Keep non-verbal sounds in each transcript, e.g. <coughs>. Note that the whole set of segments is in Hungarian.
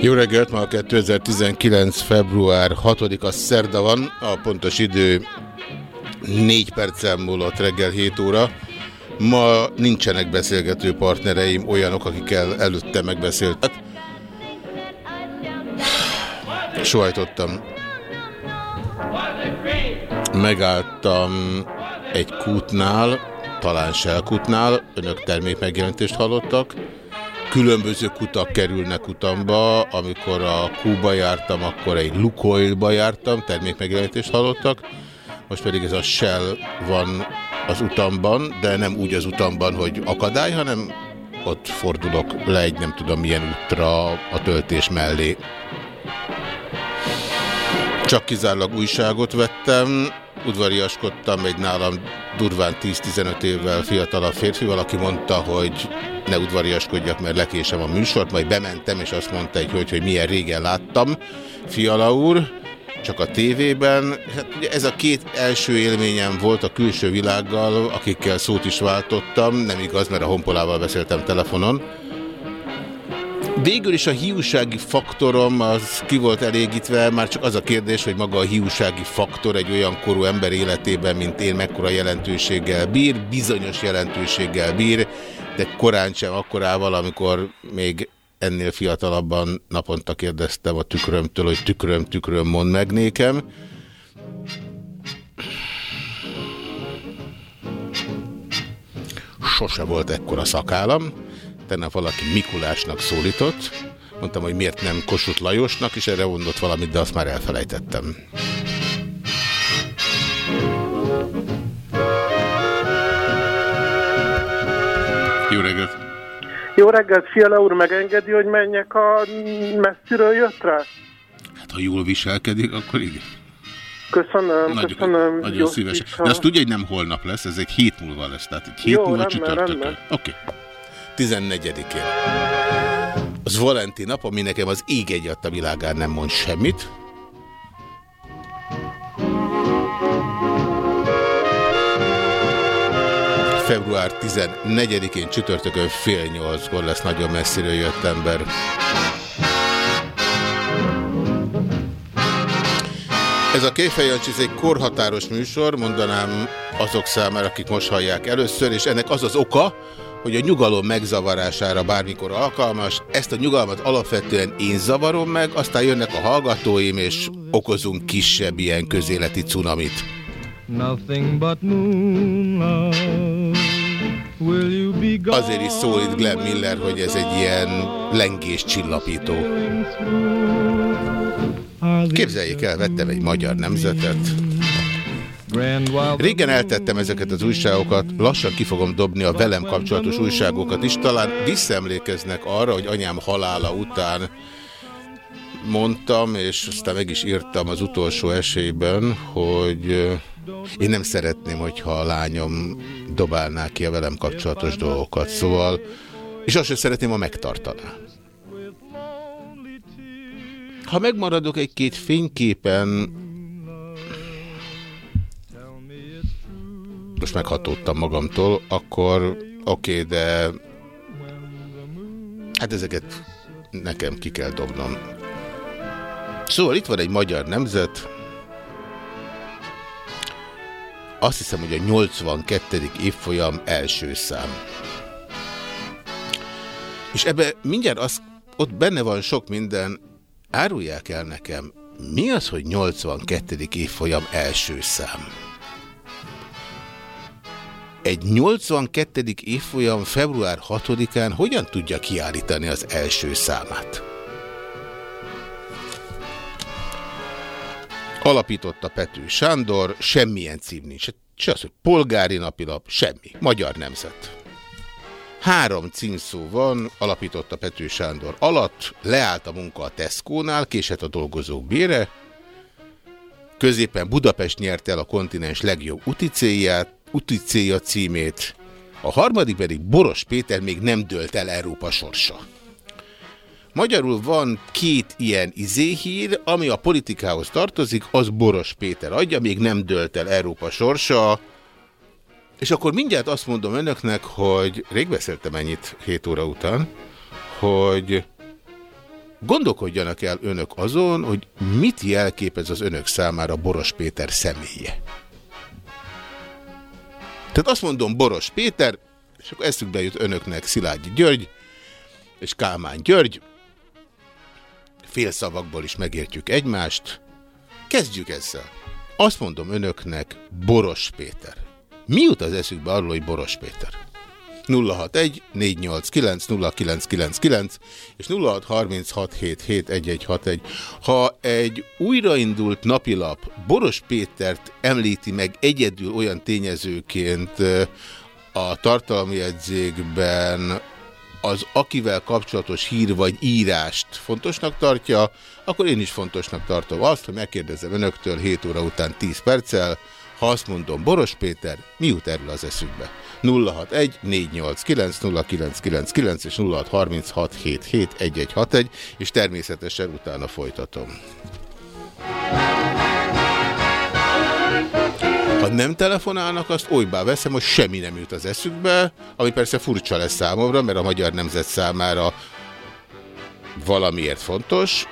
Jó reggelt, ma a 2019. február 6-a szerda van, a pontos idő 4 perccel múlott reggel 7 óra. Ma nincsenek beszélgető partnereim, olyanok, akikkel előtte megbeszéltek. Sohajtottam. Megálltam egy kútnál, talán selkútnál, önök termékmegjelentést hallottak. Különböző kutak kerülnek utamba, amikor a Kúba jártam, akkor egy Lukoilba jártam, termékmegjelenítést hallottak. Most pedig ez a Shell van az utamban, de nem úgy az utamban, hogy akadály, hanem ott fordulok le egy nem tudom milyen útra a töltés mellé. Csak kizárólag újságot vettem, udvariaskodtam egy nálam durván 10-15 évvel fiatalabb férfival, aki mondta, hogy ne udvariaskodjak, mert lekésem a műsort, majd bementem, és azt mondta egy hölgy, hogy milyen régen láttam, Fiala úr, csak a tévében. Hát ugye ez a két első élményem volt a külső világgal, akikkel szót is váltottam, nem igaz, mert a honpolával beszéltem telefonon. Végül is a hiúsági faktorom az ki volt elégítve, már csak az a kérdés, hogy maga a hiúsági faktor egy olyan korú ember életében, mint én, mekkora jelentőséggel bír, bizonyos jelentőséggel bír, de korán sem akkorával, amikor még ennél fiatalabban naponta kérdeztem a tükrömtől, hogy tükröm, tükröm, mond meg nékem. Sose volt ekkora szakállam. Tennap valaki Mikulásnak szólított. Mondtam, hogy miért nem Kossuth Lajosnak, és erre mondott valamit, de azt már elfelejtettem. Jó reggelt! Jó reggelt, Fiala úr, megengedi, hogy menjek a messziről jött rá? Hát, ha jól viselkedik, akkor igen. Köszönöm, Nagyon, köszönöm. nagyon Jó, szívesen. De azt tudja, hogy nem holnap lesz, ez egy hét múlva lesz. Tehát egy hét Jó, múlva rendben, csütörtökön. Oké. Okay. 14-én. Az Valentin nap, ami nekem az ég egy a világán nem mond semmit. Február 14-én csütörtökön fél nyolckor lesz nagyon messziről jött ember. Ez a Kéfejancsi ez egy korhatáros műsor, mondanám azok számára, akik most hallják először, és ennek az az oka, hogy a nyugalom megzavarására bármikor alkalmas. Ezt a nyugalmat alapvetően én zavarom meg, aztán jönnek a hallgatóim, és okozunk kisebb ilyen közéleti cunamit. Azért is szólít Glenn Miller, hogy ez egy ilyen lengés csillapító. Képzeljék el, vettem egy magyar nemzetet. Régen eltettem ezeket az újságokat, lassan ki fogom dobni a velem kapcsolatos újságokat is. Talán visszaemlékeznek arra, hogy anyám halála után mondtam, és aztán meg is írtam az utolsó esélyben, hogy eh, én nem szeretném, hogyha a lányom dobálná ki a velem kapcsolatos dolgokat. Szóval, és azt sem szeretném, ha megtartaná. Ha megmaradok egy-két fényképen, most meghatódtam magamtól, akkor oké, okay, de hát ezeket nekem ki kell dobnom. Szóval itt van egy magyar nemzet, azt hiszem, hogy a 82. évfolyam első szám. És ebbe mindjárt az, ott benne van sok minden, árulják el nekem, mi az, hogy 82. évfolyam első szám? Egy 82. évfolyam február 6-án hogyan tudja kiállítani az első számát? Alapította Pető Sándor, semmilyen cím nincs. Se az, hogy polgári napilap, semmi. Magyar nemzet. Három címszó van, alapította Pető Sándor alatt, leállt a munka a Tesco-nál, késett a dolgozók bére, középen Budapest nyerte el a kontinens legjobb uticéját, uticéja címét, a harmadik pedig Boros Péter még nem dőlt el Európa sorsa. Magyarul van két ilyen izéhír, ami a politikához tartozik, az Boros Péter adja, még nem dőlt el Európa sorsa, és akkor mindjárt azt mondom önöknek, hogy rég beszéltem ennyit 7 óra után, hogy gondolkodjanak el önök azon, hogy mit jelképez az önök számára Boros Péter személye. Tehát azt mondom Boros Péter, és akkor eszükbe jut önöknek Szilágyi György, és Kálmán György, félszavakból is megértjük egymást. Kezdjük ezzel. Azt mondom önöknek, Boros Péter. Mi jut az eszükbe arról, hogy Boros Péter? 061 489 0999 és 0636771161. Ha egy újraindult napilap Boros Pétert említi meg egyedül olyan tényezőként a tartalmi jegyzékben, az akivel kapcsolatos hír vagy írást fontosnak tartja, akkor én is fontosnak tartom azt, hogy megkérdezem önöktől 7 óra után 10 perccel, ha azt mondom Boros Péter, mi jut erről az eszükbe? 061 489 0999 és 0636771161 és természetesen utána folytatom. Ha nem telefonálnak, azt olybá veszem, hogy semmi nem jut az eszükbe, ami persze furcsa lesz számomra, mert a magyar nemzet számára valamiért fontos,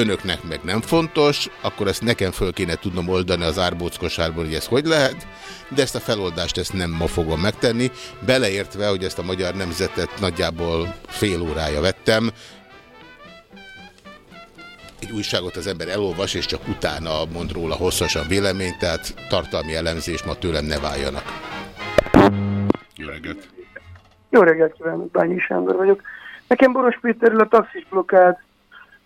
önöknek meg nem fontos, akkor ezt nekem föl kéne tudnom oldani az árbóckosárból, hogy ez hogy lehet, de ezt a feloldást ezt nem ma fogom megtenni, beleértve, hogy ezt a magyar nemzetet nagyjából fél órája vettem, egy újságot az ember elolvas, és csak utána mond róla hosszasan véleményt, tehát tartalmi elemzés ma tőlem ne váljanak. Jó reggelt! Jó reggelt kívánok, Bányi Sándor vagyok. Nekem Boros Péterről a taxis blokkád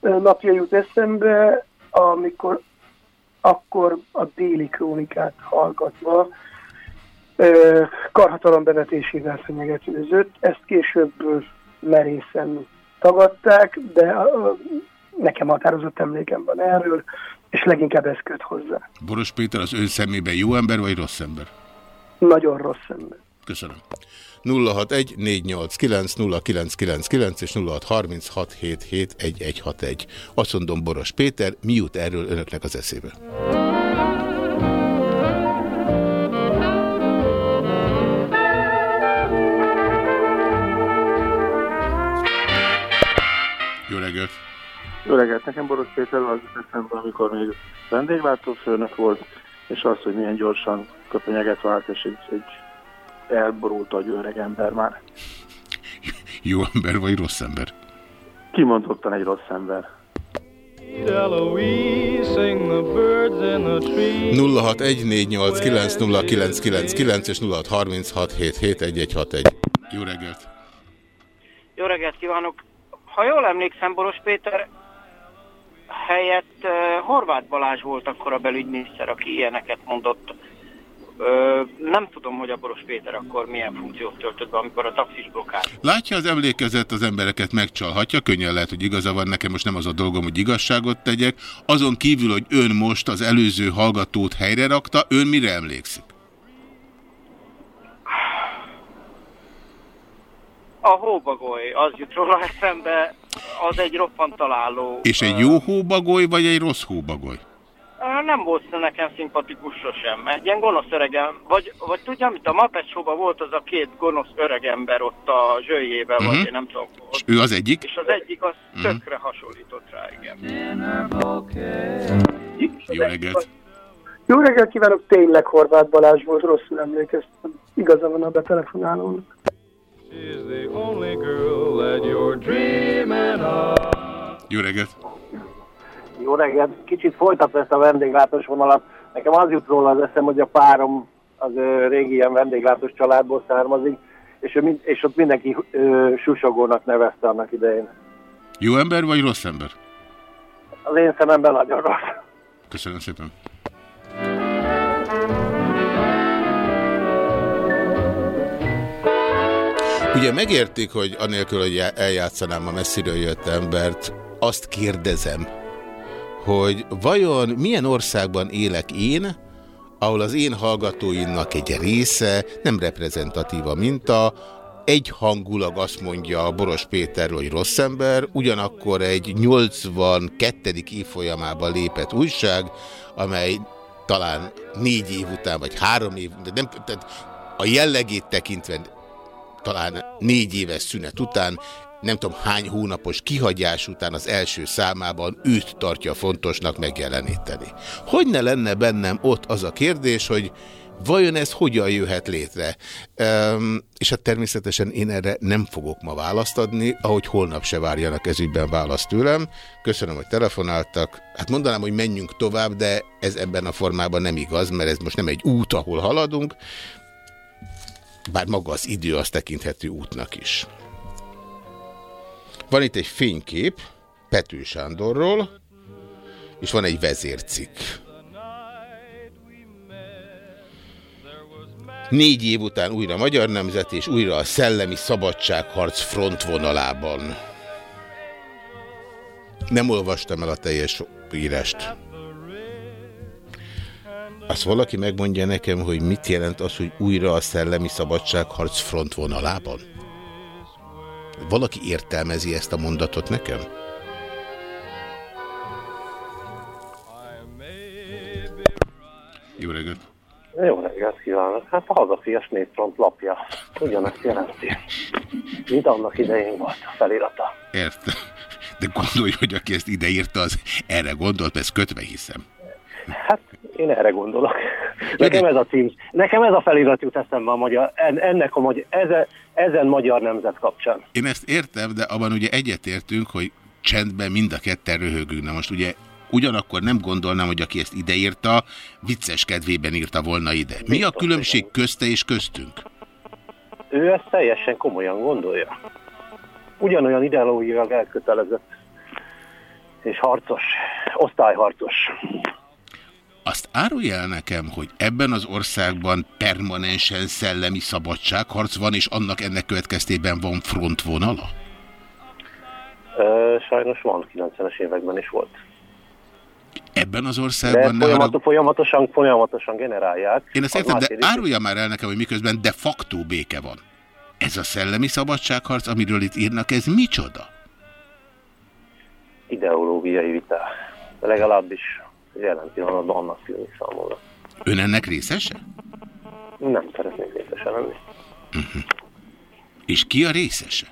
napja jut eszembe, amikor akkor a déli krónikát hallgatva karhatalom bevetésével fenyegetőzött. Ezt később merészen tagadták, de nekem határozott emlékem van erről, és leginkább ez köt hozzá. Boros Péter az ön szemében jó ember vagy rossz ember? Nagyon rossz ember. Köszönöm. 061 489 0999 és 0636771161. Azt mondom Boros Péter, mi jut erről önöknek az eszébe? Jó reggelt! Jó reggelt! Nekem Boros Péter az eszembe, amikor még vendéglátófőnök volt, és az, hogy milyen gyorsan köpenyeget vált, és egy, egy elborult agy öreg ember már. Jó ember vagy rossz ember? Kimondottan egy rossz ember. 0614890999 és 0636771161. Jó reggelt! Jó reggelt kívánok! Ha jól emlékszem, Boros Péter helyett uh, Horváth Balázs volt akkor a belügyminiszter, aki ilyeneket mondott. Ö, nem tudom, hogy a Boros Péter akkor milyen funkciót töltött be, amikor a taxis blokkád. Látja, az emlékezet az embereket megcsalhatja, könnyen lehet, hogy igaza van, nekem most nem az a dolgom, hogy igazságot tegyek. Azon kívül, hogy ön most az előző hallgatót helyre rakta, ön mire emlékszik? A hóbagoly, az jut róla eszembe, az egy roppant találó. És egy jó hóbagoly, vagy egy rossz hóbagoly? Nem volt nekem szimpatikus sosem. Egy ilyen gonosz öregem, vagy, vagy tudja, amit a Muppet show volt az a két gonosz öregember ott a zsőjével, uh -huh. vagy én nem tudom. És ő az egyik? És az egyik az uh -huh. tökre hasonlított rá, igen. Jó reggelt! Jó reggelt kívánok, tényleg Horváth Balázs volt, rosszul emlékeztem. Igaza van a betelefonálónak. Jó reggelt! Jó reggelt! Kicsit folytatva ezt a vendéglátós vonalat. Nekem az jut róla az eszem, hogy a párom az ö, régi ilyen vendéglátós családból származik, és, ő, és ott mindenki ö, susogónak nevezte annak idején. Jó ember vagy rossz ember? Az én szememben nagyon rossz. Köszönöm szépen. Ugye megértik, hogy anélkül, hogy eljátszanám a messziről jött embert, azt kérdezem, hogy vajon milyen országban élek én, ahol az én hallgatóimnak egy része nem reprezentatíva minta, egyhangulag azt mondja Boros Péterről, hogy rossz ember, ugyanakkor egy 82. évfolyamában lépett újság, amely talán négy év után, vagy három év, de nem, tehát a jellegét tekintve talán négy éves szünet után, nem tudom hány hónapos kihagyás után az első számában őt tartja fontosnak megjeleníteni. Hogy ne lenne bennem ott az a kérdés, hogy Vajon ez hogyan jöhet létre? Um, és hát természetesen én erre nem fogok ma választ adni, ahogy holnap se várjanak ezügyben választ tőlem. Köszönöm, hogy telefonáltak. Hát mondanám, hogy menjünk tovább, de ez ebben a formában nem igaz, mert ez most nem egy út, ahol haladunk, bár maga az idő az tekinthető útnak is. Van itt egy fénykép Pető Sándorról, és van egy vezércikk. Négy év után újra Magyar Nemzet, és újra a Szellemi Szabadságharc frontvonalában. Nem olvastam el a teljes írást. Azt valaki megmondja nekem, hogy mit jelent az, hogy újra a Szellemi Szabadságharc frontvonalában? Valaki értelmezi ezt a mondatot nekem? Jó reggelt! Jó reggelt kívánok! Hát a hazafias népfront lapja ugyanezt jelenti, mint annak idején volt a felirata. Értem. De gondolj, hogy aki ezt ideírta, az erre gondolt, ezt kötve hiszem. Hát én erre gondolok. Nekem ez a cím, nekem ez a felirat jut eszembe a magyar, ennek a magyar, ezen, ezen magyar nemzet kapcsán. Én ezt értem, de abban ugye egyetértünk, hogy csendben mind a ketten röhögünk. Na most ugye ugyanakkor nem gondolnám, hogy aki ezt ideírta, vicces kedvében írta volna ide. Mi a különbség közte és köztünk? Ő ezt teljesen komolyan gondolja. Ugyanolyan ideológiailag elkötelezett és harcos, osztályharcos. Azt árulja el nekem, hogy ebben az országban permanensen szellemi szabadságharc van, és annak ennek következtében van frontvonala? Ö, sajnos van, 90-es években is volt. Ebben az országban... De folyamat, folyamatosan, folyamatosan generálják. Én ezt értem, de árulja már el nekem, hogy miközben de facto béke van. Ez a szellemi szabadságharc, amiről itt írnak, ez micsoda? Ideológiai vita. Legalábbis jelen pillanatban annak tűnik számomra. Ön ennek részese? Nem szeretnék részese lenni. Uh mhm. -huh. És ki a részese?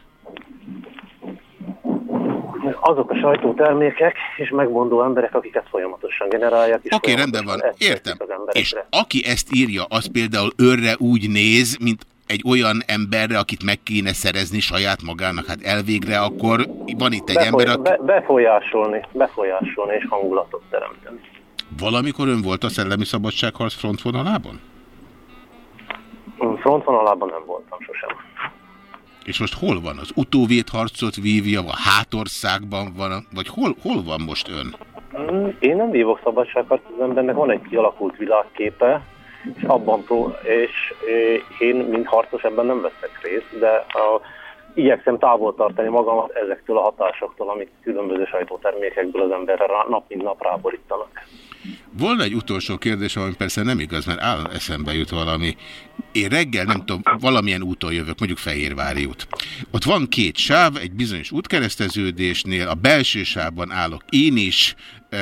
azok a sajtótermékek és megmondó emberek, akiket folyamatosan generálják. Oké, okay, rendben van, értem. És aki ezt írja, az például őrre úgy néz, mint egy olyan emberre, akit meg kéne szerezni saját magának, hát elvégre, akkor van itt egy Befoly ember, aki... Be befolyásolni, befolyásolni és hangulatot teremteni. Valamikor ön volt a Szellemi Szabadságharc frontvonalában? Frontvonalában nem voltam sosem. És most hol van? Az utóvédharcot vívja, a hátországban van, vagy hol, hol van most ön? Mm, én nem vívok szabadságharcot, az embernek van egy kialakult világképe, és abban pró és én, mint harcos, ebben nem veszek részt, de a, igyekszem távol tartani magamat ezektől a hatásoktól, amik különböző sajtótermékekből az emberre nap mint nap ráborítanak. Volna egy utolsó kérdés, ami persze nem igaz, mert áll eszembe jut valami. Én reggel, nem tudom, valamilyen úton jövök, mondjuk Fehérvári út. Ott van két sáv, egy bizonyos útkereszteződésnél, a belső sávban állok én is,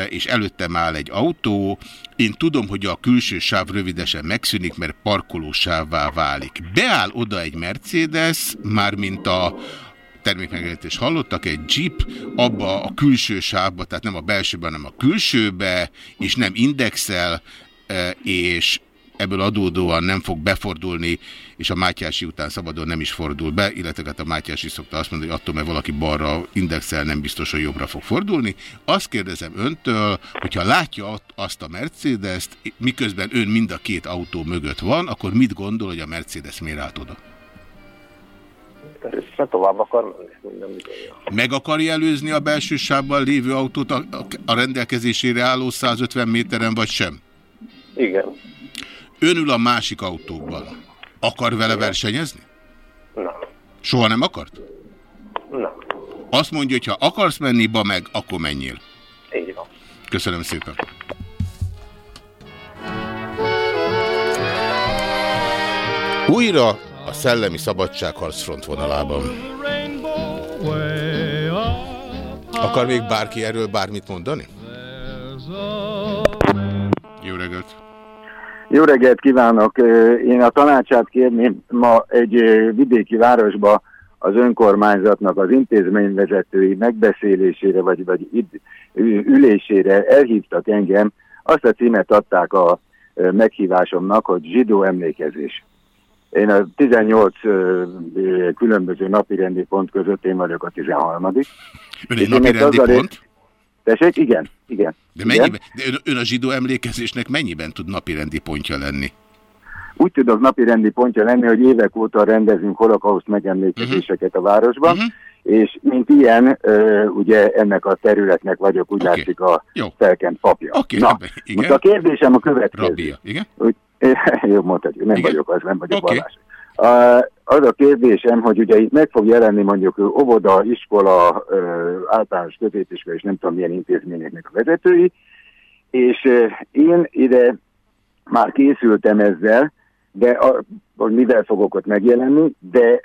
és előttem áll egy autó. Én tudom, hogy a külső sáv rövidesen megszűnik, mert parkolósávvá válik. Beáll oda egy Mercedes, mármint a, termékmegjelenítést hallottak, egy Jeep abba a külső sávba, tehát nem a belsőben, hanem a külsőbe, és nem indexel, e, és ebből adódóan nem fog befordulni, és a Mátyási után szabadon nem is fordul be, illetve hát a Mátyási szokta azt mondani, hogy attól, mert valaki balra indexel, nem biztos, hogy jobbra fog fordulni. Azt kérdezem öntől, hogyha látja azt a Mercedes-t, miközben ön mind a két autó mögött van, akkor mit gondol, hogy a Mercedes miért állt oda? tovább akar menni. Meg akarja előzni a belső sávban lévő autót a, a rendelkezésére álló 150 méteren, vagy sem? Igen. Önül a másik autóban. Akar vele versenyezni? Nem. Soha nem akart? Na, Azt mondja, hogy ha akarsz menni, ba meg, akkor menjél. így van. Köszönöm szépen. Újra a szellemi szabadságharc frontvonalában. Akar még bárki erről bármit mondani? Jó reggelt! Jó reggelt kívánok! Én a tanácsát kérném ma egy vidéki városba az önkormányzatnak az intézményvezetői megbeszélésére vagy, vagy ülésére elhívtak engem. Azt a címet adták a meghívásomnak, hogy zsidó emlékezés. Én a 18 ö, ö, különböző napirendi pont között én vagyok a 13. Ön egy napi rendi azzal- pont? Tessék? Igen, igen. De, igen. mennyiben, de ön, ön a zsidó emlékezésnek mennyiben tud napi rendi pontja lenni? Úgy tudok napi rendi pontja lenni, hogy évek óta rendezünk holokauszt megemlékezéseket a városban, Mhm. és mint ilyen, ö, ugye ennek a területnek vagyok, úgy Oké. látszik a Jó. felkent papja. Oké, Na, rendben. Igen. most a kérdésem a következő. Rabia, igen? Úgy, <laughs> jó mondhatjuk, nem Igen. vagyok az, nem vagyok Oké. vallás. Az a kérdésem, hogy ugye itt meg fog jelenni mondjuk óvoda, iskola, általános középiskola és nem tudom milyen intézményeknek a vezetői, és én ide már készültem ezzel, de a, mivel fogok ott megjelenni, de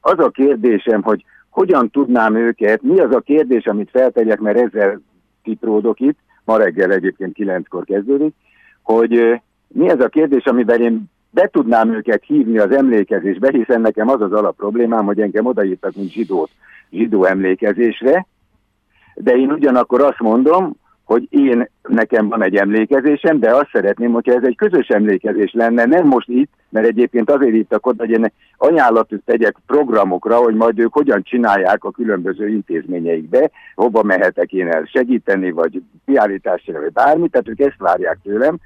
az a kérdésem, hogy hogyan tudnám őket, mi az a kérdés, amit feltegyek, mert ezzel tipródok itt, ma reggel egyébként kilenckor kezdődik, hogy mi az a kérdés, amiben én be tudnám őket hívni az emlékezésbe, hiszen nekem az az alap problémám, hogy engem odaírtak, mint zsidót, zsidó emlékezésre, de én ugyanakkor azt mondom, hogy én, nekem van egy emlékezésem, de azt szeretném, hogyha ez egy közös emlékezés lenne, nem most itt, mert egyébként azért írtak oda, hogy én ajánlatot tegyek programokra, hogy majd ők hogyan csinálják a különböző intézményeikbe, hova mehetek én el segíteni, vagy kiállításra, vagy bármit, tehát ők ezt várják tőlem,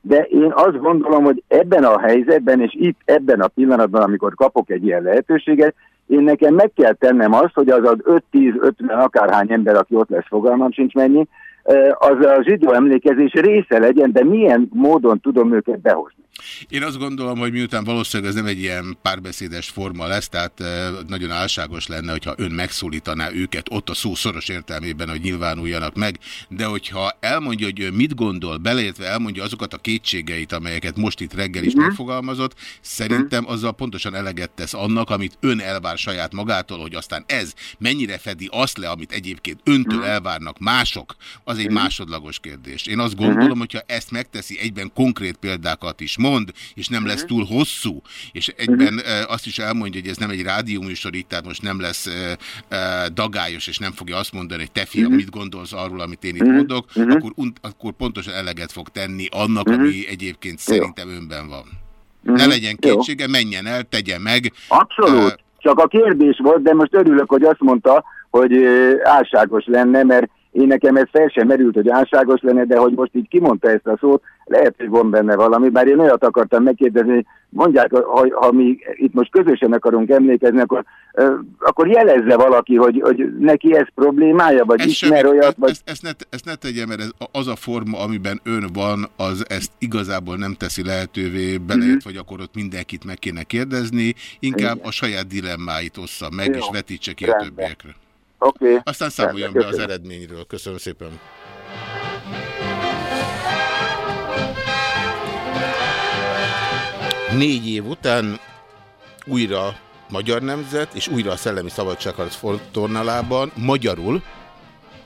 de én azt gondolom, hogy ebben a helyzetben, és itt ebben a pillanatban, amikor kapok egy ilyen lehetőséget, én nekem meg kell tennem azt, hogy az az 5-10-50 akárhány ember, aki ott lesz, fogalmam sincs mennyi, eh, az a zsidó emlékezés része legyen, de milyen módon tudom őket behozni. Én azt gondolom, hogy miután valószínűleg ez nem egy ilyen párbeszédes forma lesz, tehát eh, nagyon álságos lenne, hogyha ön megszólítaná őket ott a szó szoros értelmében, hogy nyilvánuljanak meg, de hogyha elmondja, hogy ő mit gondol, beleértve elmondja azokat a kétségeit, amelyeket most itt reggel is megfogalmazott, szerintem azzal pontosan eleget tesz annak, amit ön elvár saját magától, hogy aztán ez mennyire fedi azt le, amit egyébként öntől elvárnak mások, az egy másodlagos kérdés. Én azt gondolom, hogyha ezt megteszi, egyben konkrét példákat is mond, és nem lesz túl hosszú, és egyben eh, azt is elmondja, hogy ez nem egy rádióműsor, itt tehát most nem lesz eh, eh, dagályos, és nem fogja azt mondani, hogy te fiam, mit gondolsz arról, amit én itt mondok, akkor, akkor pontosan eleget fog tenni annak, ami egyébként szerintem önben van. Ne legyen kétsége, menjen el, tegye meg. Abszolút. Csak a kérdés volt, de most örülök, hogy azt mondta, hogy álságos lenne, mert én nekem ez fel sem merült, hogy álságos lenne, de hogy most így kimondta ezt a szót, lehet, hogy van benne valami, bár én olyat akartam megkérdezni, mondják, hogy ha mi itt most közösen akarunk emlékezni, akkor, ö, akkor jelezze valaki, hogy, hogy neki ez problémája, vagy Ez ismer semmi- olyat, vagy... ezt, ezt, ne, ezt ne tegye, mert ez, az a forma, amiben ön van, az ezt igazából nem teszi lehetővé, beleért, vagy akkor ott mindenkit meg kéne kérdezni, inkább Igen. a saját dilemmáit ossza meg, Jó. és vetítse ki a Rendben. többiekre. Oké. Okay. Aztán számoljon be az eredményről. Köszönöm szépen. Négy év után újra Magyar Nemzet, és újra a Szellemi Szabadságharc fordtornalában magyarul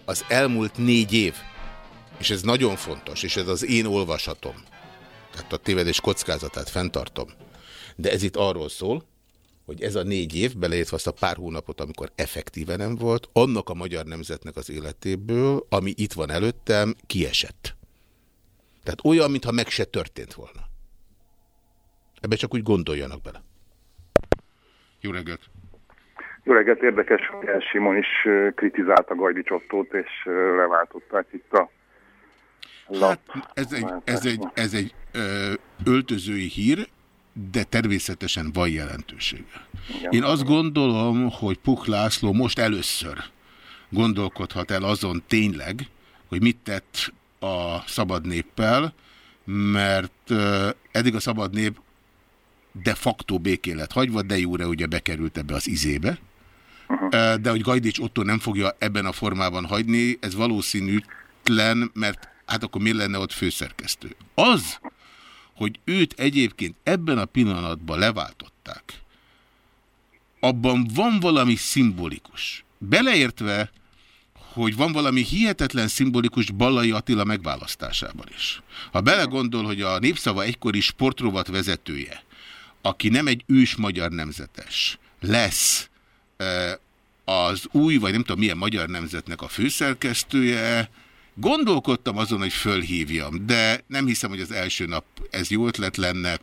az elmúlt négy év, és ez nagyon fontos, és ez az én olvasatom, tehát a tévedés kockázatát fenntartom, de ez itt arról szól, hogy ez a négy év, beleértve azt a pár hónapot, amikor effektíve nem volt, annak a magyar nemzetnek az életéből, ami itt van előttem, kiesett. Tehát olyan, mintha meg se történt volna. Ebbe csak úgy gondoljanak bele. Jó reggelt! Jó reggelt, érdekes, hogy El Simon is kritizálta Gajdi Csottót, és leváltották itt a lap. Hát, ez egy, ez egy, ez egy ö, öltözői hír, de természetesen van jelentősége. Én azt gondolom, hogy Puk László most először gondolkodhat el azon tényleg, hogy mit tett a szabad néppel, mert eddig a szabad nép de facto békén lett hagyva, de jóra ugye bekerült ebbe az izébe. De hogy Gajdics Otto nem fogja ebben a formában hagyni, ez valószínűtlen, mert hát akkor mi lenne ott főszerkesztő? Az, hogy őt egyébként ebben a pillanatban leváltották, abban van valami szimbolikus. Beleértve, hogy van valami hihetetlen szimbolikus Ballai Attila megválasztásában is. Ha belegondol, hogy a Népszava egykori sportrovat vezetője, aki nem egy ős magyar nemzetes, lesz e, az új, vagy nem tudom milyen magyar nemzetnek a főszerkesztője, gondolkodtam azon, hogy fölhívjam, de nem hiszem, hogy az első nap ez jó ötlet lenne,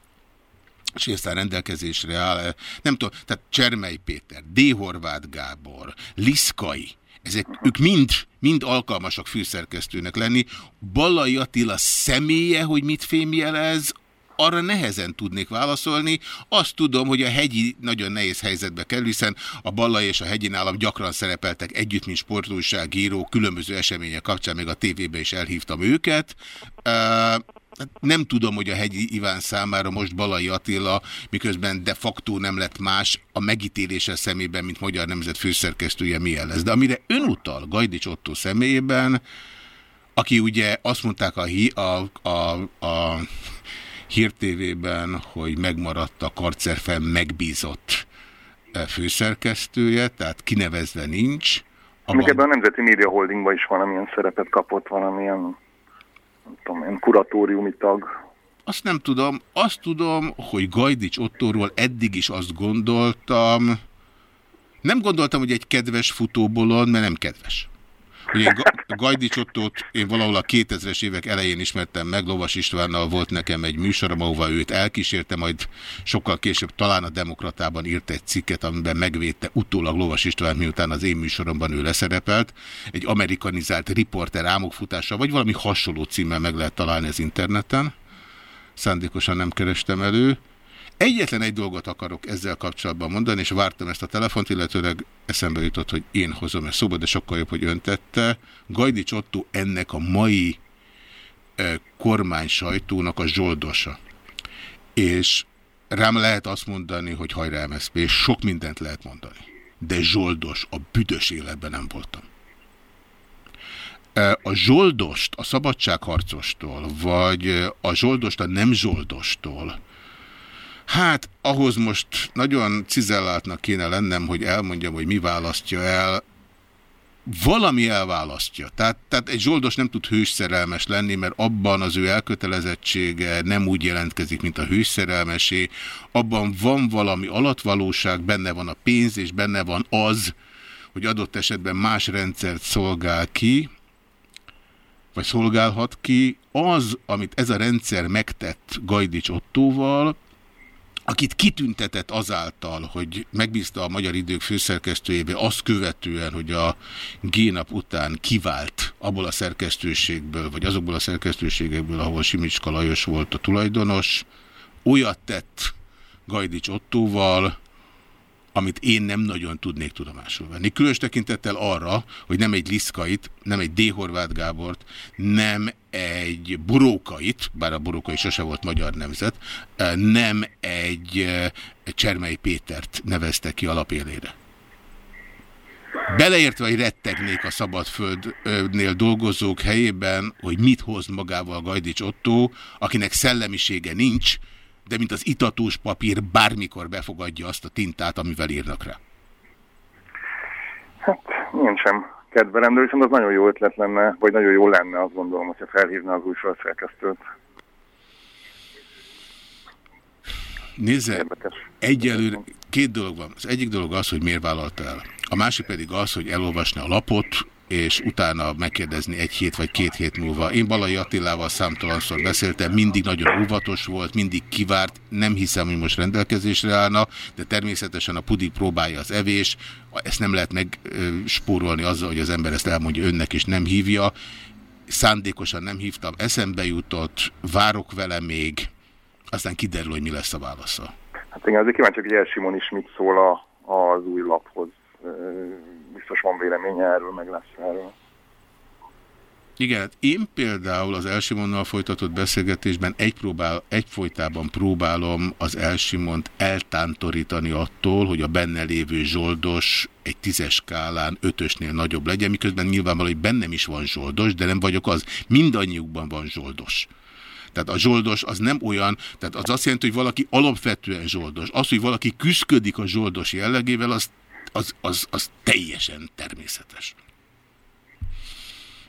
és aztán rendelkezésre áll, nem tudom, tehát Csermely Péter, D. Horváth Gábor, Liszkai, ezek, ők mind, mind alkalmasak főszerkesztőnek lenni. Ballai Attila személye, hogy mit fémjelez, arra nehezen tudnék válaszolni. Azt tudom, hogy a hegyi nagyon nehéz helyzetbe kerül, hiszen a Ballai és a hegyi nálam gyakran szerepeltek együtt, mint sportújságíró, különböző események kapcsán, még a tévébe is elhívtam őket. Uh, nem tudom, hogy a hegyi Iván számára most Balai Attila, miközben de facto nem lett más a megítélése szemében, mint Magyar Nemzet főszerkesztője milyen lesz. De amire ön utal Gajdics Otto személyében, aki ugye azt mondták a, a, a, a hírtévében, hogy megmaradt a karcerfen megbízott főszerkesztője, tehát kinevezve nincs. Abban... Még ebben a Nemzeti Média Holdingban is valamilyen szerepet kapott, valamilyen nem tudom én, kuratóriumi tag. Azt nem tudom. Azt tudom, hogy Gajdics Ottóról eddig is azt gondoltam, nem gondoltam, hogy egy kedves futóbolon, mert nem kedves. Ugye Gajdics Ottót én valahol a 2000-es évek elején ismertem meg, Lovas Istvánnal volt nekem egy műsorom, ahova őt elkísérte, majd sokkal később talán a Demokratában írt egy cikket, amiben megvédte utólag Lovas István, miután az én műsoromban ő leszerepelt. Egy amerikanizált riporter álmokfutása, vagy valami hasonló címmel meg lehet találni az interneten. Szándékosan nem kerestem elő. Egyetlen egy dolgot akarok ezzel kapcsolatban mondani, és vártam ezt a telefont, illetőleg eszembe jutott, hogy én hozom ezt szóba, de sokkal jobb, hogy ön tette. Gajdics Otto ennek a mai e, kormány sajtónak a zsoldosa. És rám lehet azt mondani, hogy hajrá MSZP, sok mindent lehet mondani. De zsoldos, a büdös életben nem voltam. A zsoldost a szabadságharcostól, vagy a zsoldost a nem zsoldostól, Hát, ahhoz most nagyon cizelláltnak kéne lennem, hogy elmondjam, hogy mi választja el. Valami elválasztja. Tehát, tehát egy zsoldos nem tud hősszerelmes lenni, mert abban az ő elkötelezettsége nem úgy jelentkezik, mint a hősszerelmesé. Abban van valami alatvalóság, benne van a pénz, és benne van az, hogy adott esetben más rendszert szolgál ki, vagy szolgálhat ki, az, amit ez a rendszer megtett Gajdics Ottóval, akit kitüntetett azáltal, hogy megbízta a Magyar Idők főszerkesztőjébe azt követően, hogy a G-nap után kivált abból a szerkesztőségből, vagy azokból a szerkesztőségekből, ahol Simicska Lajos volt a tulajdonos, olyat tett Gajdics Ottóval, amit én nem nagyon tudnék tudomásul venni. Különös tekintettel arra, hogy nem egy Liszkait, nem egy D. Horváth Gábort, nem egy Borókait, bár a Borókai sose volt magyar nemzet, nem egy Csermely Pétert nevezte ki alapélére. Beleértve, hogy rettegnék a szabadföldnél dolgozók helyében, hogy mit hoz magával Gajdics Otto, akinek szellemisége nincs, de mint az itatós papír bármikor befogadja azt a tintát, amivel írnak rá. Hát, nincs sem kedvelem, de viszont az nagyon jó ötlet lenne, vagy nagyon jó lenne, azt gondolom, hogyha felhívna az új szerkesztőt. Nézze, egyelőre két dolog van. Az egyik dolog az, hogy miért vállalta el. A másik pedig az, hogy elolvasni a lapot, és utána megkérdezni egy hét vagy két hét múlva. Én Balai Attilával számtalanszor beszéltem, mindig nagyon óvatos volt, mindig kivárt, nem hiszem, hogy most rendelkezésre állna, de természetesen a pudik próbálja az evés, ezt nem lehet megspórolni azzal, hogy az ember ezt elmondja önnek és nem hívja. Szándékosan nem hívtam, eszembe jutott, várok vele még, aztán kiderül, hogy mi lesz a válasza. Hát igen, azért kíváncsi, hogy Elsimon is mit szól a, az új laphoz biztos van véleménye erről, meg lesz erről. Igen, hát én például az Elsimonnal folytatott beszélgetésben egy próbál, egyfolytában próbálom az Elsimont eltántorítani attól, hogy a benne lévő zsoldos egy tízes skálán ötösnél nagyobb legyen, miközben nyilvánvaló, hogy bennem is van zsoldos, de nem vagyok az. Mindannyiukban van zsoldos. Tehát a zsoldos az nem olyan, tehát az azt jelenti, hogy valaki alapvetően zsoldos. Az, hogy valaki küszködik a zsoldos jellegével, az, az, az, az teljesen természetes.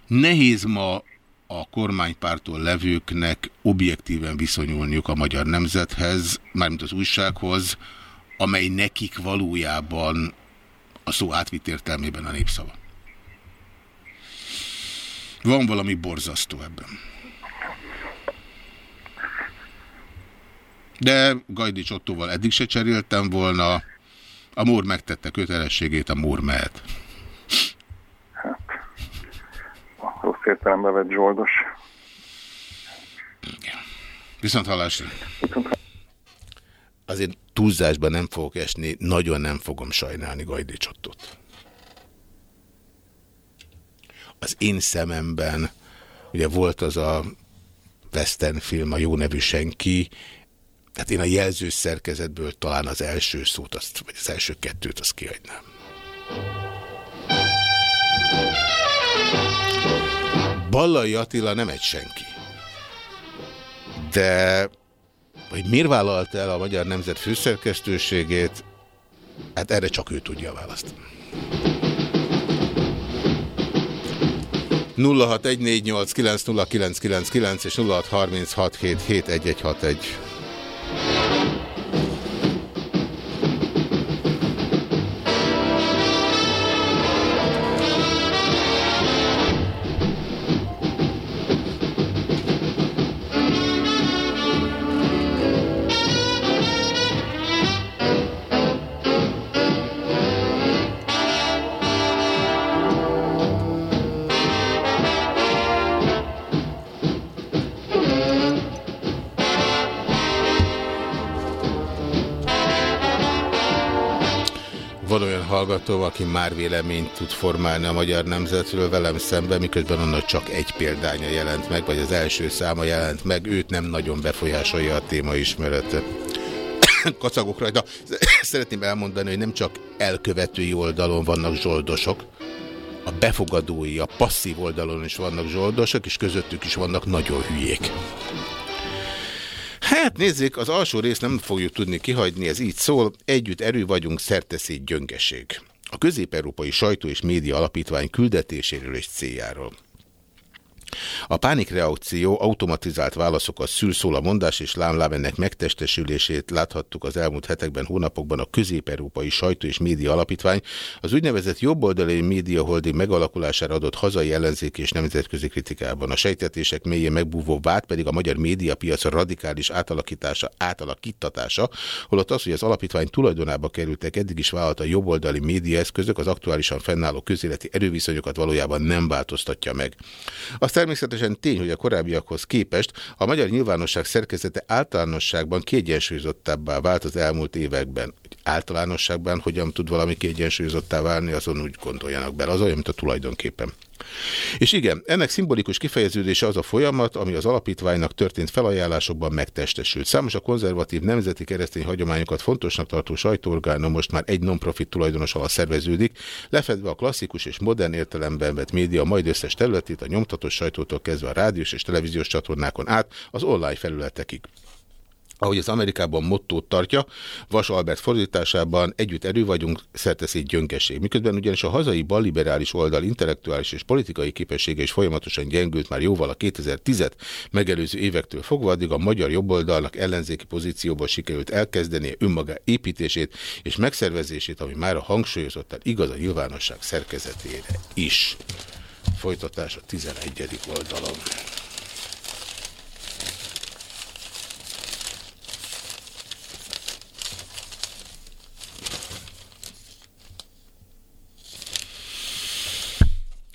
Nehéz ma a kormánypártól levőknek objektíven viszonyulniuk a magyar nemzethez, mármint az újsághoz, amely nekik valójában a szó átvitt értelmében a népszava. Van valami borzasztó ebben. De Gajdi Csottóval eddig se cseréltem volna. A Mór megtette kötelességét, a Mór mehet. Hát, a rossz értelembe vett zsoldos. Viszont hallásra. Azért túlzásban nem fogok esni, nagyon nem fogom sajnálni Gajdi Csottót. Az én szememben, ugye volt az a western film, a Jó nevű senki, Hát én a jelző szerkezetből talán az első szót, azt, vagy az első kettőt, azt kihagynám. Ballai Attila nem egy senki. De hogy miért vállalta el a Magyar Nemzet főszerkesztőségét, hát erre csak ő tudja választani. 0614890999 és 0636771161. hallgató, aki már véleményt tud formálni a magyar nemzetről velem szemben, miközben annak csak egy példánya jelent meg, vagy az első száma jelent meg, őt nem nagyon befolyásolja a téma ismerete. <coughs> Kacagok rajta. <coughs> Szeretném elmondani, hogy nem csak elkövetői oldalon vannak zsoldosok, a befogadói, a passzív oldalon is vannak zsoldosok, és közöttük is vannak nagyon hülyék. Hát nézzék, az alsó részt nem fogjuk tudni kihagyni, ez így szól. Együtt erő vagyunk, szerteszét gyöngeség. A Közép-Európai Sajtó és Média Alapítvány küldetéséről és céljáról. A pánikreakció automatizált válaszokat szül szól a mondás, és lámlám ennek megtestesülését láthattuk az elmúlt hetekben, hónapokban a Közép-Európai Sajtó és Média Alapítvány az úgynevezett jobboldali média holding megalakulására adott hazai ellenzék és nemzetközi kritikában. A sejtetések mélyén megbúvó vád pedig a magyar médiapiac radikális átalakítása, átalakítatása, holott az, hogy az alapítvány tulajdonába kerültek eddig is vállalt a jobboldali médiaeszközök, az aktuálisan fennálló közéleti erőviszonyokat valójában nem változtatja meg. Aztán természetesen tény, hogy a korábbiakhoz képest a magyar nyilvánosság szerkezete általánosságban kiegyensúlyozottabbá vált az elmúlt években. Általánosságban hogyan tud valami kiegyensúlyozottá válni, azon úgy gondoljanak bele. Az olyan, mint a tulajdonképpen. És igen, ennek szimbolikus kifejeződése az a folyamat, ami az alapítványnak történt felajánlásokban megtestesült. Számos a konzervatív nemzeti keresztény hagyományokat fontosnak tartó sajtóorgána most már egy non-profit tulajdonos alatt szerveződik, lefedve a klasszikus és modern értelemben vett média majd összes területét, a nyomtatott sajtótól kezdve a rádiós és televíziós csatornákon át az online felületekig ahogy az Amerikában mottót tartja, Vas Albert fordításában együtt erő vagyunk, szerteszét gyönkesség. Miközben ugyanis a hazai balliberális oldal intellektuális és politikai képessége is folyamatosan gyengült már jóval a 2010-et megelőző évektől fogva, addig a magyar jobboldalnak ellenzéki pozícióból sikerült elkezdenie önmaga építését és megszervezését, ami már a hangsúlyozottan igaz a nyilvánosság szerkezetére is. Folytatás a 11. oldalon.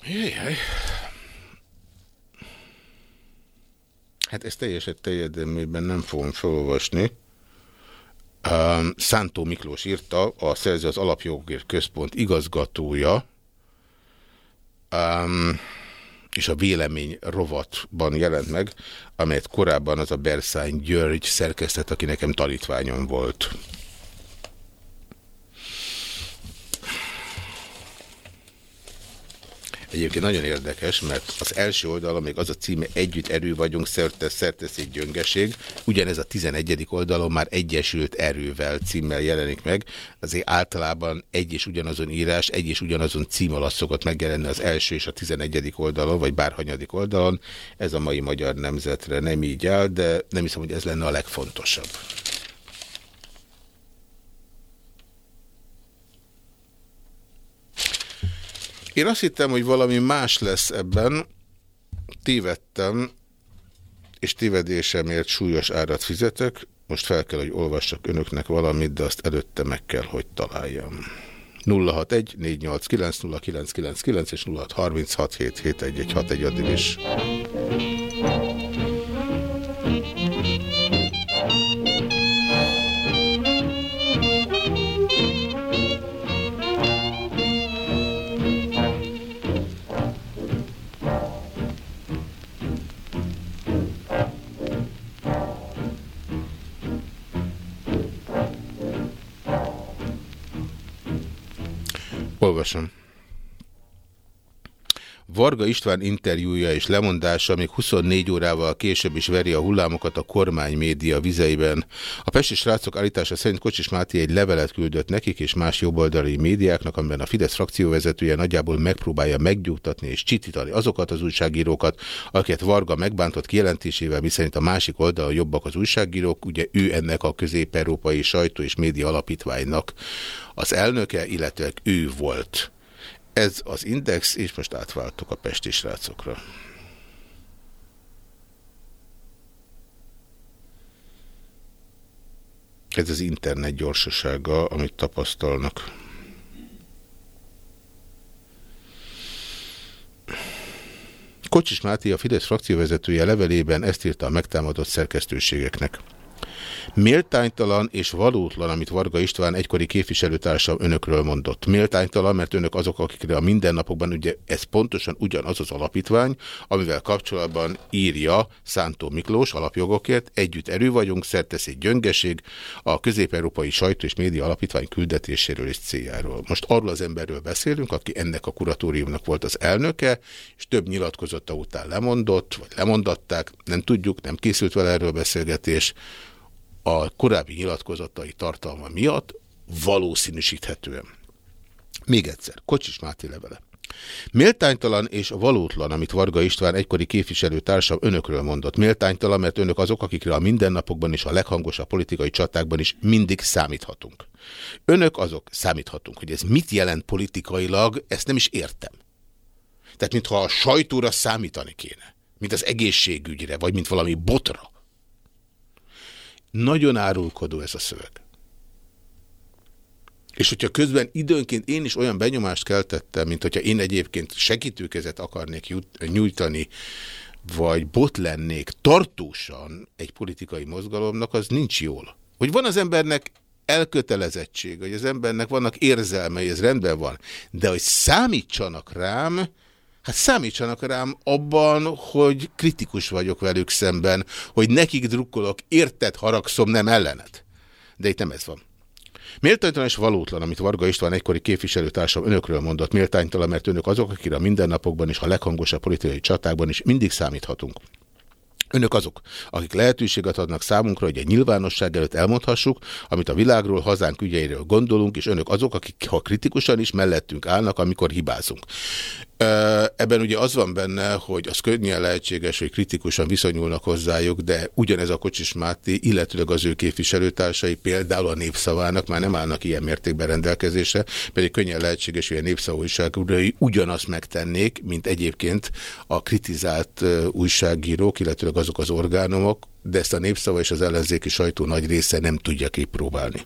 Jajjaj. Hát ezt teljesen teljedelmében nem fogom felolvasni. Um, Szántó Miklós írta, a szerző az Alapjogért Központ igazgatója. És a vélemény rovatban jelent meg, amelyet korábban az a Berszány György szerkesztett, aki nekem tanítványom volt. Egyébként nagyon érdekes, mert az első oldalon még az a címe Együtt erő vagyunk, szerte, szerteszék gyöngeség. Ugyanez a 11. oldalon már Egyesült erővel címmel jelenik meg. Azért általában egy és ugyanazon írás, egy és ugyanazon cím alatt szokott megjelenni az első és a 11. oldalon, vagy bárhanyadik oldalon. Ez a mai magyar nemzetre nem így áll, de nem hiszem, hogy ez lenne a legfontosabb. Én azt hittem, hogy valami más lesz ebben, tévedtem, és tévedésemért súlyos árat fizetek. Most fel kell, hogy olvassak önöknek valamit, de azt előtte meg kell, hogy találjam. 061 489 0999 és 0636 771 addig is. Olvasom. Varga István interjúja és lemondása még 24 órával később is veri a hullámokat a kormány média vizeiben. A pesti srácok állítása szerint Kocsis Máté egy levelet küldött nekik és más jobboldali médiáknak, amiben a Fidesz frakcióvezetője nagyjából megpróbálja meggyújtatni és csitítani azokat az újságírókat, akiket Varga megbántott kijelentésével, miszerint a másik oldalon jobbak az újságírók, ugye ő ennek a közép-európai sajtó és média alapítványnak az elnöke, illetve ő volt. Ez az index, és most átváltok a pesti srácokra. Ez az internet gyorsasága, amit tapasztalnak. Kocsis Máté, a Fidesz frakcióvezetője levelében ezt írta a megtámadott szerkesztőségeknek. Méltánytalan és valótlan, amit Varga István egykori képviselőtársam önökről mondott. Méltánytalan, mert önök azok, akikre a mindennapokban, ugye ez pontosan ugyanaz az alapítvány, amivel kapcsolatban írja Szántó Miklós alapjogokért, együtt erő vagyunk, szertesz egy gyöngeség a közép-európai sajtó és média alapítvány küldetéséről és céljáról. Most arról az emberről beszélünk, aki ennek a kuratóriumnak volt az elnöke, és több nyilatkozata után lemondott, vagy lemondatták, nem tudjuk, nem készült vele erről beszélgetés, a korábbi nyilatkozatai tartalma miatt valószínűsíthetően. Még egyszer, Kocsis Máté levele. Méltánytalan és valótlan, amit Varga István egykori képviselőtársam önökről mondott. Méltánytalan, mert önök azok, akikre a mindennapokban és a leghangosabb politikai csatákban is mindig számíthatunk. Önök azok, számíthatunk, hogy ez mit jelent politikailag, ezt nem is értem. Tehát, mintha a sajtóra számítani kéne, mint az egészségügyre, vagy mint valami botra. Nagyon árulkodó ez a szöveg. És hogyha közben időnként én is olyan benyomást keltettem, mint hogyha én egyébként segítőkezet akarnék nyújtani, vagy bot lennék tartósan egy politikai mozgalomnak, az nincs jól. Hogy van az embernek elkötelezettség, hogy az embernek vannak érzelmei, ez rendben van, de hogy számítsanak rám, Hát számítsanak rám abban, hogy kritikus vagyok velük szemben, hogy nekik drukkolok, érted, haragszom, nem ellenet. De itt nem ez van. Méltánytalan és valótlan, amit Varga István egykori képviselőtársam önökről mondott, méltánytalan, mert önök azok, akire a mindennapokban és a leghangosabb politikai csatákban is mindig számíthatunk. Önök azok, akik lehetőséget adnak számunkra, hogy egy nyilvánosság előtt elmondhassuk, amit a világról, hazánk ügyeiről gondolunk, és önök azok, akik ha kritikusan is mellettünk állnak, amikor hibázunk. Ebben ugye az van benne, hogy az könnyen lehetséges, hogy kritikusan viszonyulnak hozzájuk, de ugyanez a Kocsis Máté, illetőleg az ő képviselőtársai például a népszavának már nem állnak ilyen mértékben rendelkezésre, pedig könnyen lehetséges, hogy a népszava újságírói ugyanazt megtennék, mint egyébként a kritizált újságírók, illetőleg azok az orgánumok, de ezt a népszava és az ellenzéki sajtó nagy része nem tudja kipróbálni.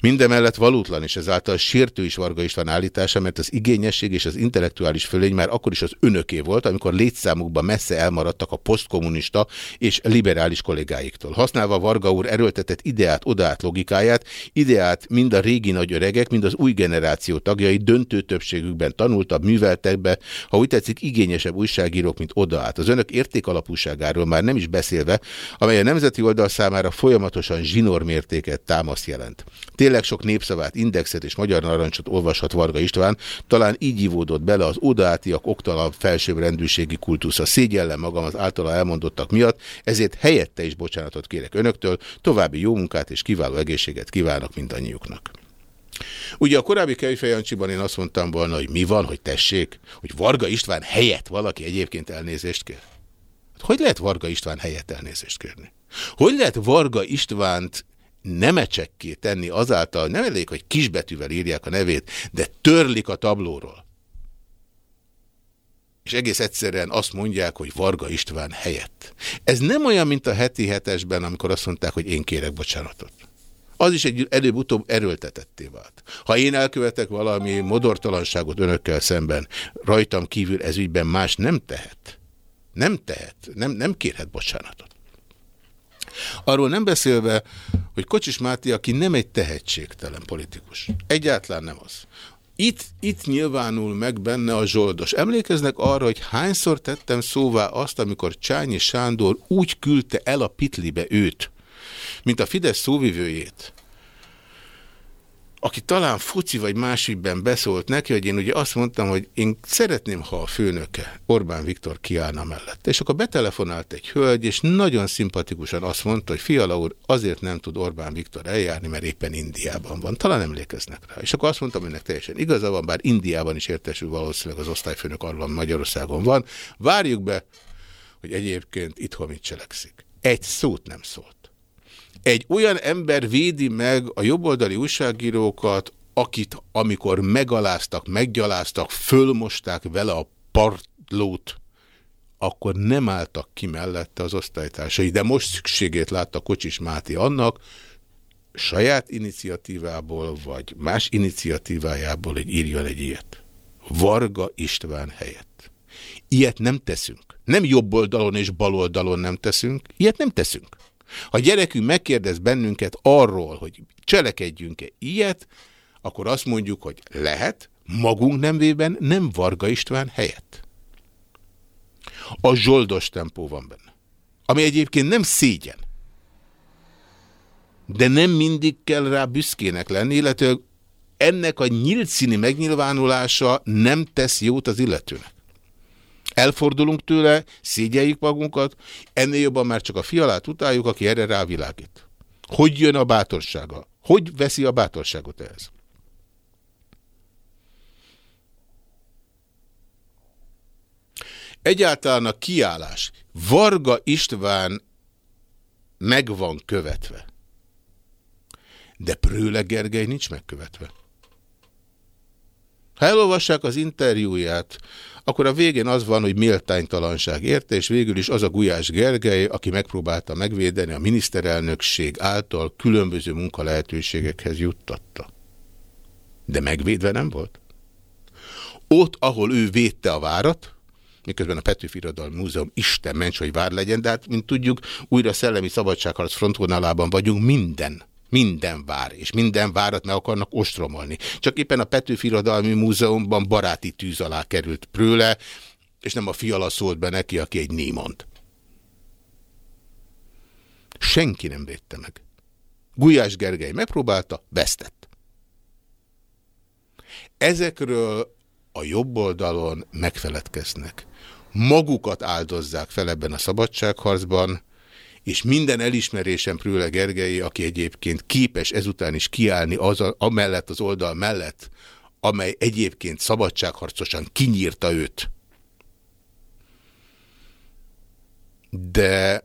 Mindemellett valótlan és ezáltal sértő is Varga István állítása, mert az igényesség és az intellektuális fölény már akkor is az önöké volt, amikor létszámukban messze elmaradtak a posztkommunista és liberális kollégáiktól. Használva Varga úr erőltetett ideát, odaát logikáját, ideát mind a régi nagy öregek, mind az új generáció tagjai döntő többségükben tanultabb, műveltek be, ha úgy tetszik, igényesebb újságírók, mint odaát. Az önök értékalapúságáról már nem is beszélve, amely a nemzeti oldal számára folyamatosan zsinórmértéket támaszt jelent. Tényleg sok népszavát, indexet és magyar narancsot olvashat Varga István, talán így ivódott bele az odaátiak oktalabb felsőbbrendűségi kultusza. Szégyellem magam az általa elmondottak miatt, ezért helyette is bocsánatot kérek önöktől, további jó munkát és kiváló egészséget kívánok mindannyiuknak. Ugye a korábbi Kejfejancsiban én azt mondtam volna, hogy mi van, hogy tessék, hogy Varga István helyett valaki egyébként elnézést kér. Hogy lehet Varga István helyett elnézést kérni? Hogy lehet Varga Istvánt nemecsekké tenni azáltal, nem elég, hogy kisbetűvel írják a nevét, de törlik a tablóról. És egész egyszerűen azt mondják, hogy Varga István helyett. Ez nem olyan, mint a heti hetesben, amikor azt mondták, hogy én kérek bocsánatot. Az is egy előbb-utóbb erőltetetté vált. Ha én elkövetek valami modortalanságot önökkel szemben, rajtam kívül ez ügyben más nem tehet. Nem tehet, nem, nem kérhet bocsánatot. Arról nem beszélve, hogy Kocsis Máté, aki nem egy tehetségtelen politikus. Egyáltalán nem az. Itt, itt nyilvánul meg benne a zsoldos. Emlékeznek arra, hogy hányszor tettem szóvá azt, amikor Csányi Sándor úgy küldte el a pitlibe őt, mint a Fidesz szóvivőjét, aki talán foci vagy másikben beszólt neki, hogy én ugye azt mondtam, hogy én szeretném, ha a főnöke Orbán Viktor kiállna mellett. És akkor betelefonált egy hölgy, és nagyon szimpatikusan azt mondta, hogy Fiala úr azért nem tud Orbán Viktor eljárni, mert éppen Indiában van. Talán emlékeznek rá. És akkor azt mondtam, hogy ennek teljesen igaza van, bár Indiában is értesül valószínűleg az osztályfőnök arról Magyarországon van. Várjuk be, hogy egyébként itthon mit cselekszik. Egy szót nem szólt egy olyan ember védi meg a jobboldali újságírókat, akit amikor megaláztak, meggyaláztak, fölmosták vele a partlót, akkor nem álltak ki mellette az osztálytársai, de most szükségét látta Kocsis Máté annak, saját iniciatívából, vagy más iniciatívájából, hogy írjon egy ilyet. Varga István helyett. Ilyet nem teszünk. Nem jobb oldalon és bal oldalon nem teszünk, ilyet nem teszünk. Ha gyerekünk megkérdez bennünket arról, hogy cselekedjünk-e ilyet, akkor azt mondjuk, hogy lehet, magunk nemvében nem Varga István helyett. A zsoldos tempó van benne. Ami egyébként nem szégyen. De nem mindig kell rá büszkének lenni, illetve ennek a nyílt színi megnyilvánulása nem tesz jót az illetőnek. Elfordulunk tőle, szégyeljük magunkat, ennél jobban már csak a fialát utáljuk, aki erre rávilágít. Hogy jön a bátorsága? Hogy veszi a bátorságot ehhez? Egyáltalán a kiállás. Varga István meg van követve. De Prőle Gergely nincs megkövetve. Ha elolvassák az interjúját, akkor a végén az van, hogy méltánytalanság érte, és végül is az a Gulyás Gergely, aki megpróbálta megvédeni a miniszterelnökség által különböző munkalehetőségekhez juttatta. De megvédve nem volt. Ott, ahol ő védte a várat, miközben a Petőfi Irodalmi Múzeum Isten ments, hogy vár legyen, de hát, mint tudjuk, újra szellemi szabadságharc frontvonalában vagyunk minden minden vár, és minden várat meg akarnak ostromolni. Csak éppen a Petőfi Irodalmi Múzeumban baráti tűz alá került Prőle, és nem a fiala szólt be neki, aki egy némont. Senki nem védte meg. Gulyás Gergely megpróbálta, vesztett. Ezekről a jobb oldalon megfeledkeznek. Magukat áldozzák fel ebben a szabadságharcban, és minden elismerésem Prőle Gergely, aki egyébként képes ezután is kiállni az a, amellett az oldal mellett, amely egyébként szabadságharcosan kinyírta őt. De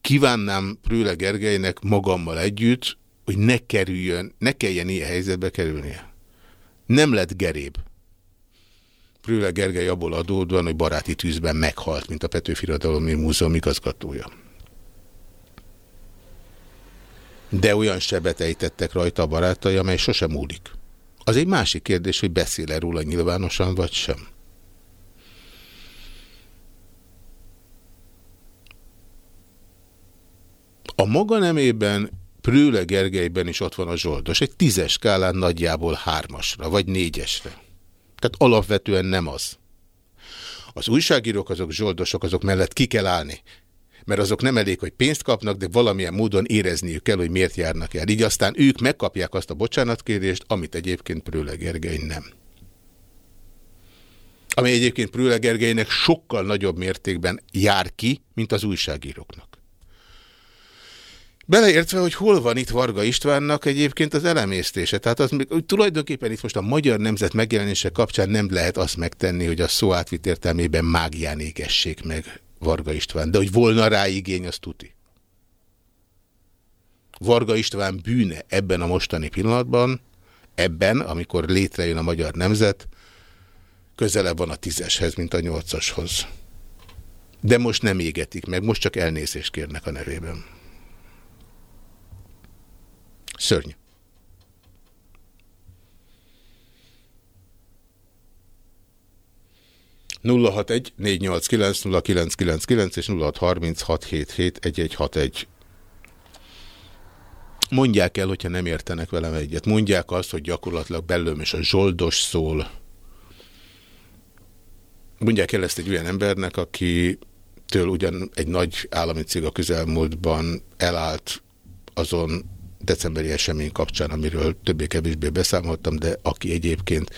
kívánnám Prőle Gergelynek magammal együtt, hogy ne kerüljön, ne kelljen ilyen helyzetbe kerülnie. Nem lett geréb. Prőle Gergely abból adódóan, hogy baráti tűzben meghalt, mint a Petőfi Múzeum igazgatója. De olyan sebet ejtettek rajta a barátai, amely sosem múlik. Az egy másik kérdés, hogy beszél-e róla nyilvánosan, vagy sem. A maga nemében Prőle Gergelyben is ott van a zsoldos. Egy tízes skálán nagyjából hármasra, vagy négyesre. Tehát alapvetően nem az. Az újságírók, azok zsoldosok, azok mellett ki kell állni. Mert azok nem elég, hogy pénzt kapnak, de valamilyen módon érezniük kell, hogy miért járnak el. Így aztán ők megkapják azt a bocsánatkérést, amit egyébként Prőle Gergely nem. Ami egyébként Prőle Gergelynek sokkal nagyobb mértékben jár ki, mint az újságíróknak. Beleértve, hogy hol van itt Varga Istvánnak egyébként az elemésztése. Tehát az, hogy tulajdonképpen itt most a magyar nemzet megjelenése kapcsán nem lehet azt megtenni, hogy a szó átvit értelmében mágián égessék meg Varga István. De hogy volna rá igény, az tuti. Varga István bűne ebben a mostani pillanatban, ebben, amikor létrejön a magyar nemzet, közelebb van a tízeshez, mint a nyolcashoz. De most nem égetik meg, most csak elnézést kérnek a nevében. Szörnyű. 061 489 0999 és 0636771161. Mondják el, hogyha nem értenek velem egyet. Mondják azt, hogy gyakorlatilag belőlem és a zsoldos szól. Mondják el ezt egy olyan embernek, aki től ugyan egy nagy állami cég a közelmúltban elállt azon decemberi esemény kapcsán, amiről többé-kevésbé beszámoltam, de aki egyébként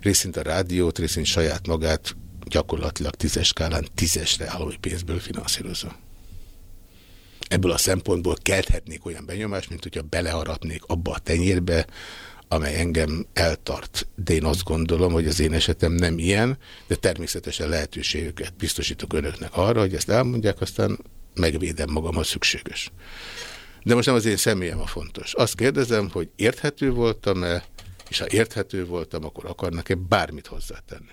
részint a rádiót, részint saját magát gyakorlatilag tízes skálán tízesre állói pénzből finanszírozza. Ebből a szempontból kelthetnék olyan benyomást, mint hogyha beleharatnék abba a tenyérbe, amely engem eltart. De én azt gondolom, hogy az én esetem nem ilyen, de természetesen lehetőségeket biztosítok önöknek arra, hogy ezt elmondják, aztán megvédem magam, ha szükséges. De most nem az én személyem a fontos. Azt kérdezem, hogy érthető voltam-e, és ha érthető voltam, akkor akarnak-e bármit hozzátenni.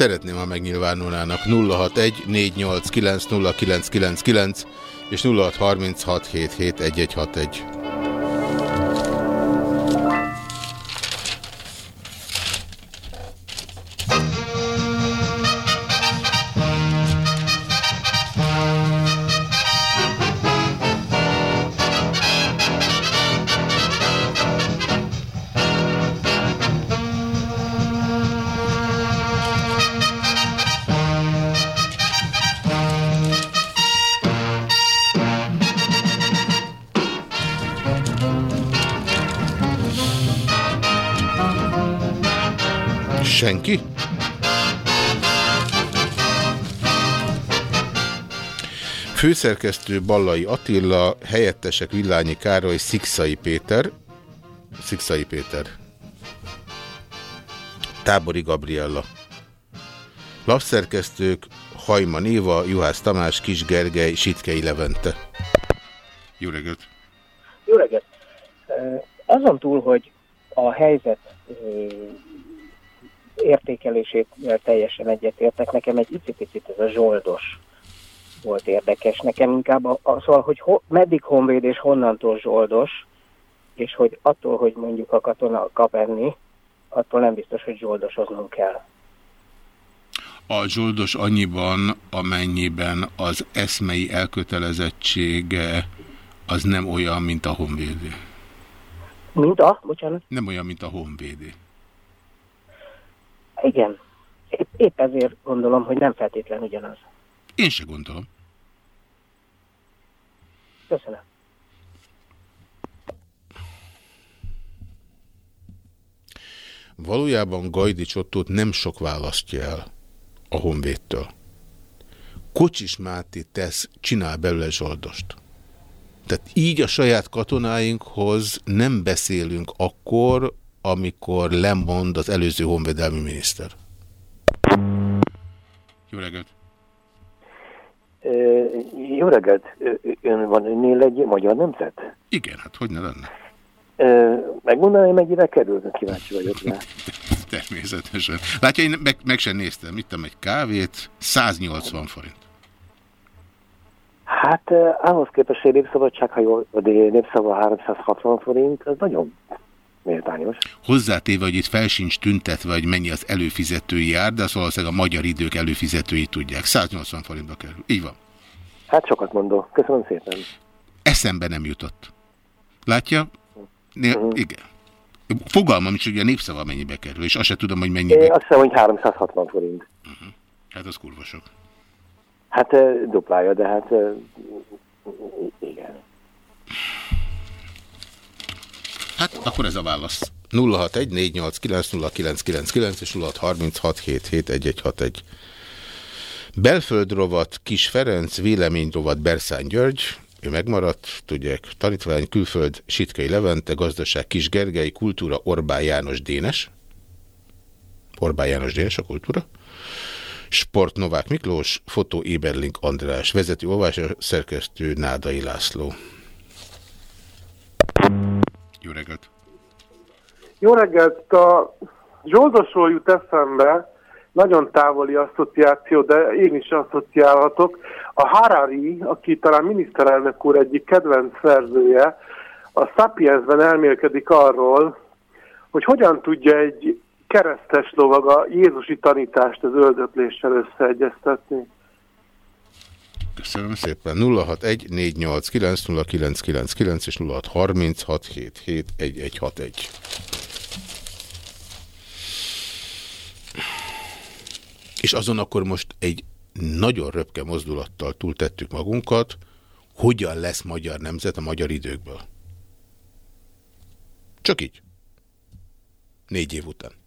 Szeretném, ha megnyilvánulnának 061 489 és 0636771161. Főszerkesztő Ballai Attila, helyettesek Villányi Károly, Szikszai Péter. Szikszai Péter. Tábori Gabriella. Lapszerkesztők Hajma Néva, Juhász Tamás, Kis Gergely, Sitkei Levente. Jó reggelt! Jó reggelt! Azon túl, hogy a helyzet értékelését teljesen egyetértek. Nekem egy icipicit ez a zsoldos volt érdekes. Nekem inkább a, a szóval, hogy ho, meddig honvéd és honnantól zsoldos, és hogy attól, hogy mondjuk a katona kap enni, attól nem biztos, hogy zsoldosoznom kell. A zsoldos annyiban, amennyiben az eszmei elkötelezettsége az nem olyan, mint a honvédő. Mint a? Bocsánat? Nem olyan, mint a honvédő. Igen. Épp, épp ezért gondolom, hogy nem feltétlen ugyanaz. Én se gondolom. Köszönöm. valójában Gajdi Csottót nem sok választja el a Honvédtől. Kocsis Máté tesz, csinál belőle zsoldost. Tehát így a saját katonáinkhoz nem beszélünk akkor, amikor lemond az előző honvédelmi miniszter. Jó reggelt! Jó reggelt! Ön van önnél egy magyar nemzet? Igen, hát hogy ne lenne? Megmondaná, hogy mennyire kerül? Kíváncsi vagyok rá. <laughs> Természetesen. Látja, én meg, meg sem néztem. Ittem egy kávét, 180 forint. Hát ahhoz képest, hogy népszabadság, ha jól, de népszava 360 forint, ez nagyon méltányos. Hozzátéve, hogy itt fel sincs tüntetve, hogy mennyi az előfizetői ár, de azt valószínűleg a magyar idők előfizetői tudják. 180 forintba kerül. Így van. Hát sokat mondó. Köszönöm szépen. Eszembe nem jutott. Látja? Né uh -huh. Igen. Fogalmam is, hogy a népszava mennyibe kerül, és azt se tudom, hogy mennyibe. Én azt hiszem, hogy 360 forint. Uh -huh. Hát az kurva sok. Hát duplája, de hát igen. Hát akkor ez a válasz. 0614890999 és 0636771161. Belföld rovat Kis Ferenc, vélemény rovat Berszán György, ő megmaradt, tudják, tanítvány, külföld, Sitkei Levente, gazdaság Kis Gergely, kultúra Orbán János Dénes. Orbán János Dénes a kultúra. Sport Novák Miklós, fotó Éberlink András, vezető olvásó szerkesztő Nádai László. Jó reggelt! Jó reggelt! A Zsoldosról jut eszembe, nagyon távoli asszociáció, de én is asszociálhatok. A Harari, aki talán miniszterelnök úr egyik kedvenc szerzője, a Sapiensben elmélkedik arról, hogy hogyan tudja egy keresztes lovag a Jézusi tanítást az öldökléssel összeegyeztetni. Köszönöm szépen. 061-489-0999 és 0636771161. És azon akkor most egy nagyon röpke mozdulattal túltettük magunkat, hogyan lesz magyar nemzet a magyar időkből. Csak így. Négy év után.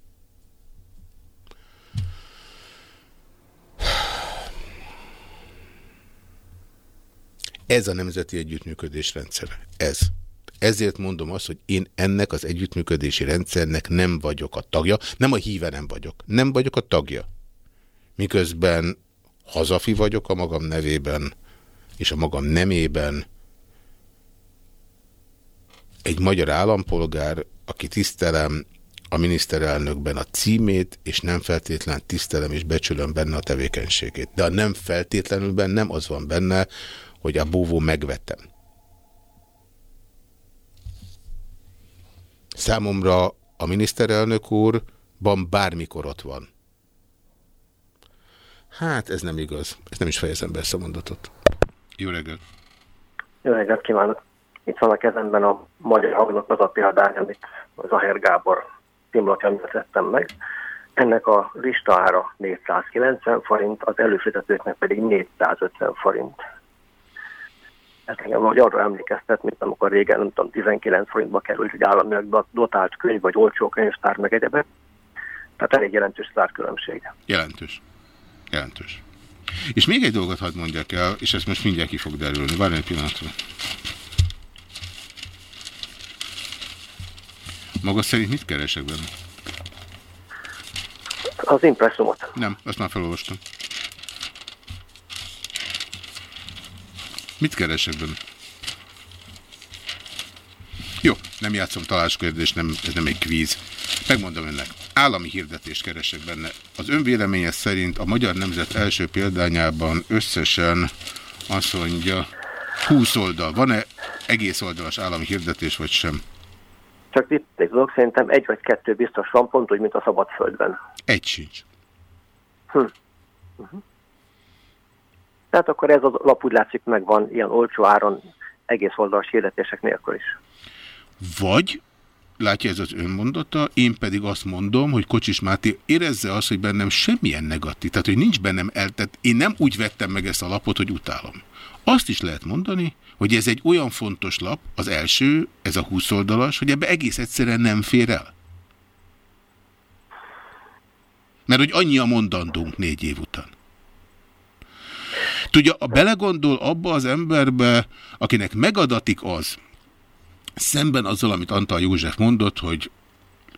Ez a nemzeti együttműködés rendszere. Ez. Ezért mondom azt, hogy én ennek az együttműködési rendszernek nem vagyok a tagja, nem a híve nem vagyok, nem vagyok a tagja. Miközben hazafi vagyok a magam nevében, és a magam nemében egy magyar állampolgár, aki tisztelem a miniszterelnökben a címét, és nem feltétlen tisztelem és becsülöm benne a tevékenységét. De a nem feltétlenülben nem az van benne, hogy a búvó megvettem. Számomra a miniszterelnök úrban bármikor ott van. Hát ez nem igaz. Ez nem is fejezem be ezt a mondatot. Jó reggelt! Jó reggelt kívánok! Itt van a kezemben a magyar hangnak az a példány, amit az Aher Gábor címlapja miatt vettem meg. Ennek a lista ára 490 forint, az előfizetőknek pedig 450 forint. Ez engem hogy arra emlékeztet, mint amikor régen, nem tudom, 19 forintba került egy államilag dotált könyv, vagy olcsó könyvtár, meg egyebek. Tehát elég jelentős szárkülönbség. Jelentős. Jelentős. És még egy dolgot hadd mondjak el, és ezt most mindjárt ki fog derülni. Várj egy pillanatra. Maga szerint mit keresek benne? Az impresszumot. Nem, azt már felolvastam. Mit keresek benne? Jó, nem játszom találáskérdést, nem, ez nem egy kvíz. Megmondom önnek, állami hirdetést keresek benne. Az önvéleménye szerint a Magyar Nemzet első példányában összesen azt mondja, 20 oldal. Van-e egész oldalas állami hirdetés, vagy sem? Csak itt egy dolog, szerintem egy vagy kettő biztos van, pont úgy, mint a szabadföldben. Egy sincs. Hm. Uh -huh. Tehát akkor ez a lap úgy látszik megvan ilyen olcsó áron egész oldalas hirdetések nélkül is. Vagy, látja ez az önmondata, én pedig azt mondom, hogy Kocsis Máté érezze azt, hogy bennem semmilyen negatív, tehát hogy nincs bennem el, tehát én nem úgy vettem meg ezt a lapot, hogy utálom. Azt is lehet mondani, hogy ez egy olyan fontos lap, az első, ez a 20 oldalas, hogy ebbe egész egyszerűen nem fér el. Mert hogy annyi a mondandónk négy év után. Tudja, a belegondol abba az emberbe, akinek megadatik az, szemben azzal, amit Antal József mondott, hogy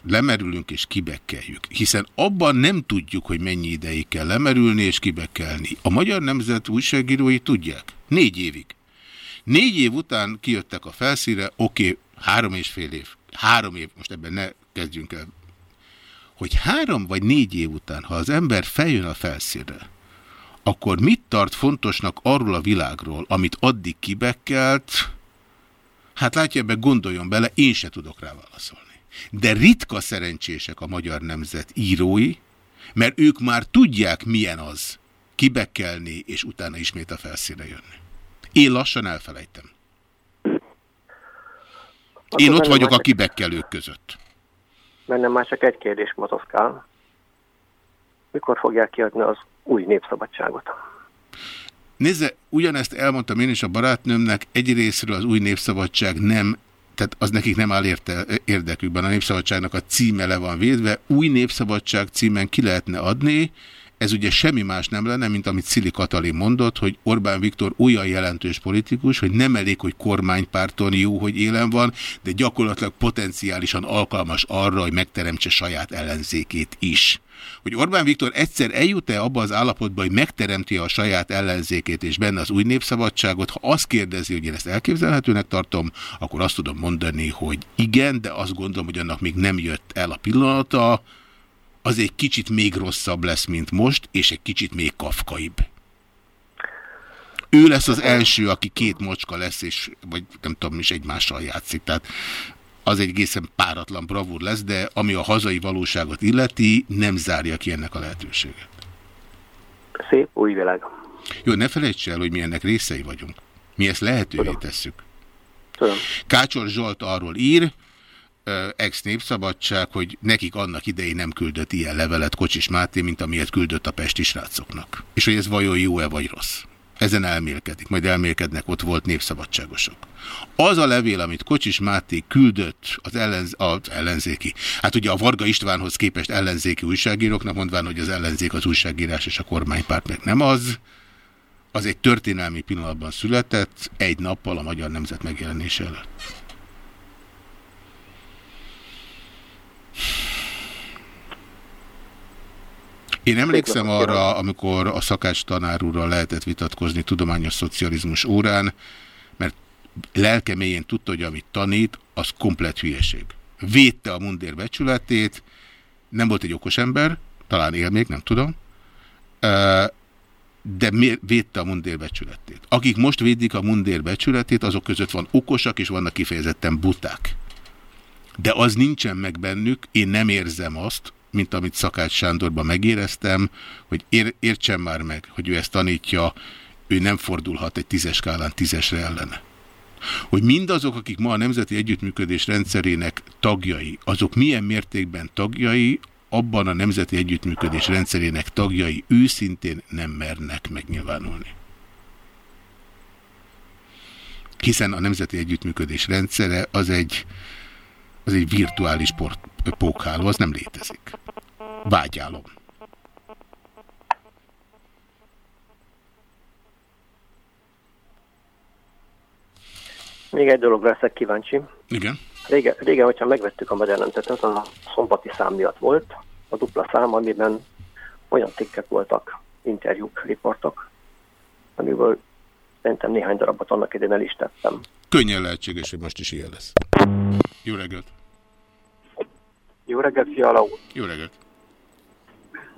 lemerülünk és kibekkeljük. Hiszen abban nem tudjuk, hogy mennyi ideig kell lemerülni és kibekkelni. A Magyar Nemzet újságírói tudják. Négy évig. Négy év után kijöttek a felszíre, oké, okay, három és fél év. Három év, most ebben ne kezdjünk el. Hogy három vagy négy év után, ha az ember feljön a felszínre, akkor mit tart fontosnak arról a világról, amit addig kibekkelt, hát látja, ebbe gondoljon bele, én se tudok rá válaszolni. De ritka szerencsések a magyar nemzet írói, mert ők már tudják, milyen az kibekkelni, és utána ismét a felszínre jönni. Én lassan elfelejtem. Én ott vagyok a kibekkelők között. Bennem már csak egy kérdés motoszkál. Mikor fogják kiadni az új népszabadságot? Nézze, ugyanezt elmondtam én is a barátnőmnek, egyrésztről az új népszabadság nem tehát az nekik nem áll érte, érdekükben. A Népszabadságnak a címe le van védve. Új Népszabadság címen ki lehetne adni, ez ugye semmi más nem lenne, mint amit Szili Katalin mondott, hogy Orbán Viktor olyan jelentős politikus, hogy nem elég, hogy kormánypárton jó, hogy élen van, de gyakorlatilag potenciálisan alkalmas arra, hogy megteremtse saját ellenzékét is. Hogy Orbán Viktor egyszer eljut-e abba az állapotba, hogy megteremti a saját ellenzékét és benne az új népszabadságot, ha azt kérdezi, hogy én ezt elképzelhetőnek tartom, akkor azt tudom mondani, hogy igen, de azt gondolom, hogy annak még nem jött el a pillanata, az egy kicsit még rosszabb lesz, mint most, és egy kicsit még kafkaibb. Ő lesz az első, aki két mocska lesz, és vagy nem tudom, is egymással játszik. Tehát az egy egészen páratlan bravúr lesz, de ami a hazai valóságot illeti, nem zárja ki ennek a lehetőséget. Szép új világ. Jó, ne felejts el, hogy mi ennek részei vagyunk. Mi ezt lehetővé Tudom. tesszük. Tudom. Kácsor Zsolt arról ír, ex-népszabadság, hogy nekik annak idején nem küldött ilyen levelet Kocsis Máté, mint amilyet küldött a pesti srácoknak. És hogy ez vajon jó-e vagy rossz. Ezen elmélkedik, majd elmélkednek, ott volt népszabadságosok. Az a levél, amit Kocsis Máté küldött az, ellenz, az ellenzéki, hát ugye a Varga Istvánhoz képest ellenzéki újságíróknak, mondván, hogy az ellenzék az újságírás és a kormánypárt meg nem az, az egy történelmi pillanatban született, egy nappal a Magyar Nemzet megjelenése előtt. Én emlékszem arra, amikor a szakács tanár úrral lehetett vitatkozni tudományos szocializmus órán, mert lelke mélyén tudta, hogy amit tanít, az komplet hülyeség. Védte a mundér becsületét, nem volt egy okos ember, talán él még, nem tudom, de védte a mundér becsületét. Akik most védik a mundér becsületét, azok között van okosak, és vannak kifejezetten buták. De az nincsen meg bennük, én nem érzem azt, mint amit Szakács Sándorban megéreztem, hogy ér, értsem már meg, hogy ő ezt tanítja, ő nem fordulhat egy tízes skálán tízesre ellene. Hogy mindazok, akik ma a Nemzeti Együttműködés rendszerének tagjai, azok milyen mértékben tagjai, abban a Nemzeti Együttműködés rendszerének tagjai őszintén nem mernek megnyilvánulni. Hiszen a Nemzeti Együttműködés rendszere az egy, az egy virtuális port, pókháló, az nem létezik. Vágyálom. Még egy dologra leszek kíváncsi. Igen. Régen, régen hogyha megvettük a Magyar Nemzetet, az a szombati szám miatt volt, a dupla szám, amiben olyan tikkek voltak, interjúk, riportok, amiből szerintem néhány darabot annak idén el is tettem. Könnyen lehetséges, hogy most is ilyen lesz. Jó reggelt! Jó reggelt, Fiala úr! Jó reggelt!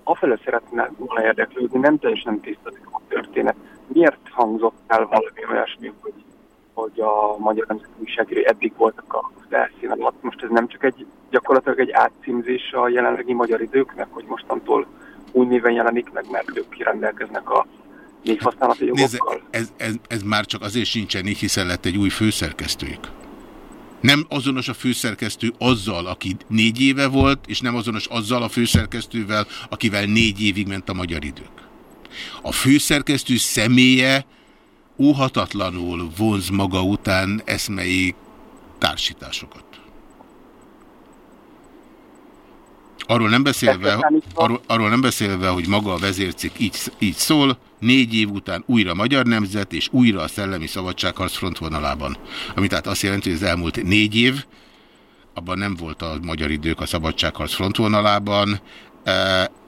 Afelől szeretne volna érdeklődni, nem teljesen tisztazik a történet. Miért hangzott el valami olyasmi, hogy, hogy a Magyar Nemzeti Újságíró eddig voltak a felszínen? Most ez nem csak egy gyakorlatilag egy átcímzés a jelenlegi magyar időknek, hogy mostantól új néven jelenik meg, mert ők kirendelkeznek a névhasználati jogokkal? Nézze, ez, ez, ez már csak azért sincsen így, hiszen lett egy új főszerkesztőjük. Nem azonos a főszerkesztő azzal, aki négy éve volt, és nem azonos azzal a főszerkesztővel, akivel négy évig ment a magyar idők. A főszerkesztő személye óhatatlanul vonz maga után eszmei társításokat. Arról nem beszélve, arról, arról nem beszélve, hogy maga a vezércik így, így szól, négy év után újra Magyar Nemzet, és újra a Szellemi Szabadságharc frontvonalában. Ami tehát azt jelenti, hogy az elmúlt négy év, abban nem volt a magyar idők a Szabadságharc frontvonalában,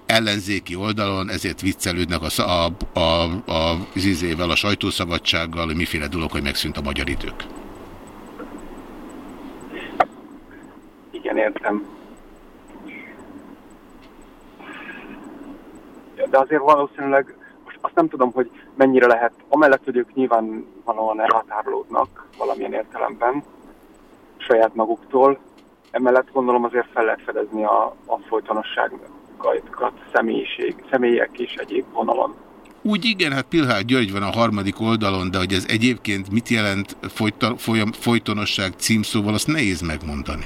ellenzéki oldalon, ezért viccelődnek a, a, a, a, az izével, a sajtószabadsággal, hogy miféle dolog, hogy megszűnt a magyar idők. Igen, értem. De azért valószínűleg, azt nem tudom, hogy mennyire lehet, amellett, hogy ők nyilvánvalóan elhatárolódnak valamilyen értelemben saját maguktól, emellett gondolom azért fel lehet fedezni a, a folytonosságnak gajtkat, személyiség, személyek és egyéb vonalon. Úgy igen, hát Pilhár György van a harmadik oldalon, de hogy ez egyébként mit jelent folyta, folytonosság címszóval, azt nehéz megmondani.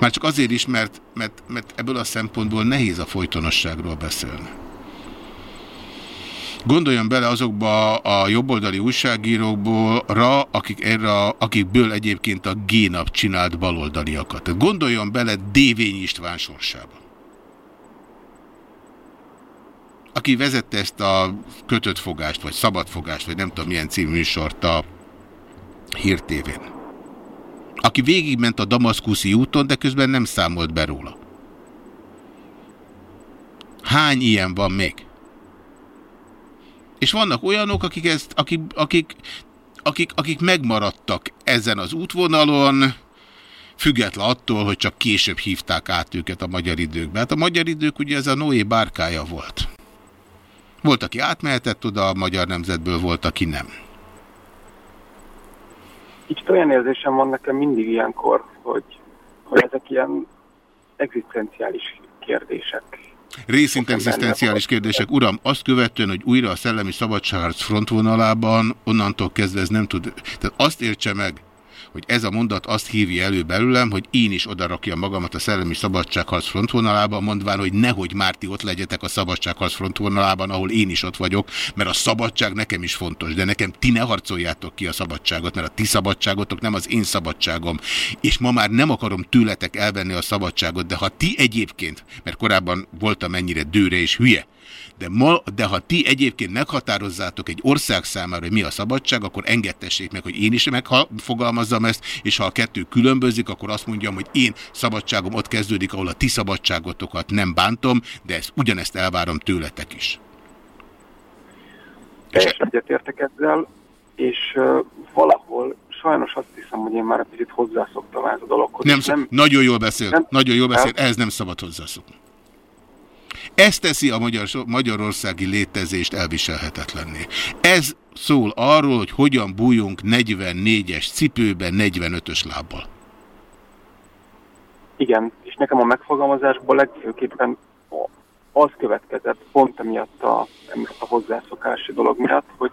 Már csak azért is, mert, mert, mert ebből a szempontból nehéz a folytonosságról beszélni. Gondoljon bele azokba a jobboldali újságírókból, ra, akik erre, akikből egyébként a G-nap csinált baloldaliakat. Gondoljon bele Dévény István sorsába. aki vezette ezt a kötött fogást, vagy szabadfogást, vagy nem tudom milyen című műsort a hírtévén. Aki végigment a Damaszkuszi úton, de közben nem számolt be róla. Hány ilyen van még? És vannak olyanok, akik, ezt, akik, akik, akik, akik megmaradtak ezen az útvonalon, független attól, hogy csak később hívták át őket a magyar időkbe. Hát a magyar idők ugye ez a Noé bárkája volt. Volt, aki átmehetett oda a magyar nemzetből, volt, aki nem. Kicsit olyan érzésem van nekem mindig ilyenkor, hogy, hogy ezek ilyen egzisztenciális kérdések. Részint egzisztenciális kérdések. Uram, azt követően, hogy újra a szellemi szabadságharc frontvonalában, onnantól kezdve ez nem tud... Tehát azt értse meg, hogy ez a mondat azt hívja elő belőlem, hogy én is odarakjam magamat a Szellemi Szabadságharc frontvonalában, mondván, hogy nehogy Márti ott legyetek a Szabadságharc frontvonalában, ahol én is ott vagyok, mert a szabadság nekem is fontos, de nekem ti ne harcoljátok ki a szabadságot, mert a ti szabadságotok nem az én szabadságom, és ma már nem akarom tőletek elvenni a szabadságot, de ha ti egyébként, mert korábban voltam ennyire dőre és hülye, de, ma, de ha ti egyébként meghatározzátok egy ország számára, hogy mi a szabadság, akkor engedtessék meg, hogy én is megfogalmazzam ezt, és ha a kettő különbözik, akkor azt mondjam, hogy én szabadságom ott kezdődik, ahol a ti szabadságotokat nem bántom, de ezt ugyanezt elvárom tőletek is. Teljesen egyetértek ezzel, és uh, valahol sajnos azt hiszem, hogy én már egy kicsit hozzászoktam ez a dologhoz. Nem, nem, nagyon jól beszél, nem, nagyon jól beszél, nem, ehhez nem szabad hozzászokni. Ez teszi a magyar, magyarországi létezést elviselhetetlenné. Ez szól arról, hogy hogyan bújunk 44-es cipőben 45-ös lábbal. Igen, és nekem a megfogalmazásból legfőképpen az következett, pont emiatt a, emiatt a hozzászokási dolog miatt, hogy,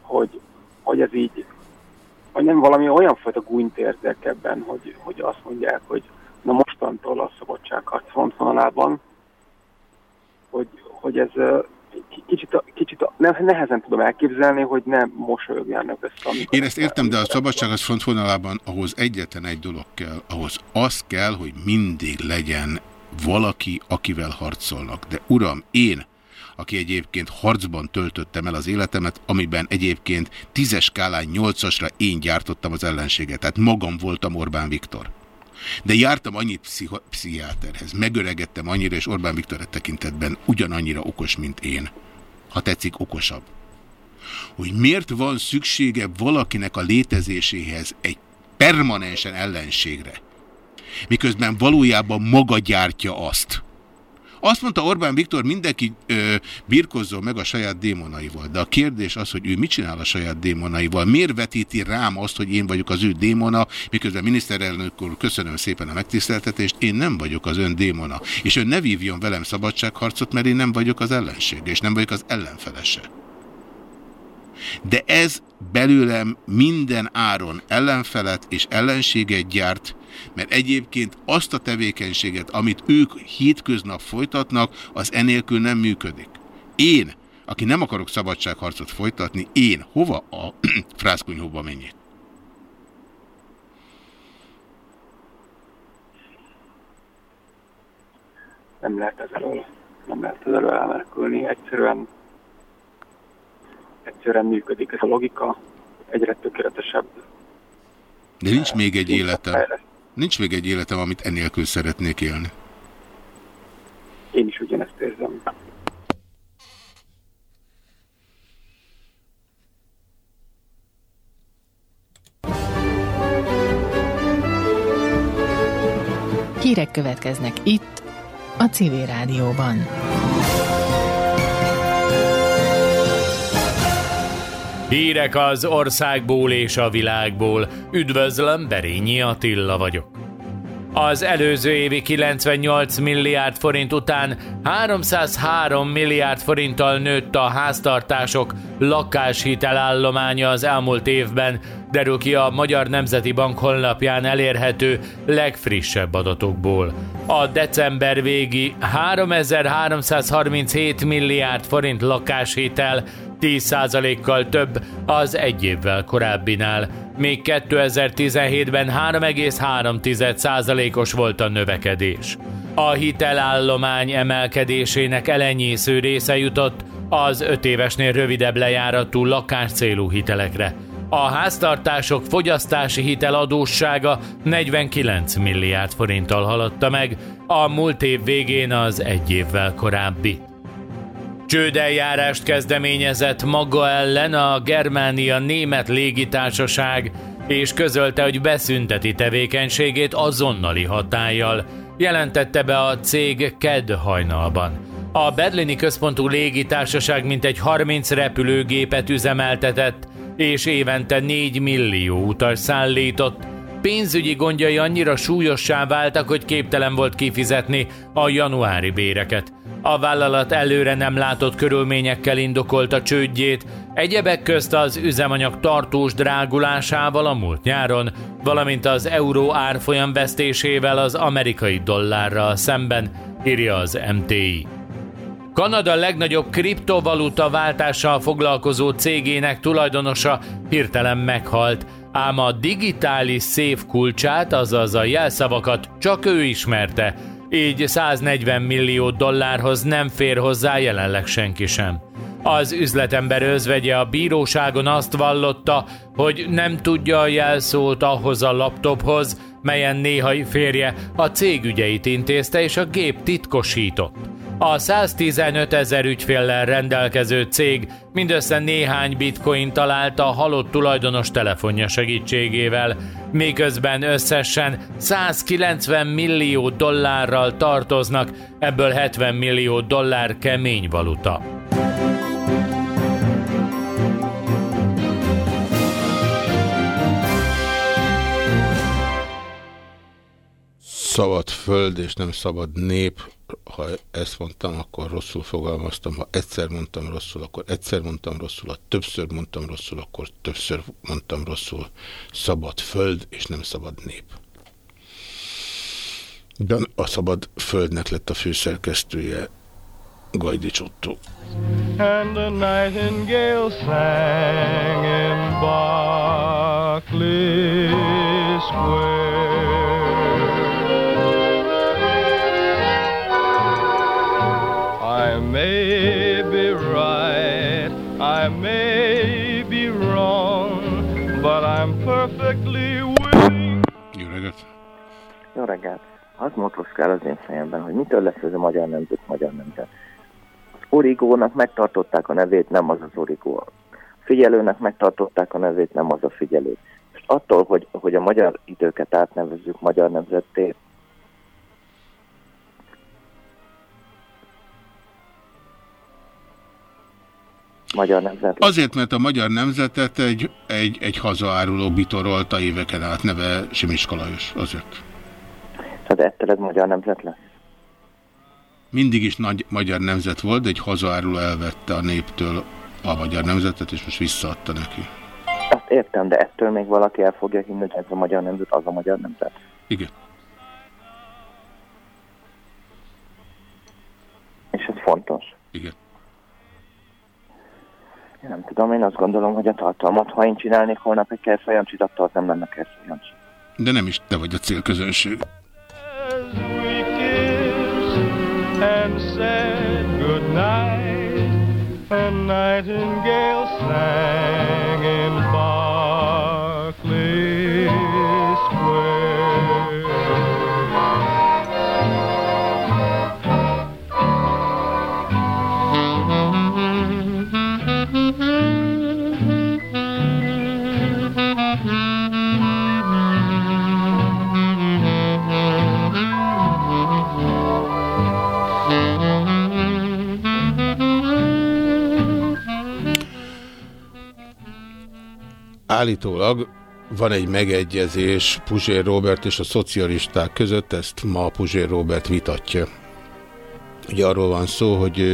hogy, hogy ez így, hogy nem valami olyan fajta gúnyt érzek ebben, hogy, hogy azt mondják, hogy na mostantól a szabadságharc frontvonalában hogy, hogy ez kicsit, kicsit nehezen tudom elképzelni, hogy nem mosolyogjanak össze. Én ezt értem, de a szabadság az frontvonalában ahhoz egyetlen egy dolog kell, ahhoz az kell, hogy mindig legyen valaki, akivel harcolnak. De uram, én, aki egyébként harcban töltöttem el az életemet, amiben egyébként tízes skálán nyolcasra én gyártottam az ellenséget. Tehát magam voltam Orbán Viktor. De jártam annyit pszichiáterhez, megöregettem annyira, és Orbán Viktor tekintetben ugyanannyira okos, mint én. Ha tetszik, okosabb. Hogy miért van szüksége valakinek a létezéséhez egy permanensen ellenségre, miközben valójában maga gyártja azt, azt mondta Orbán Viktor, mindenki ö, birkozzon meg a saját démonaival. De a kérdés az, hogy ő mit csinál a saját démonaival. Miért vetíti rám azt, hogy én vagyok az ő démona, miközben miniszterelnök úr, köszönöm szépen a megtiszteltetést, én nem vagyok az ön démona. És ön ne vívjon velem szabadságharcot, mert én nem vagyok az ellenség, és nem vagyok az ellenfelese. De ez belőlem minden áron ellenfelet és ellenséget gyárt, mert egyébként azt a tevékenységet, amit ők hétköznap folytatnak, az enélkül nem működik. Én, aki nem akarok szabadságharcot folytatni, én hova a <clears throat> frászkonyhóba menjek? nem lehet ezelől, nem lehet ezelől elmenekülni. Egyszerűen, egyszerűen működik ez a logika, egyre tökéletesebb. De nincs még egy életem. Nincs még egy életem, amit enélkül szeretnék élni. Én is ugyanezt érzem. Hírek következnek itt, a Civil Rádióban. Hírek az országból és a világból. Üdvözlöm, Berényi Attila vagyok. Az előző évi 98 milliárd forint után 303 milliárd forinttal nőtt a háztartások lakáshitelállománya az elmúlt évben, derül ki a Magyar Nemzeti Bank honlapján elérhető legfrissebb adatokból. A december végi 3337 milliárd forint lakáshitel 10%-kal több az egy évvel korábbinál. Még 2017-ben 3,3%-os volt a növekedés. A hitelállomány emelkedésének elenyésző része jutott az 5 évesnél rövidebb lejáratú lakáscélú hitelekre. A háztartások fogyasztási hiteladóssága 49 milliárd forinttal haladta meg, a múlt év végén az egy évvel korábbi. Csődeljárást kezdeményezett maga ellen a Germánia német légitársaság, és közölte, hogy beszünteti tevékenységét azonnali hatállyal, jelentette be a cég KED hajnalban. A berlini központú légitársaság mintegy 30 repülőgépet üzemeltetett, és évente 4 millió utas szállított, pénzügyi gondjai annyira súlyossá váltak, hogy képtelen volt kifizetni a januári béreket. A vállalat előre nem látott körülményekkel indokolta csődjét, egyebek közt az üzemanyag tartós drágulásával a múlt nyáron, valamint az euró árfolyam vesztésével az amerikai dollárral szemben, írja az MTI. Kanada legnagyobb kriptovaluta váltással foglalkozó cégének tulajdonosa hirtelen meghalt, ám a digitális szév kulcsát, azaz a jelszavakat csak ő ismerte, így 140 millió dollárhoz nem fér hozzá jelenleg senki sem. Az üzletember özvegye a bíróságon azt vallotta, hogy nem tudja a jelszót ahhoz a laptophoz, melyen néhai férje a cég ügyeit intézte és a gép titkosított. A 115 ezer ügyféllel rendelkező cég mindössze néhány bitcoin talált a halott tulajdonos telefonja segítségével, miközben összesen 190 millió dollárral tartoznak, ebből 70 millió dollár kemény valuta. Szabad föld és nem szabad nép ha ezt mondtam, akkor rosszul fogalmaztam, ha egyszer mondtam rosszul, akkor egyszer mondtam rosszul, ha többször mondtam rosszul, akkor többször mondtam rosszul. Szabad föld, és nem szabad nép. De a szabad földnek lett a főszerkesztője Gajdi Csottó. And the nightingale sang in Berkeley Square Az motoszkál az én fejemben, hogy mitől lesz ez a magyar nemzet, magyar nemzet. Origónak megtartották a nevét, nem az az origó. Figyelőnek megtartották a nevét, nem az a figyelő. És attól, hogy, hogy a magyar időket átnevezzük magyar nemzetté, magyar nemzet. Azért, mert a magyar nemzetet egy, egy, egy hazaáruló bitorolta éveken át neve Simics Kalajos. Azért. Tehát ettől ez magyar nemzet lesz? Mindig is nagy magyar nemzet volt, de egy hazaáruló elvette a néptől a magyar nemzetet, és most visszaadta neki. Azt értem, de ettől még valaki el fogja hinni, hogy ez a magyar nemzet, az a magyar nemzet? Igen. És ez fontos. Igen. Én nem tudom, én azt gondolom, hogy a tartalmat, ha én csinálnék holnap egy kerszolyancsit, akkor az nem lenne kerszolyancsi. De nem is te vagy a célközönség. And said good night. A nightingale sang in Állítólag van egy megegyezés Puzsér Robert és a szocialisták között, ezt ma Puzsér Robert vitatja. Ugye arról van szó, hogy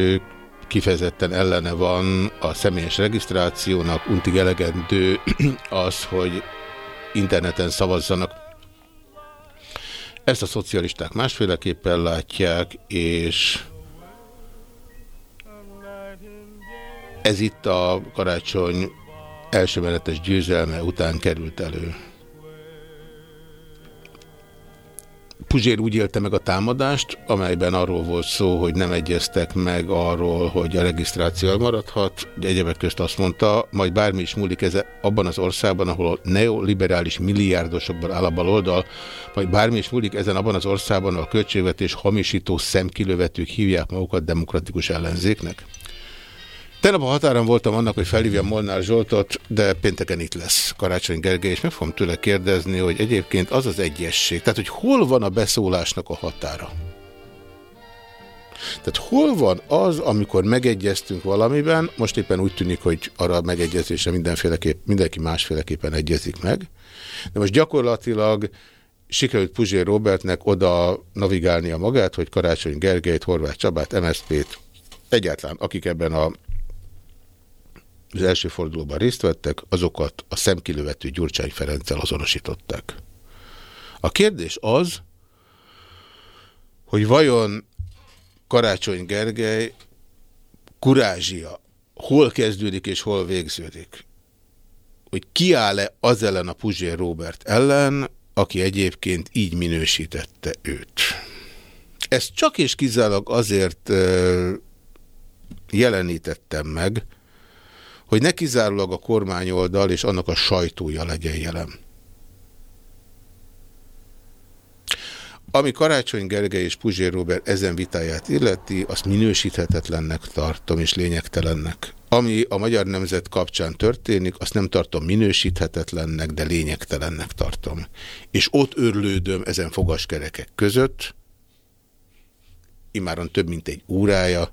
kifejezetten ellene van a személyes regisztrációnak, untig elegendő <clears throat> az, hogy interneten szavazzanak. Ezt a szocialisták másféleképpen látják, és ez itt a karácsony első menetes győzelme után került elő. Puzsér úgy élte meg a támadást, amelyben arról volt szó, hogy nem egyeztek meg arról, hogy a regisztráció maradhat. Egyebek közt azt mondta, majd bármi is múlik ez abban az országban, ahol a neoliberális milliárdosokban áll a baloldal, majd bármi is múlik ezen abban az országban, ahol a költségvetés hamisító szemkilövetők hívják magukat demokratikus ellenzéknek. Tegnap a határon voltam annak, hogy felhívjam Molnár Zsoltot, de pénteken itt lesz Karácsony Gergely, és meg fogom tőle kérdezni, hogy egyébként az az egyesség, tehát hogy hol van a beszólásnak a határa? Tehát hol van az, amikor megegyeztünk valamiben, most éppen úgy tűnik, hogy arra a megegyezésre mindenféleképp, mindenki másféleképpen egyezik meg, de most gyakorlatilag sikerült Puzsér Robertnek oda navigálnia magát, hogy Karácsony Gergelyt, Horváth Csabát, MSZP-t, egyáltalán akik ebben a az első fordulóban részt vettek, azokat a szemkilövető Gyurcsány Ferenccel azonosították. A kérdés az, hogy vajon Karácsony Gergely kurázsia hol kezdődik és hol végződik? Hogy kiáll-e az ellen a Puzsér Robert ellen, aki egyébként így minősítette őt. Ezt csak és kizárólag azért jelenítettem meg, hogy ne kizárólag a kormányoldal és annak a sajtója legyen jelen. Ami Karácsony Gergely és Puzsér Robert ezen vitáját illeti, azt minősíthetetlennek tartom és lényegtelennek. Ami a magyar nemzet kapcsán történik, azt nem tartom minősíthetetlennek, de lényegtelennek tartom. És ott örlődöm ezen fogaskerekek között, imáron több mint egy órája,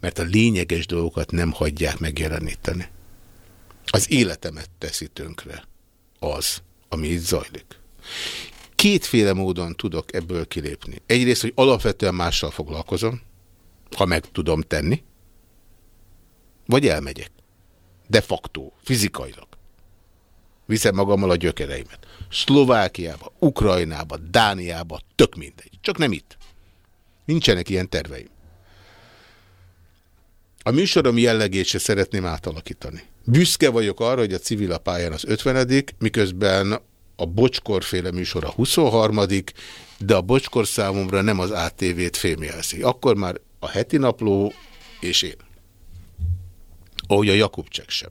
mert a lényeges dolgokat nem hagyják megjeleníteni. Az életemet teszi tönkre az, ami itt zajlik. Kétféle módon tudok ebből kilépni. Egyrészt, hogy alapvetően mással foglalkozom, ha meg tudom tenni, vagy elmegyek. De facto, fizikailag. Viszem magammal a gyökereimet. Szlovákiába, Ukrajnába, Dániába, tök mindegy. Csak nem itt. Nincsenek ilyen terveim. A műsorom jellegét se szeretném átalakítani. Büszke vagyok arra, hogy a civil a pályán az 50 miközben a Bocskorféle műsor a 23 de a Bocskor számomra nem az ATV-t fémjelzi. Akkor már a heti napló és én. Ahogy a Jakubcsek sem.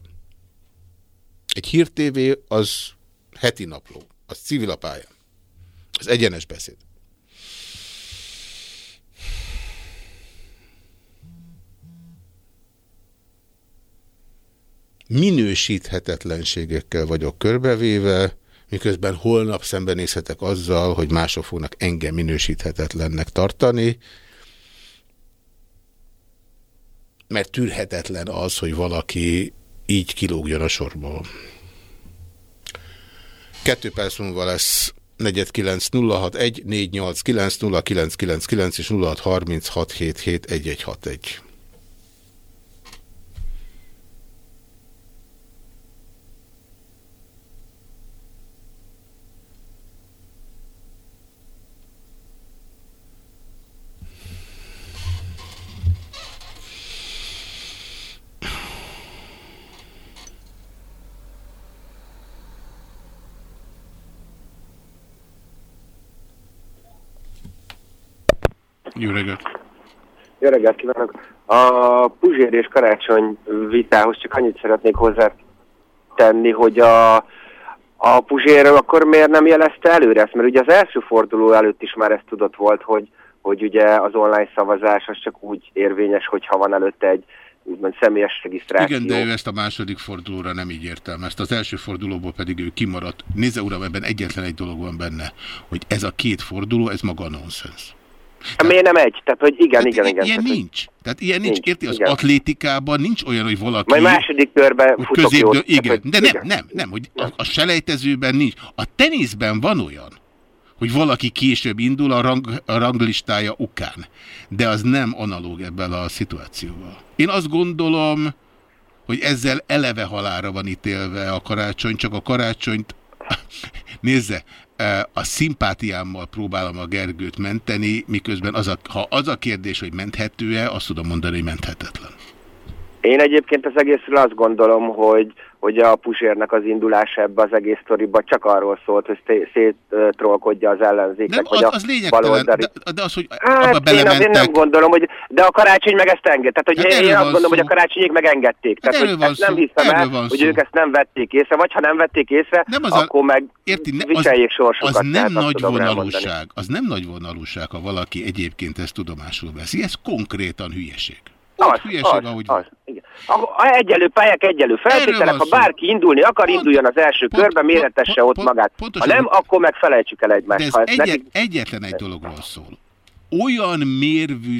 Egy hírtévé az heti napló, az civil a pályán. Az egyenes beszéd. Minősíthetetlenségekkel vagyok körbevéve, miközben holnap szembenézhetek azzal, hogy mások fognak engem minősíthetetlennek tartani, mert tűrhetetlen az, hogy valaki így kilógjon a sorból. Kettő perc múlva lesz 49 061 489 0999 és 0636771161. Jó reggelt! Jó reggelt kívánok! A Puzsér és Karácsony vitához csak annyit szeretnék hozzátenni, hogy a, a Puzsér akkor miért nem jelezte előre ezt? Mert ugye az első forduló előtt is már ez tudott volt, hogy, hogy ugye az online szavazás az csak úgy érvényes, hogyha van előtte egy úgymond személyes regisztráció. Igen, de ő ezt a második fordulóra nem így értelmezte. Az első fordulóból pedig ő kimaradt. Nézze uram, ebben egyetlen egy dolog van benne, hogy ez a két forduló, ez maga nonsens. Hát miért nem egy? Tehát, hogy igen, hát igen, igen. Ilyen tehát, nincs. Tehát ilyen nincs. Nincs, Érti, az igen. atlétikában nincs olyan, hogy valaki... Majd második körben futok középből, jót. igen. Tehát, De nem, nem, nem, hogy a, a selejtezőben nincs. A teniszben van olyan, hogy valaki később indul a, rang, a ranglistája ukán. De az nem analóg ebben a szituációval. Én azt gondolom, hogy ezzel eleve halára van ítélve a karácsony, csak a karácsonyt, <laughs> nézze, a szimpátiámmal próbálom a Gergőt menteni, miközben az a, ha az a kérdés, hogy menthető-e, azt tudom mondani, hogy menthetetlen. Én egyébként az egészről azt gondolom, hogy, hogy a Pusérnek az indulása ebbe az egész sztoriba csak arról szólt, hogy szé- széttrollkodja az ellenzéket, Nem, vagy az, a az lényegtelen, baloldali. de, de az, hogy abba Hát én belementek, nem gondolom, hogy... De a karácsony meg ezt enged. Tehát, hogy Hát én, én azt gondolom, szó. hogy a karácsonyék megengedték. Hát Tehát, hogy ezt nem hiszem el, erről van hogy szó. ők ezt nem vették észre, vagy ha nem vették észre, Nem az a- akkor meg Érti, ne, az, sorsukat. az nem tehát nagy vonalúság, az nem nagy vonalúság, ha valaki egyébként ezt tudomásul veszi. Ez konkrétan hülyeség. Ott Az, hülyeség, az, ahogy az, igen. A, egyelő pályák, egyelő feltételek, ha bárki indulni akar, induljon az első körbe, méretesse ott magát. Ha pontosan. nem, akkor meg felejtsük el De egymást. ez Ha ezt egyet, nekik- egyetlen egy dologról szól. Olyan mérvű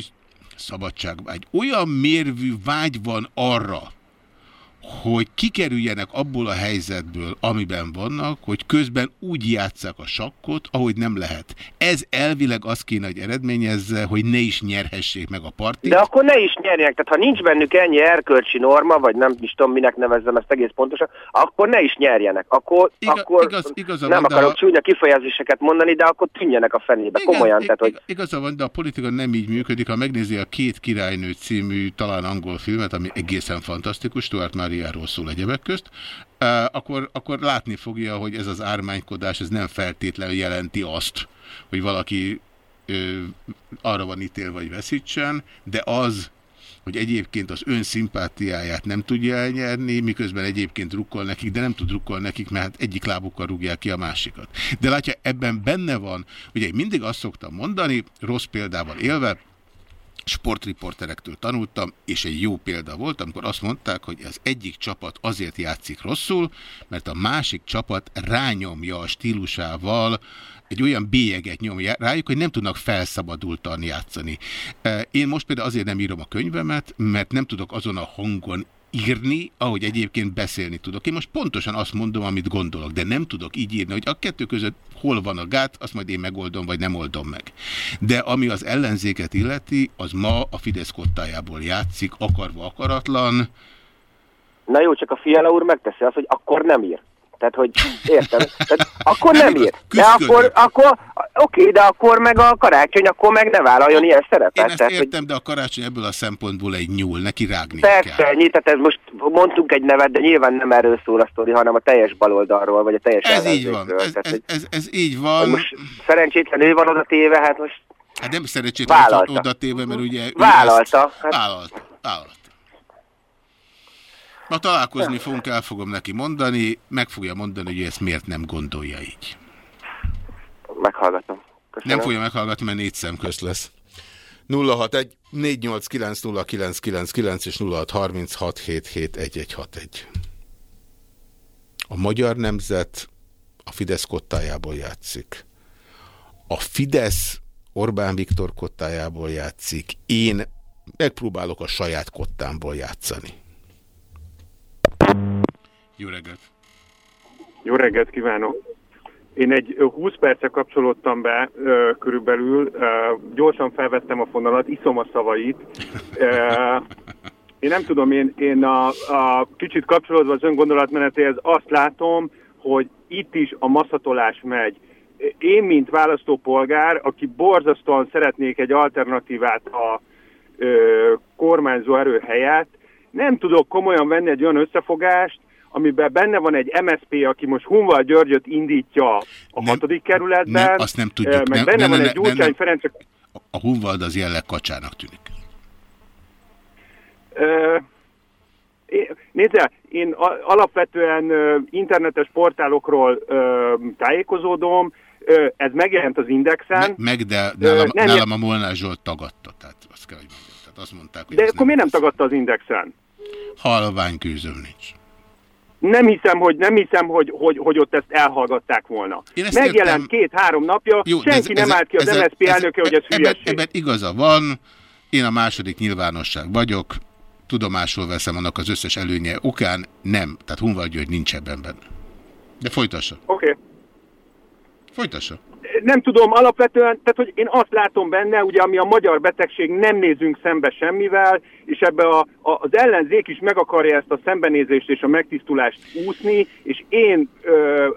szabadságvágy, olyan mérvű vágy van arra, hogy kikerüljenek abból a helyzetből, amiben vannak, hogy közben úgy játsszák a sakkot, ahogy nem lehet. Ez elvileg azt kéne, hogy eredményezze, hogy ne is nyerhessék meg a partit. De akkor ne is nyerjenek. Tehát ha nincs bennük ennyi erkölcsi norma, vagy nem is tudom, minek nevezzem ezt egész pontosan, akkor ne is nyerjenek. Akkor, Iga- akkor igaz- igaza nem van, akarok a- csúnya kifejezéseket mondani, de akkor tűnjenek a fenébe. Igen, Komolyan, ig- tehát hogy ig- Igaza van, de a politika nem így működik. Ha megnézi a Két királynő című talán angol filmet, ami egészen fantasztikus, Stuart Máriáról szól egyebek közt, eh, akkor, akkor látni fogja, hogy ez az ármánykodás ez nem feltétlenül jelenti azt, hogy valaki ö, arra van ítélve, hogy veszítsen, de az, hogy egyébként az ön szimpátiáját nem tudja elnyerni, miközben egyébként rukkol nekik, de nem tud rukkol nekik, mert hát egyik lábukkal rúgják ki a másikat. De látja, ebben benne van, ugye én mindig azt szoktam mondani, rossz példával élve, sportriporterektől tanultam, és egy jó példa volt, amikor azt mondták, hogy az egyik csapat azért játszik rosszul, mert a másik csapat rányomja a stílusával, egy olyan bélyeget nyomja rájuk, hogy nem tudnak felszabadultan játszani. Én most például azért nem írom a könyvemet, mert nem tudok azon a hangon írni, ahogy egyébként beszélni tudok. Én most pontosan azt mondom, amit gondolok, de nem tudok így írni, hogy a kettő között hol van a gát, azt majd én megoldom, vagy nem oldom meg. De ami az ellenzéket illeti, az ma a Fidesz kottájából játszik, akarva akaratlan. Na jó, csak a Fiala úr megteszi azt, hogy akkor nem ír. Tehát, hogy értem, tehát akkor nem ír. De akkor, akkor oké, de akkor meg a karácsony, akkor meg ne vállaljon ilyen Én szerepet. ezt Tehát, hogy értem, de a karácsony ebből a szempontból egy nyúl, neki rágni kell. Persze, ennyi, tehát ez most mondtunk egy nevet, de nyilván nem erről szól a sztori, hanem a teljes baloldalról, vagy a teljes Ez így van, ez, Tehát, ez, hogy ez, ez így van. most szerencsétlen ő van oda téve, hát most Hát nem szerencsétlen oda téve, mert ugye... Vállalta. Ezt, Hát- vállalta. Vállalta. Ma találkozni fogunk, el fogom neki mondani, meg fogja mondani, hogy ezt miért nem gondolja így. meghallgatom. Köszönöm. Nem fogja meghallgatni, mert négy szem közt lesz. 061 489 és 0636771161. A magyar nemzet a Fidesz kottájából játszik. A Fidesz Orbán Viktor kottájából játszik. Én megpróbálok a saját kottámból játszani. Jó reggelt! Jó reggelt kívánok! Én egy ö, 20 perce kapcsolódtam be körülbelül, gyorsan felvettem a fonalat, iszom a szavait. Én nem tudom, én, én a, a kicsit kapcsolódva az ön gondolatmenetéhez azt látom, hogy itt is a maszatolás megy. Én, mint választópolgár, aki borzasztóan szeretnék egy alternatívát a ö, kormányzó erő helyett, nem tudok komolyan venni egy olyan összefogást, amiben benne van egy MSP, aki most Hunval Györgyöt indítja a nem, hatodik kerületben, nem, azt nem tudjuk. meg Nem, benne nem, van nem, egy nem, Gyurcsány nem. Ferenc, A Hunvald az jelleg kacsának tűnik. Ö, én- Nézd, én a- alapvetően internetes portálokról tájékozódom, ez megjelent az Indexen. Meg, de nálam, nem nálam a Molnár Zsolt tagadta, tehát azt kell, hogy mondjam. Tehát azt mondták, hogy De akkor miért nem tagadta az Indexen? halvány kőzöm nincs. Nem hiszem, hogy, nem hiszem, hogy, hogy, hogy ott ezt elhallgatták volna. Megjelent két-három napja, Jó, senki nem állt ki az ezzel- MSZP elnöke, hogy ez ebben, hülyeség. ebben igaza van, én a második nyilvánosság vagyok, tudomásul veszem annak az összes előnye okán, nem, tehát Hunval György nincs ebben benne. De folytassa. Oké. Okay. Folytassa. Nem tudom, alapvetően, tehát hogy én azt látom benne, ugye ami a magyar betegség, nem nézünk szembe semmivel, és ebbe a, a, az ellenzék is meg akarja ezt a szembenézést és a megtisztulást úszni, és én ö,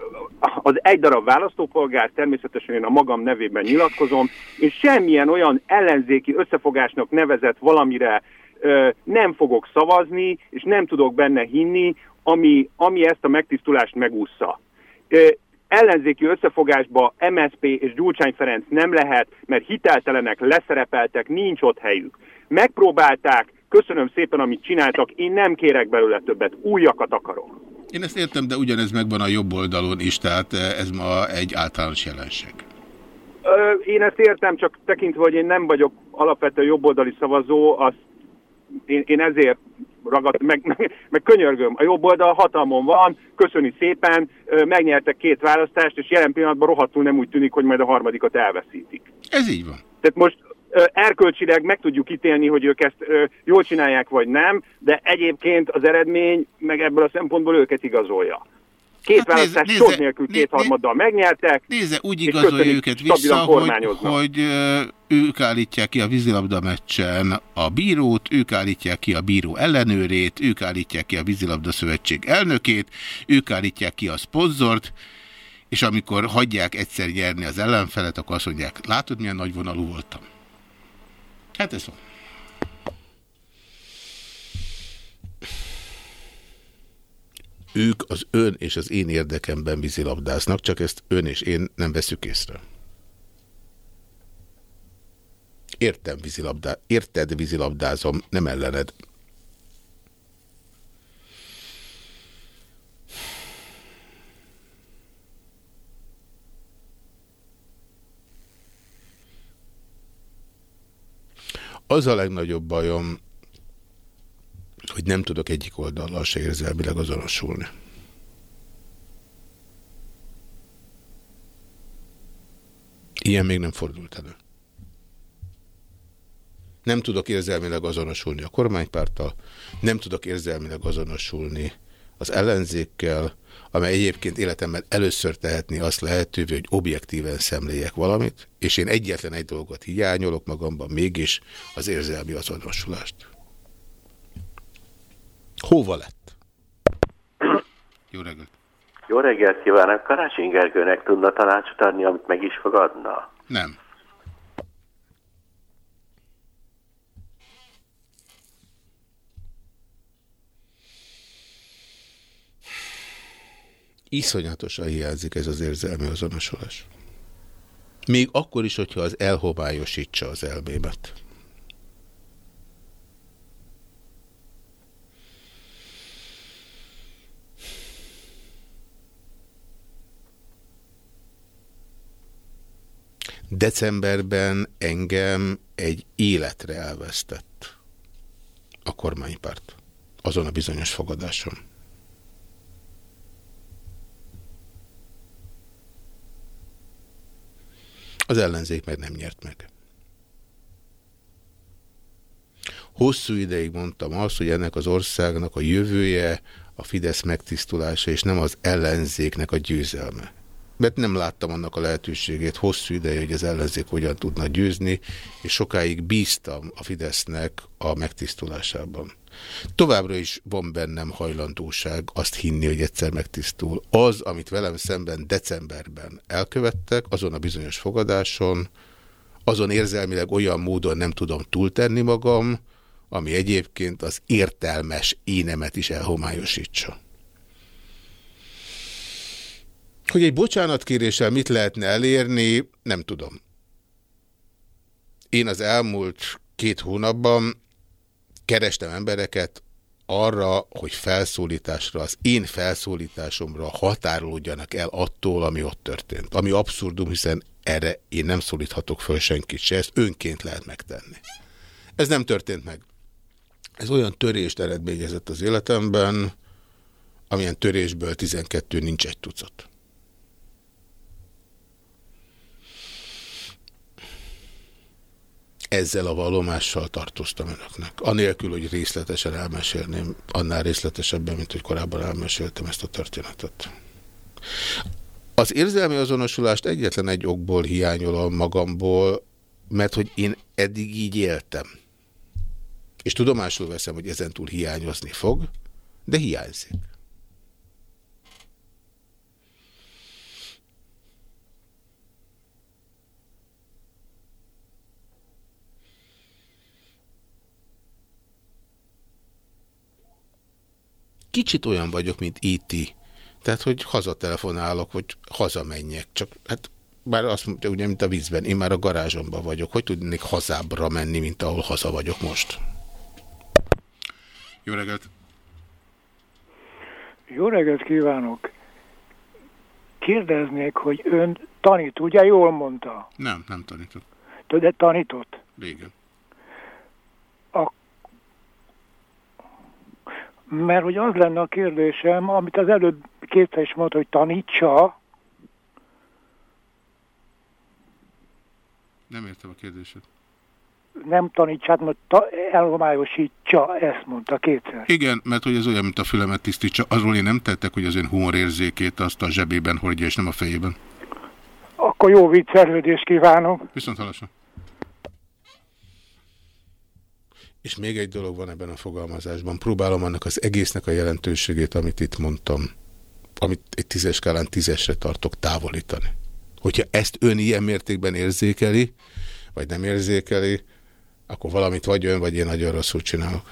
az egy darab választópolgár, természetesen én a magam nevében nyilatkozom, és semmilyen olyan ellenzéki összefogásnak nevezett valamire ö, nem fogok szavazni, és nem tudok benne hinni, ami, ami ezt a megtisztulást megúszza. Ellenzéki összefogásba MSP és Gyurcsány Ferenc nem lehet, mert hiteltelenek, leszerepeltek, nincs ott helyük. Megpróbálták, köszönöm szépen, amit csináltak, én nem kérek belőle többet, újakat akarok. Én ezt értem, de ugyanez megvan a jobb oldalon is, tehát eh, ez ma egy általános jelenség. Ö, én ezt értem, csak tekintve, hogy én nem vagyok alapvetően jobboldali szavazó, azt én, én ezért ragad, meg, meg, meg könyörgöm, a jobb oldal hatalmon van, köszöni szépen, megnyertek két választást, és jelen pillanatban rohadtul nem úgy tűnik, hogy majd a harmadikat elveszítik. Ez így van. Tehát most erkölcsileg meg tudjuk ítélni, hogy ők ezt jól csinálják, vagy nem, de egyébként az eredmény meg ebből a szempontból őket igazolja. Két hát választást nézze- nézze, nekül kétharmaddal megnyertek. Nézze, úgy igazolja őket vissza, hogy, hogy ők állítják ki a vízilabda meccsen a bírót, ők állítják ki a bíró ellenőrét, ők állítják ki a vízilabda szövetség elnökét, ők állítják ki a szponzort, és amikor hagyják egyszer nyerni az ellenfelet, akkor azt mondják, látod milyen nagyvonalú voltam. Hát ez van. Ők az ön és az én érdekemben vízilabdáznak, csak ezt ön és én nem veszük észre. Értem vízilabdá, érted vízilabdázom, nem ellened. Az a legnagyobb bajom, hogy nem tudok egyik oldallal se érzelmileg azonosulni. Ilyen még nem fordult elő. Nem tudok érzelmileg azonosulni a kormánypárttal, nem tudok érzelmileg azonosulni az ellenzékkel, amely egyébként életemben először tehetni azt lehetővé, hogy objektíven szemléljek valamit, és én egyetlen egy dolgot hiányolok magamban mégis, az érzelmi azonosulást. Hova lett? Jó reggelt! Jó reggelt kívánok! Karácsony Gergőnek tudna tanácsot adni, amit meg is fogadna? Nem. Iszonyatosan hiányzik ez az érzelmi azonosulás. Még akkor is, hogyha az elhomályosítsa az elmémet. Decemberben engem egy életre elvesztett a kormánypárt azon a bizonyos fogadáson. Az ellenzék meg nem nyert meg. Hosszú ideig mondtam azt, hogy ennek az országnak a jövője a Fidesz megtisztulása, és nem az ellenzéknek a győzelme. Mert nem láttam annak a lehetőségét hosszú ideje, hogy az ellenzék hogyan tudna győzni, és sokáig bíztam a Fidesznek a megtisztulásában. Továbbra is van bennem hajlandóság azt hinni, hogy egyszer megtisztul. Az, amit velem szemben decemberben elkövettek, azon a bizonyos fogadáson, azon érzelmileg olyan módon nem tudom túltenni magam, ami egyébként az értelmes énemet is elhomályosítsa. Hogy egy bocsánatkéréssel mit lehetne elérni, nem tudom. Én az elmúlt két hónapban kerestem embereket arra, hogy felszólításra, az én felszólításomra határolódjanak el attól, ami ott történt. Ami abszurdum, hiszen erre én nem szólíthatok föl senkit se, ezt önként lehet megtenni. Ez nem történt meg. Ez olyan törést eredményezett az életemben, amilyen törésből 12 nincs egy tucat. Ezzel a vallomással tartoztam önöknek. Anélkül, hogy részletesen elmesélném, annál részletesebben, mint hogy korábban elmeséltem ezt a történetet. Az érzelmi azonosulást egyetlen egy okból hiányolom magamból, mert hogy én eddig így éltem. És tudomásul veszem, hogy ezentúl hiányozni fog, de hiányzik. Kicsit olyan vagyok, mint E.T. Tehát, hogy hazatelefonálok, hogy hazamenjek. Csak hát bár azt mondja, ugye, mint a vízben, én már a garázsomban vagyok. Hogy tudnék hazábra menni, mint ahol haza vagyok most? Jó reggelt! Jó reggelt kívánok! Kérdeznék, hogy ön tanít, ugye jól mondta? Nem, nem tanítok. De tanított? Régen. Mert hogy az lenne a kérdésem, amit az előbb kétszer is mondta, hogy tanítsa, Nem értem a kérdését. nem tanítsát, mert ta, elhomályosítsa, ezt mondta kétszer. Igen, mert hogy ez olyan, mint a fülemet tisztítsa. Azról én nem tettek, hogy az ön humorérzékét azt a zsebében hordja, és nem a fejében. Akkor jó viccelődést kívánok. Viszont hallásra. És még egy dolog van ebben a fogalmazásban. Próbálom annak az egésznek a jelentőségét, amit itt mondtam, amit egy tízes skálán tízesre tartok távolítani. Hogyha ezt ön ilyen mértékben érzékeli, vagy nem érzékeli, akkor valamit vagy ön, vagy én nagyon rosszul csinálok.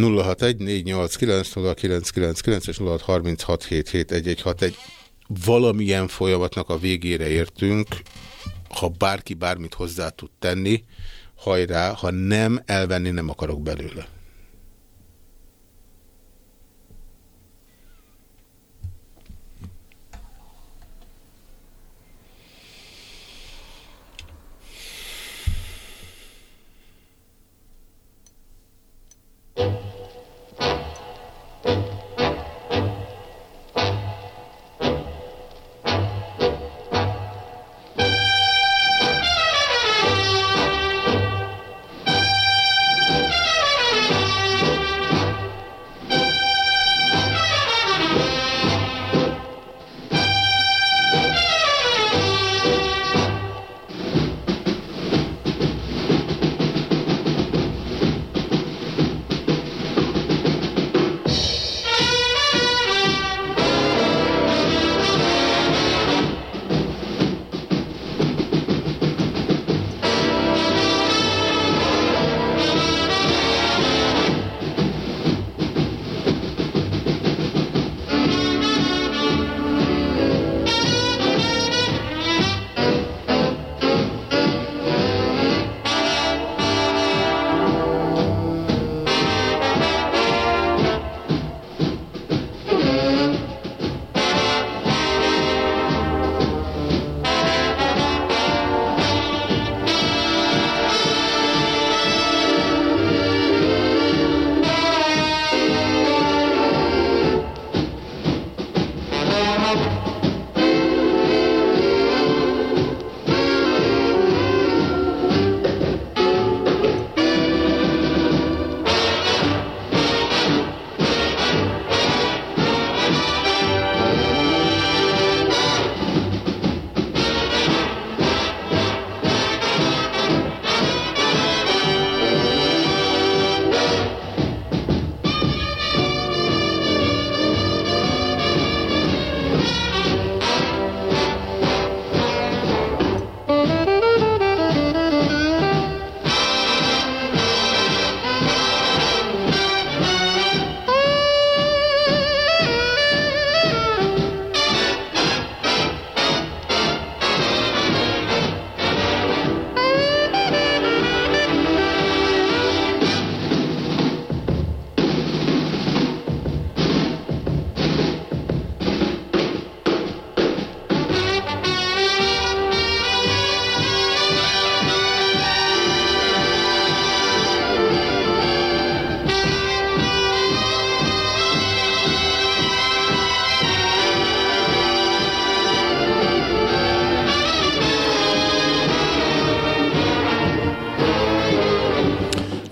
061 és 0636771161. Valamilyen folyamatnak a végére értünk, ha bárki bármit hozzá tud tenni, hajrá, ha nem, elvenni nem akarok belőle.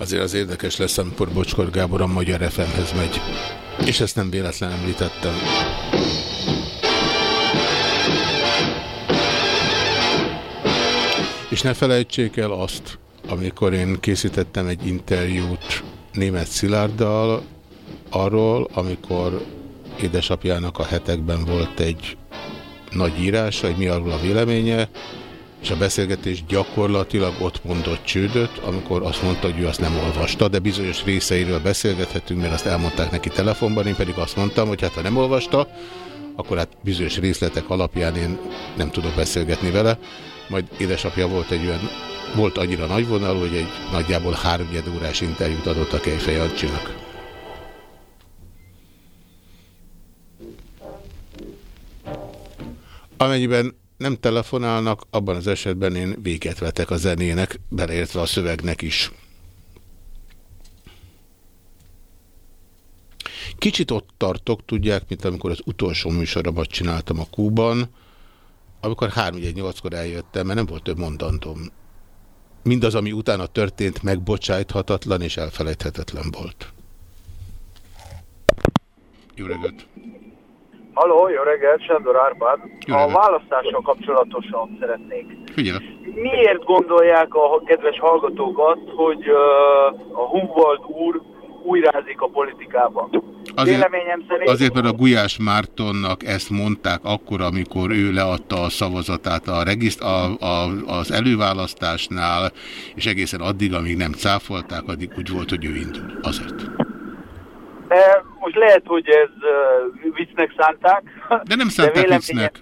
Azért az érdekes lesz, amikor Bocskor Gábor a Magyar FM-hez megy. És ezt nem véletlen említettem. És ne felejtsék el azt, amikor én készítettem egy interjút német Szilárddal, arról, amikor édesapjának a hetekben volt egy nagy írása, hogy mi arról a véleménye, és a beszélgetés gyakorlatilag ott mondott csődöt, amikor azt mondta, hogy ő azt nem olvasta, de bizonyos részeiről beszélgethetünk, mert azt elmondták neki telefonban, én pedig azt mondtam, hogy hát ha nem olvasta, akkor hát bizonyos részletek alapján én nem tudok beszélgetni vele. Majd édesapja volt egy olyan, volt annyira nagyvonalú, hogy egy nagyjából három órás interjút adott a Kejfej Jancsinak. Amennyiben nem telefonálnak, abban az esetben én véget vetek a zenének, beleértve a szövegnek is. Kicsit ott tartok, tudják, mint amikor az utolsó műsoromat csináltam a Kúban, amikor 3-8-kor eljöttem, mert nem volt több mondandóm. Mindaz, ami utána történt, megbocsájthatatlan és elfelejthetetlen volt. Jó reggelt! Halló, jó reggelt, Sándor Árpád. A választással kapcsolatosan szeretnék. Figyelj. Miért gondolják a kedves hallgatók azt, hogy uh, a Humboldt úr újrázik a politikában? Azért, Véleményem szerint... azért, mert a Gulyás Mártonnak ezt mondták akkor, amikor ő leadta a szavazatát a regiszt, a, a, az előválasztásnál, és egészen addig, amíg nem cáfolták, addig úgy volt, hogy ő indul. Azért. De most lehet, hogy ez viccnek szánták. De nem szánták véleményem- viccnek.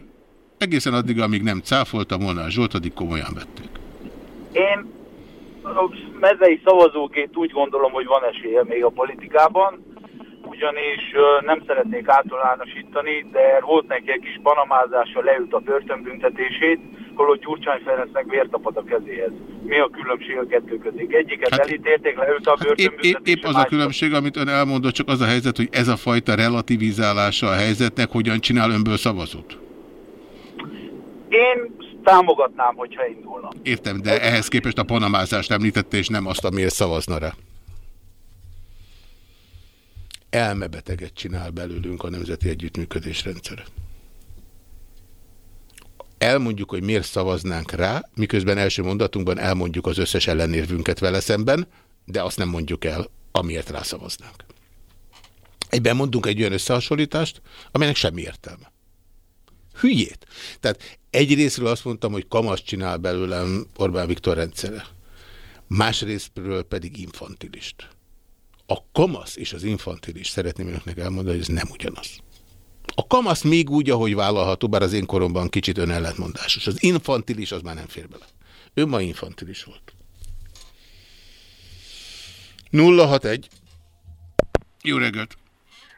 Egészen addig, amíg nem cáfolta volna a Zsolt, addig komolyan vették. Én a mezei szavazóként úgy gondolom, hogy van esélye még a politikában, ugyanis nem szeretnék általánosítani, de volt neki egy kis panamázása, leült a börtönbüntetését, holott Gyurcsány Ferencnek vértapad a kezéhez. Mi a különbség a kettő közé? Egyiket hát, elítélték, leült a Épp, épp, börtönbüntetésre. épp az a különbség, amit ön elmondott, csak az a helyzet, hogy ez a fajta relativizálása a helyzetnek hogyan csinál önből szavazót. Én támogatnám, hogyha indulna. Értem, de ehhez képest a panamázást említette, és nem azt, amiért szavazna rá. Elmebeteget csinál belőlünk a Nemzeti Együttműködés rendszere. Elmondjuk, hogy miért szavaznánk rá, miközben első mondatunkban elmondjuk az összes ellenérvünket vele szemben, de azt nem mondjuk el, amiért rászavaznánk. Egyben mondunk egy olyan összehasonlítást, aminek semmi értelme. Hülyét. Tehát egyrésztről azt mondtam, hogy kamasz csinál belőlem Orbán Viktor rendszere. Másrésztről pedig infantilist. A kamasz és az infantilis szeretném önöknek elmondani, hogy ez nem ugyanaz. A kamasz még úgy, ahogy vállalható, bár az én koromban kicsit önellentmondásos. Az infantilis az már nem fér bele. Ő ma infantilis volt. 061. Jó reggelt!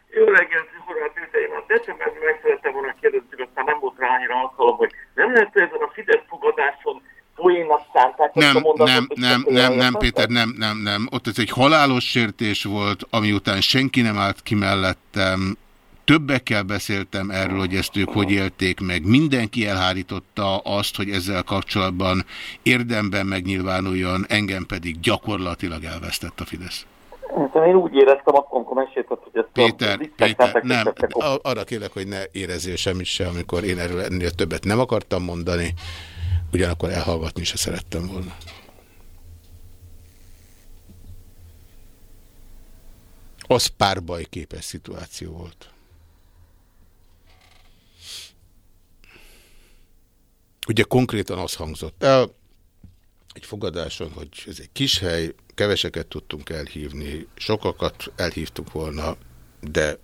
Jó reggelt, Horváth Péter, a decemberben meg szerettem volna kérdezni, aztán nem volt rá annyira alkalom, hogy nem lehet ezen a Fidesz fogadáson poénnak szánták Nem, mondatot, nem, nem, nem, nem, Péter, nem, nem, nem. Ott ez egy halálos sértés volt, ami után senki nem állt ki mellettem. Többekkel beszéltem erről, hogy ezt ők hogy élték meg. Mindenki elhárította azt, hogy ezzel kapcsolatban érdemben megnyilvánuljon, engem pedig gyakorlatilag elvesztett a Fidesz. Hát Én úgy éreztem akkor, amikor mesélted, hogy ezt Péter, a Péter, nem, a- arra kérlek, hogy ne érezzél semmit se, amikor én erről ennél többet nem akartam mondani, ugyanakkor elhallgatni se szerettem volna. Az párbaj képes szituáció volt. Ugye konkrétan az hangzott el egy fogadáson, hogy ez egy kis hely, keveseket tudtunk elhívni, sokakat elhívtuk volna, de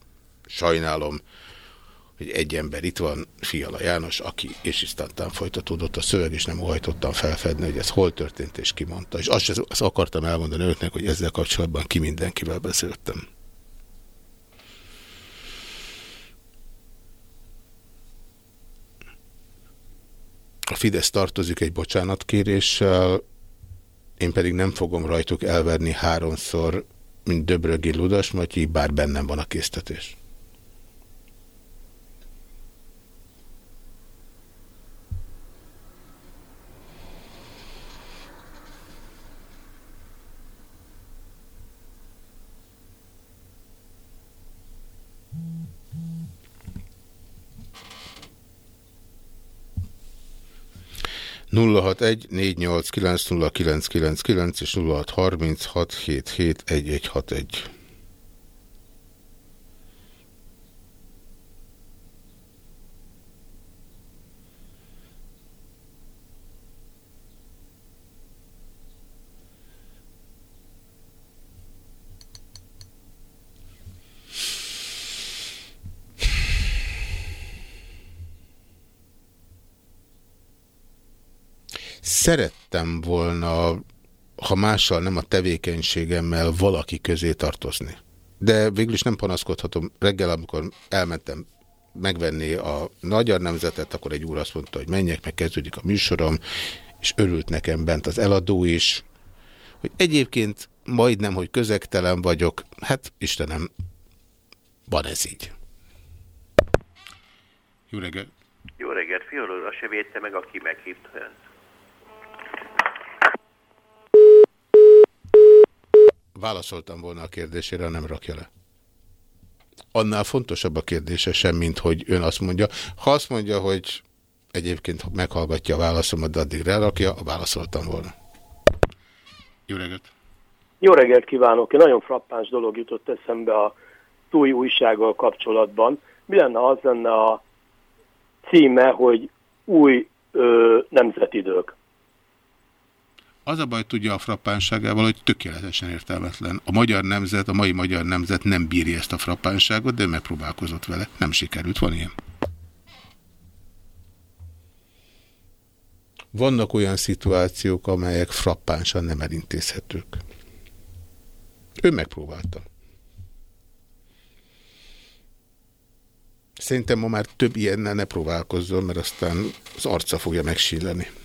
sajnálom, hogy egy ember itt van, Fiala János, aki, és isztántán folytatódott a szöveg, és nem óhajtottam felfedni, hogy ez hol történt, és ki mondta. És azt, azt akartam elmondani önöknek, hogy ezzel kapcsolatban ki mindenkivel beszéltem. A Fidesz tartozik egy bocsánatkéréssel, én pedig nem fogom rajtuk elverni háromszor, mint Döbrögi Ludas Matyi, bár bennem van a késztetés. 061 489 és 0636771161. Szerettem volna, ha mással nem a tevékenységemmel valaki közé tartozni. De végül is nem panaszkodhatom. Reggel, amikor elmentem megvenni a Magyar Nemzetet, akkor egy úr azt mondta, hogy menjek, meg kezdődik a műsorom, és örült nekem bent az eladó is, hogy egyébként majdnem, hogy közegtelen vagyok, hát Istenem, van ez így. Jó reggelt! Jó reggelt, fiúról, azt se védte meg, aki meghívta önt. Válaszoltam volna a kérdésére, nem rakja le. Annál fontosabb a kérdése sem, mint hogy ön azt mondja. Ha azt mondja, hogy egyébként meghallgatja a válaszomat, de addig lerakja, válaszoltam volna. Jó reggelt! Jó reggelt kívánok! Egy nagyon frappáns dolog jutott eszembe a túl újsággal kapcsolatban. Mi lenne az lenne a címe, hogy új ö, nemzetidők? Az a baj tudja a frappánságával, hogy tökéletesen értelmetlen. A magyar nemzet, a mai magyar nemzet nem bírja ezt a frappánságot, de megpróbálkozott vele. Nem sikerült. Van ilyen? Vannak olyan szituációk, amelyek frappánsan nem elintézhetők. Ő megpróbálta. Szerintem ma már több ilyennel ne próbálkozzon, mert aztán az arca fogja megsíleni. 061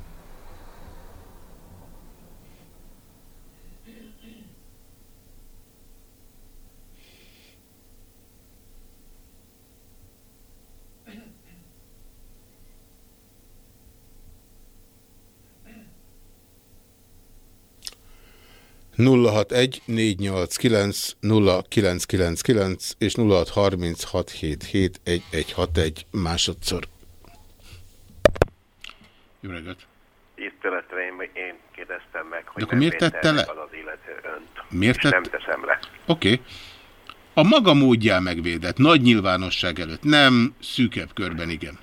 És 0636771161 másodszor. Jó reggelt! Tiszteletre én, én kérdeztem meg, hogy De akkor miért tette le? Az az illető önt. Miért tett? nem teszem le. Oké. Okay. A maga módján megvédett, nagy nyilvánosság előtt, nem szűkebb körben, igen.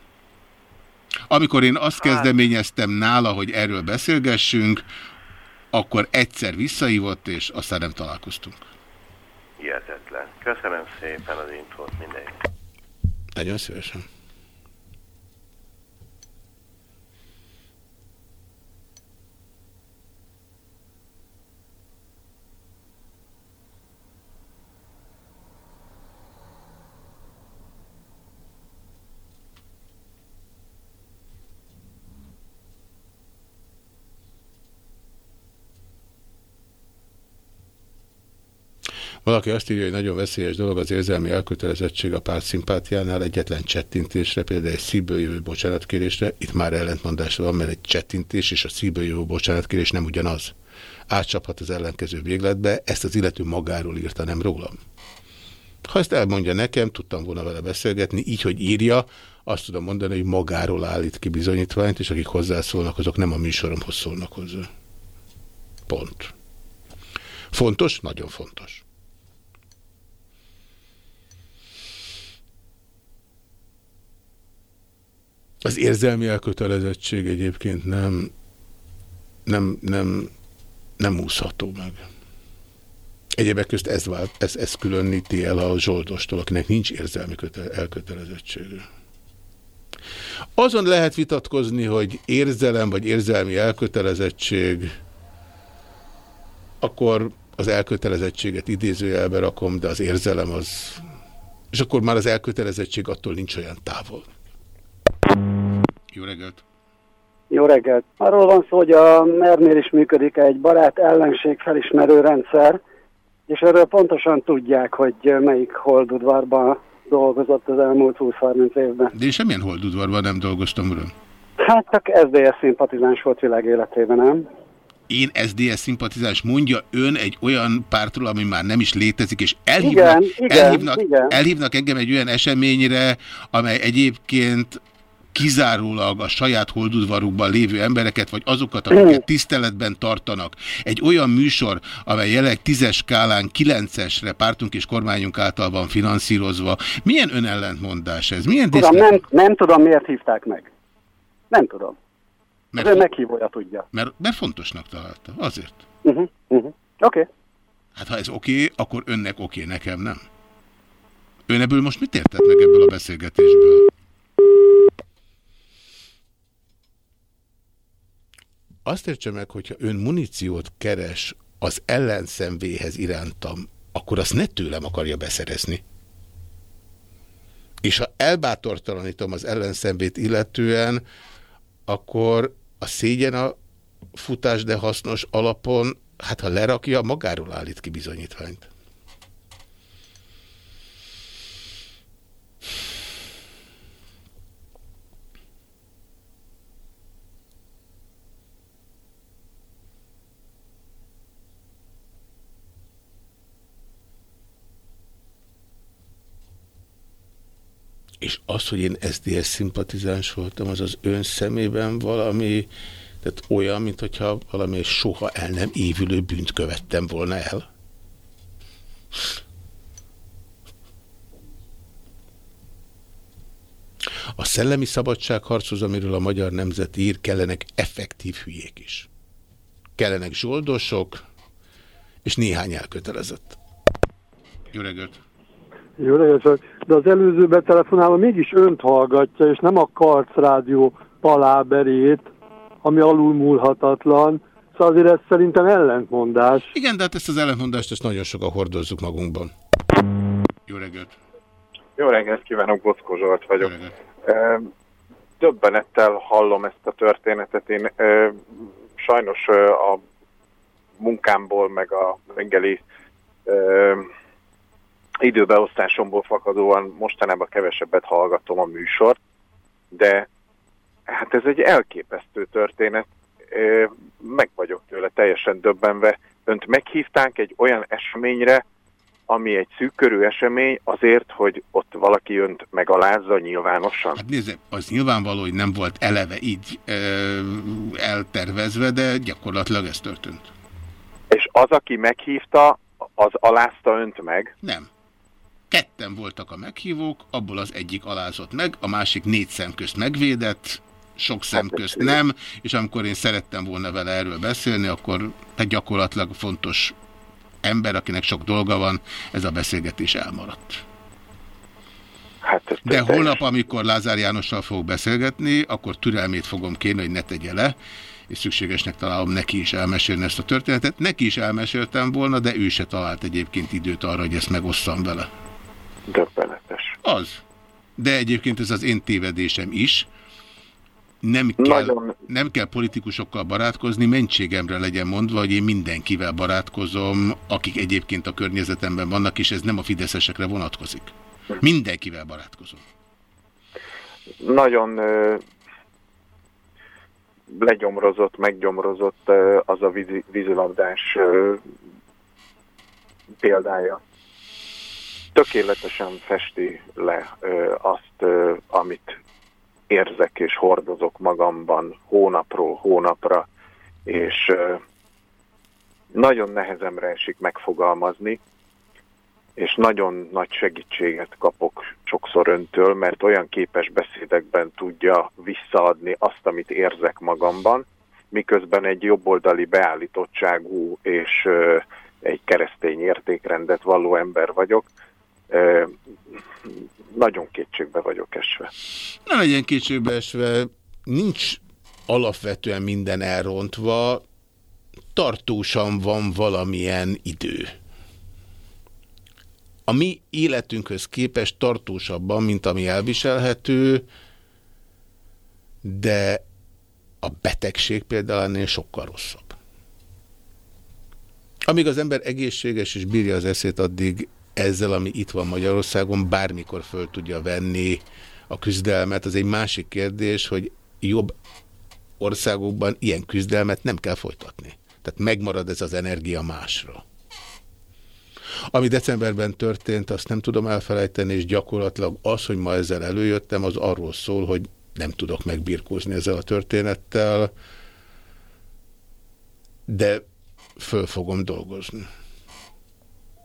Amikor én azt hát... kezdeményeztem nála, hogy erről beszélgessünk, akkor egyszer visszaívott, és aztán nem találkoztunk. Hihetetlen. Köszönöm szépen az infót, mindenki. Nagyon szívesen. Valaki azt írja, hogy nagyon veszélyes dolog az érzelmi elkötelezettség a párt szimpátiánál, egyetlen csettintésre, például egy szívből jövő bocsánatkérésre, itt már ellentmondás van, mert egy csettintés és a szívből jövő bocsánatkérés nem ugyanaz. Átcsaphat az ellenkező végletbe, ezt az illető magáról írta, nem rólam. Ha ezt elmondja nekem, tudtam volna vele beszélgetni, így, hogy írja, azt tudom mondani, hogy magáról állít ki bizonyítványt, és akik hozzászólnak, azok nem a műsoromhoz szólnak hozzá. Pont. Fontos? Nagyon fontos. Az érzelmi elkötelezettség egyébként nem, nem, nem, nem úszható meg. Egyébek közt ez, vált, ez, ez különíti el a zsoldostól, akinek nincs érzelmi elkötelezettsége. Azon lehet vitatkozni, hogy érzelem vagy érzelmi elkötelezettség, akkor az elkötelezettséget idézőjelbe rakom, de az érzelem az... És akkor már az elkötelezettség attól nincs olyan távol. Jó reggelt! Jó reggelt! Arról van szó, hogy a MER-nél is működik egy barát ellenség felismerő rendszer, és erről pontosan tudják, hogy melyik holdudvarban dolgozott az elmúlt 20-30 évben. De én semmilyen holdudvarban nem dolgoztam, uram. Hát csak SZDSZ szimpatizáns volt világ életében, nem? Én SDS szimpatizáns mondja ön egy olyan pártról, ami már nem is létezik, és elhívnak, Igen, igen, elhívnak, igen. elhívnak engem egy olyan eseményre, amely egyébként kizárólag a saját holdudvarukban lévő embereket, vagy azokat, akiket tiszteletben tartanak. Egy olyan műsor, amely jelenleg tízes skálán kilencesre pártunk és kormányunk által van finanszírozva. Milyen önellentmondás ez? Milyen Tudom, nem, nem tudom, miért hívták meg. Nem tudom. Mert, Az ön meghívója tudja. mert, mert fontosnak találta. Azért. Uh-huh, uh-huh. Oké. Okay. Hát ha ez oké, okay, akkor önnek oké, okay, nekem nem. Ön ebből most mit értett meg ebből a beszélgetésből? Azt értse meg, hogyha ön muníciót keres az ellenszemvéhez irántam, akkor azt ne tőlem akarja beszerezni. És ha elbátortalanítom az ellenszemvét illetően, akkor a szégyen a futás, de hasznos alapon, hát ha lerakja, magáról állít ki bizonyítványt. És az, hogy én SZDSZ szimpatizáns voltam, az az ön szemében valami, tehát olyan, mint hogyha valami soha el nem évülő bűnt követtem volna el. A szellemi szabadságharchoz, amiről a magyar nemzet ír, kellenek effektív hülyék is. Kellenek zsoldosok, és néhány elkötelezett. Jó reggelt! Jó reggelt, de az előző betelefonáló mégis önt hallgatja, és nem a Karc Rádió paláberét, ami alulmúlhatatlan. Szóval azért ez szerintem ellentmondás. Igen, de hát ezt az ellentmondást ezt nagyon sokan hordozzuk magunkban. Jó reggelt! Jó reggelt kívánok, Boszkó Zsolt vagyok. Döbbenettel hallom ezt a történetet. Én ö, sajnos ö, a munkámból, meg a reggeli ö, időbeosztásomból fakadóan mostanában kevesebbet hallgatom a műsort, de hát ez egy elképesztő történet. Meg vagyok tőle teljesen döbbenve. Önt meghívták egy olyan eseményre, ami egy szűkkörű esemény azért, hogy ott valaki önt megalázza nyilvánosan. Hát nézze, az nyilvánvaló, hogy nem volt eleve így ö, eltervezve, de gyakorlatilag ez történt. És az, aki meghívta, az alázta önt meg? Nem. Ketten voltak a meghívók, abból az egyik alázott meg, a másik négy szem közt megvédett, sok szem közt nem, és amikor én szerettem volna vele erről beszélni, akkor tehát gyakorlatilag fontos ember, akinek sok dolga van, ez a beszélgetés elmaradt. Hát De holnap, amikor Lázár Jánossal fogok beszélgetni, akkor türelmét fogom kérni, hogy ne tegye le, és szükségesnek találom neki is elmesélni ezt a történetet. Neki is elmeséltem volna, de ő se talált egyébként időt arra, hogy ezt megosszam vele. Döbbenetes. Az. De egyébként ez az én tévedésem is. Nem kell, Nagyon- nem kell politikusokkal barátkozni, mentségemre legyen mondva, hogy én mindenkivel barátkozom, akik egyébként a környezetemben vannak, és ez nem a fideszesekre vonatkozik. Mindenkivel barátkozom. Nagyon ö, legyomrozott, meggyomrozott ö, az a vízi, vízilabdás ö, példája. Tökéletesen festi le ö, azt, ö, amit érzek és hordozok magamban hónapról hónapra, és ö, nagyon nehezemre esik megfogalmazni, és nagyon nagy segítséget kapok sokszor öntől, mert olyan képes beszédekben tudja visszaadni azt, amit érzek magamban, miközben egy jobboldali beállítottságú és ö, egy keresztény értékrendet valló ember vagyok. Nagyon kétségbe vagyok esve. Ne legyen kétségbe esve, nincs alapvetően minden elrontva, tartósan van valamilyen idő. A mi életünkhöz képest tartósabban, mint ami elviselhető, de a betegség például ennél sokkal rosszabb. Amíg az ember egészséges és bírja az eszét, addig ezzel, ami itt van Magyarországon, bármikor föl tudja venni a küzdelmet. Az egy másik kérdés, hogy jobb országokban ilyen küzdelmet nem kell folytatni. Tehát megmarad ez az energia másra. Ami decemberben történt, azt nem tudom elfelejteni, és gyakorlatilag az, hogy ma ezzel előjöttem, az arról szól, hogy nem tudok megbirkózni ezzel a történettel, de föl fogom dolgozni.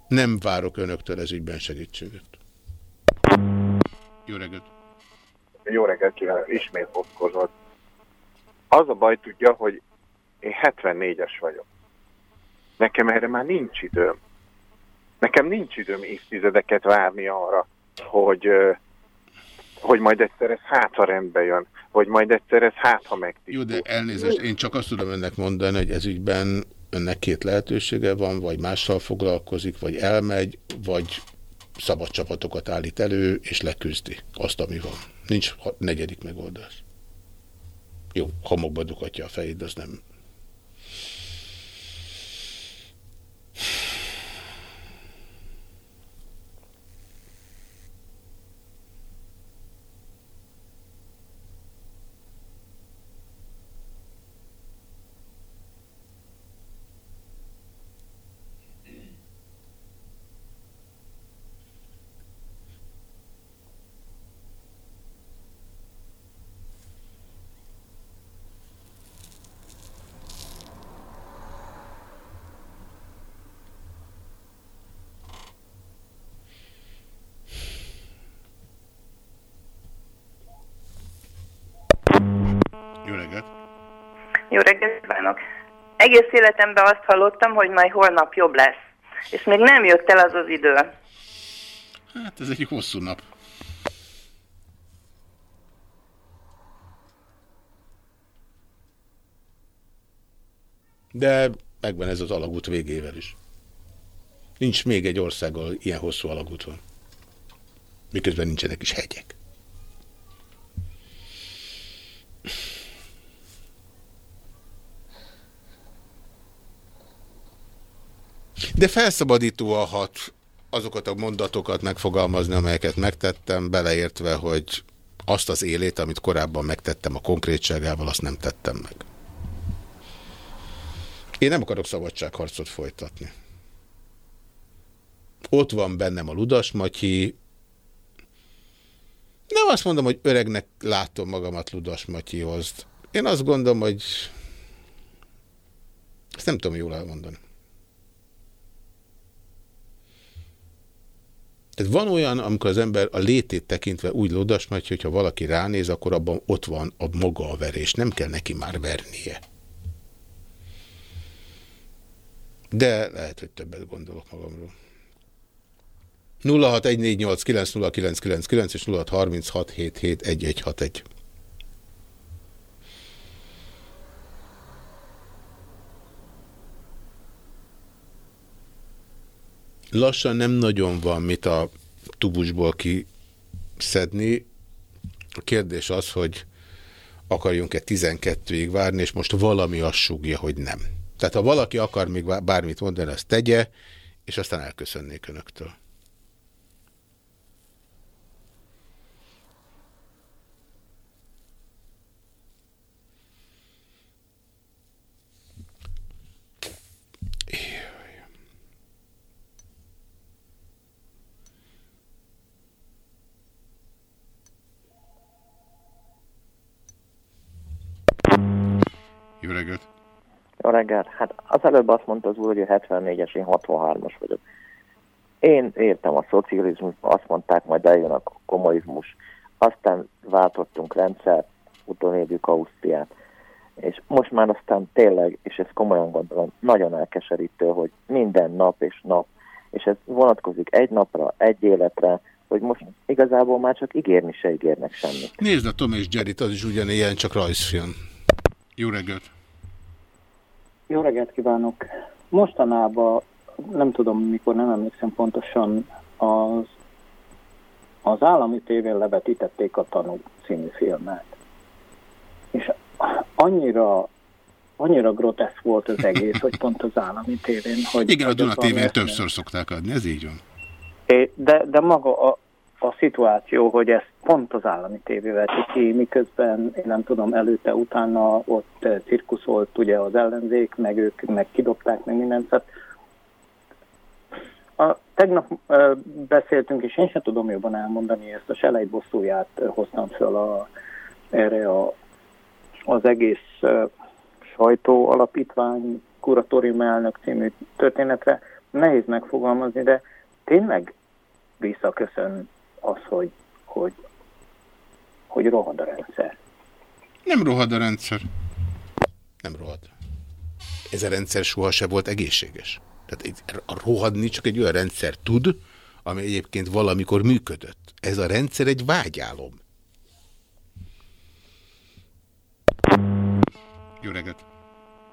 Nem várok önöktől ez ügyben segítséget. Jó reggelt! Jó reggelt kívánok, ismét bockozott. Az a baj tudja, hogy én 74-es vagyok. Nekem erre már nincs időm. Nekem nincs időm évtizedeket várni arra, hogy, hogy majd egyszer ez hát, ha rendbe jön, vagy majd egyszer ez hát, ha megtisztul. Jó, de elnézést, én csak azt tudom önnek mondani, hogy ez ügyben önnek két lehetősége van, vagy mással foglalkozik, vagy elmegy, vagy szabad csapatokat állít elő, és leküzdi azt, ami van. Nincs negyedik megoldás. Jó, homokba dukatja a fejét, az nem... Jó reggelt! Jó reggelt kívánok! Egész életemben azt hallottam, hogy majd holnap jobb lesz. És még nem jött el az az idő. Hát ez egy hosszú nap. De megvan ez az alagút végével is. Nincs még egy országgal ilyen hosszú alagút van. Miközben nincsenek is hegyek. De felszabadítóan hat azokat a mondatokat megfogalmazni, amelyeket megtettem, beleértve, hogy azt az élét, amit korábban megtettem a konkrétságával, azt nem tettem meg. Én nem akarok szabadságharcot folytatni. Ott van bennem a Ludas Matyi. Nem azt mondom, hogy öregnek látom magamat Ludas Matyihoz. Én azt gondolom, hogy ezt nem tudom jól elmondani. Tehát van olyan, amikor az ember a létét tekintve úgy lodasmatja, hogyha valaki ránéz, akkor abban ott van a maga a verés. Nem kell neki már vernie. De lehet, hogy többet gondolok magamról. 0614890999 és 0636771161. Lassan nem nagyon van mit a tubusból kiszedni. A kérdés az, hogy akarjunk-e 12-ig várni, és most valami azt súgja, hogy nem. Tehát ha valaki akar még bármit mondani, azt tegye, és aztán elköszönnék önöktől. Jó reggelt! Jó reggelt! Hát az előbb azt mondta az úr, hogy a 74-es, én 63-as vagyok. Én értem a szocializmus, azt mondták, majd eljön a kommunizmus. Aztán váltottunk rendszer, utolérjük Ausztriát. És most már aztán tényleg, és ezt komolyan gondolom, nagyon elkeserítő, hogy minden nap és nap, és ez vonatkozik egy napra, egy életre, hogy most igazából már csak ígérni se ígérnek semmit. Nézd a Tom és Jerry, az is ugyanilyen, csak rajzfilm. Jó reggelt! Jó reggelt kívánok! Mostanában, nem tudom mikor, nem emlékszem pontosan, az, az állami tévén levetítették a Tanú című filmet. És annyira annyira groteszk volt az egész, hogy pont az állami tévén, hogy... Igen, a Duna tévén többször szokták adni, ez így van. É, De, de maga a, a szituáció, hogy ezt pont az állami tévé veti ki, miközben én nem tudom, előtte, utána ott eh, cirkuszolt ugye az ellenzék, meg ők meg kidobták, meg mindent. Tehát a, tegnap uh, beszéltünk, és én sem tudom jobban elmondani, ezt a selejt bosszúját uh, hoztam fel a, erre a, az egész uh, sajtó alapítvány kuratórium elnök című történetre. Nehéz megfogalmazni, de tényleg visszaköszön az, hogy, hogy, hogy rohad a rendszer. Nem rohad a rendszer. Nem rohad. Ez a rendszer soha se volt egészséges. Tehát a rohadni csak egy olyan rendszer tud, ami egyébként valamikor működött. Ez a rendszer egy vágyálom. Jó reggelt!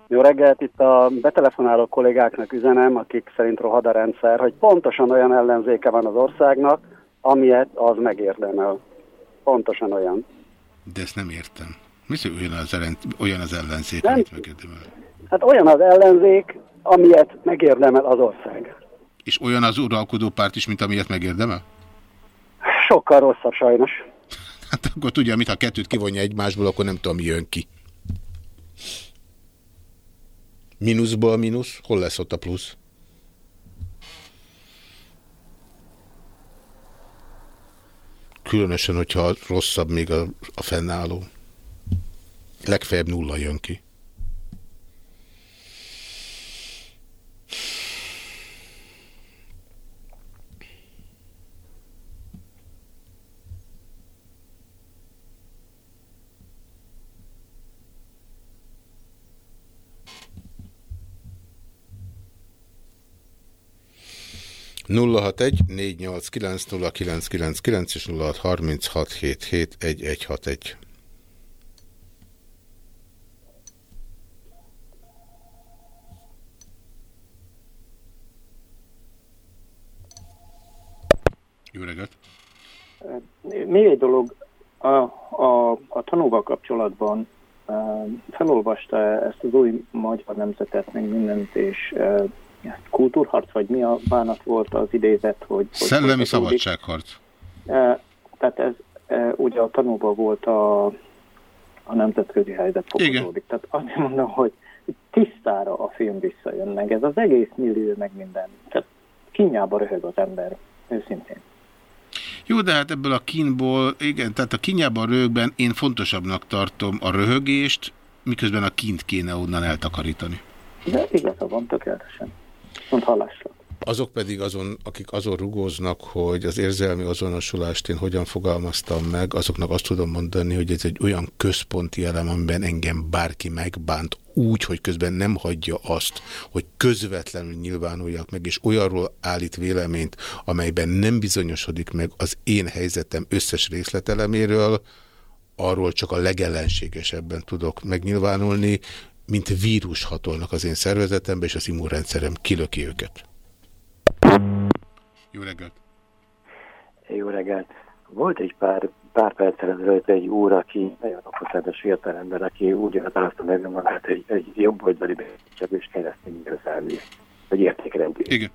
Jó reggelt, itt a betelefonáló kollégáknak üzenem, akik szerint rohad a rendszer, hogy pontosan olyan ellenzéke van az országnak, amilyet az megérdemel. Pontosan olyan. De ezt nem értem. Mi olyan az, ellen, olyan az ellenzék, nem. amit megérdemel? Hát olyan az ellenzék, amilyet megérdemel az ország. És olyan az uralkodó párt is, mint amilyet megérdemel? Sokkal rosszabb sajnos. <laughs> Hát akkor tudja, mit ha a kettőt kivonja egymásból, akkor nem tudom, mi jön ki. Mínuszból mínusz? Hol lesz ott a plusz? Különösen, hogyha rosszabb még a, a fennálló. Legfeljebb nulla jön ki. 061 489 és 0636771161. Jó reggelt! Még egy dolog, a, a, a tanúval kapcsolatban felolvasta ezt az új magyar nemzetet, meg mindent, és kultúrharc, vagy mi a bánat volt az idézet, hogy... Szellemi hogy szabadságharc. E, tehát ez e, ugye a tanúban volt a, a nemzetközi helyzet fokozódik. Tehát azt mondom, hogy tisztára a film visszajön meg. Ez az egész millió meg minden. Tehát kinyába röhög az ember, őszintén. Jó, de hát ebből a kínból, igen, tehát a kinyában röhögben én fontosabbnak tartom a röhögést, miközben a kint kéne onnan eltakarítani. De igaza van, tökéletesen. Mond hallásra. Azok pedig azon, akik azon rugóznak, hogy az érzelmi azonosulást én hogyan fogalmaztam meg, azoknak azt tudom mondani, hogy ez egy olyan központi elem, amiben engem bárki megbánt úgy, hogy közben nem hagyja azt, hogy közvetlenül nyilvánuljak meg, és olyanról állít véleményt, amelyben nem bizonyosodik meg az én helyzetem összes részleteleméről, arról csak a legellenségesebben tudok megnyilvánulni, mint vírus hatolnak az én szervezetembe, és az immunrendszerem kilöki őket. Jó reggelt! Jó reggelt! Volt egy pár, pár perccel ezelőtt egy úr, aki nagyon okosletes fiatalember, aki úgy határozta meg magát egy, egy jobboldali csak és keresztény közelmű, vagy értékrendű. Igen.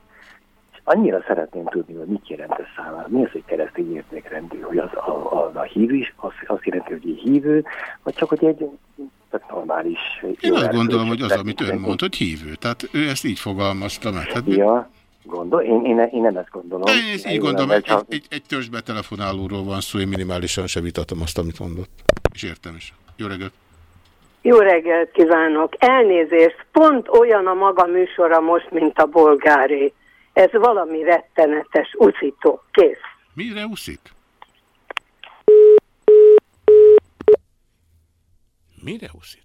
És annyira szeretném tudni, hogy mit jelent ez számára. Mi az, hogy keresztény értékrendű? Hogy az a, a, a hívő is azt, azt jelenti, hogy egy hívő, vagy csak, hogy egy tehát normális. Én azt gondolom, hogy az, amit ön mond, hogy hívő. Tehát ő ezt így fogalmazta meg. Hát, ja, gondol, én, én, én nem ezt gondolom. Én ezt így gondolom, egy, egy, egy, egy törzsbe telefonálóról van szó, én minimálisan se vitatom azt, amit mondott. És értem is. Jó reggelt! Jó reggelt kívánok! Elnézést, pont olyan a maga műsora most, mint a bolgáré. Ez valami rettenetes, uszító. Kész. Mire uszít? Mire úszik?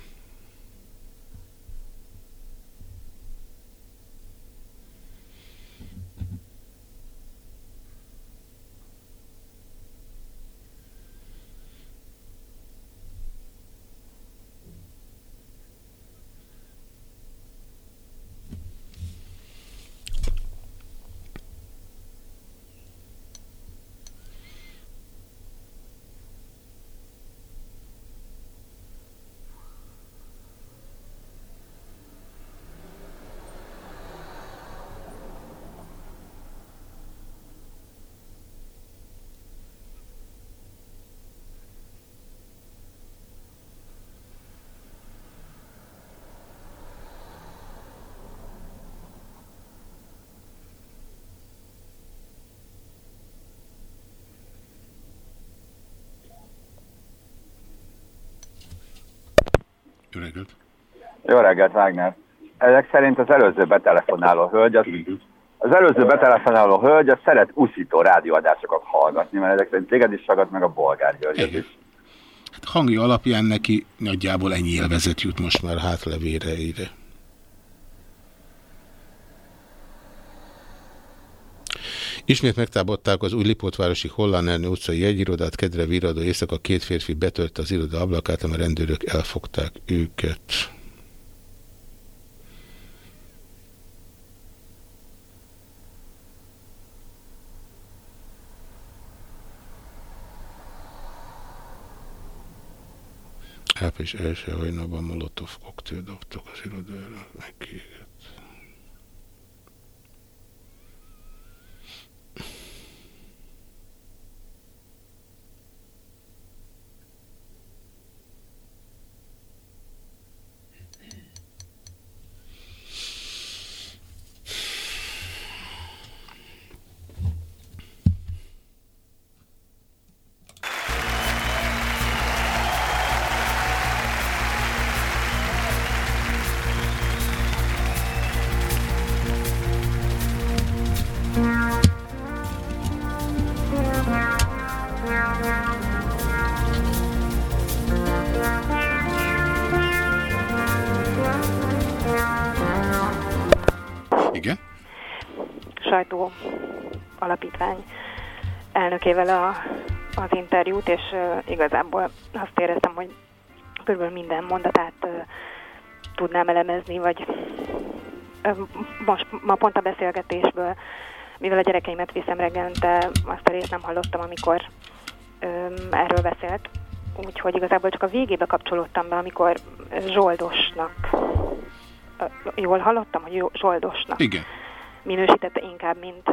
Jó reggelt, Wagner. Ezek szerint az előző betelefonáló hölgy, az, az előző betelefonáló hölgy, az szeret uszító rádióadásokat hallgatni, mert ezek szerint téged is sagad meg a bolgár Györgyöt is. Hát hangi alapján neki nagyjából ennyi élvezet jut most már hátlevére ide. Ismét megtámadták az új Lipótvárosi Hollánernő utcai jegyirodát, kedre viradó éjszaka két férfi betörte az iroda ablakát, a rendőrök elfogták őket. Április első hajnalban molotov koktél dobtak az irodára. Igen? Elnökével a, az interjút, és uh, igazából azt éreztem, hogy körülbelül minden mondatát uh, tudnám elemezni, vagy uh, most ma pont a beszélgetésből, mivel a gyerekeimet viszem reggelente, azt a részt nem hallottam, amikor um, erről beszélt, úgyhogy igazából csak a végébe kapcsolódtam be, amikor Zsoldosnak, jól hallottam, hogy Zsoldosnak Igen. minősítette inkább, mint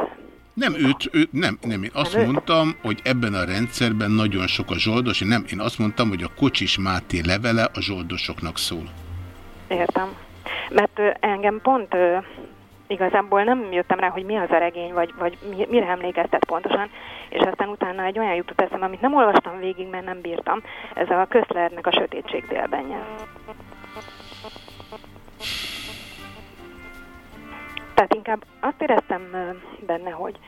Nem őt, ő, nem, nem, én azt Nem őt? mondtam, hogy ebben a rendszerben nagyon sok a zsoldos, én nem, én azt mondtam, hogy a Kocsis Máté levele a zsoldosoknak szól. Értem. Mert ö, engem pont ö, igazából nem jöttem rá, hogy mi az a regény, vagy, vagy mi, mire emlékeztet pontosan, és aztán utána egy olyan jutott eszem, amit nem olvastam végig, mert nem bírtam. Ez a Köszlernek a Sötétség délbenje. Tehát inkább azt éreztem benne, hogy,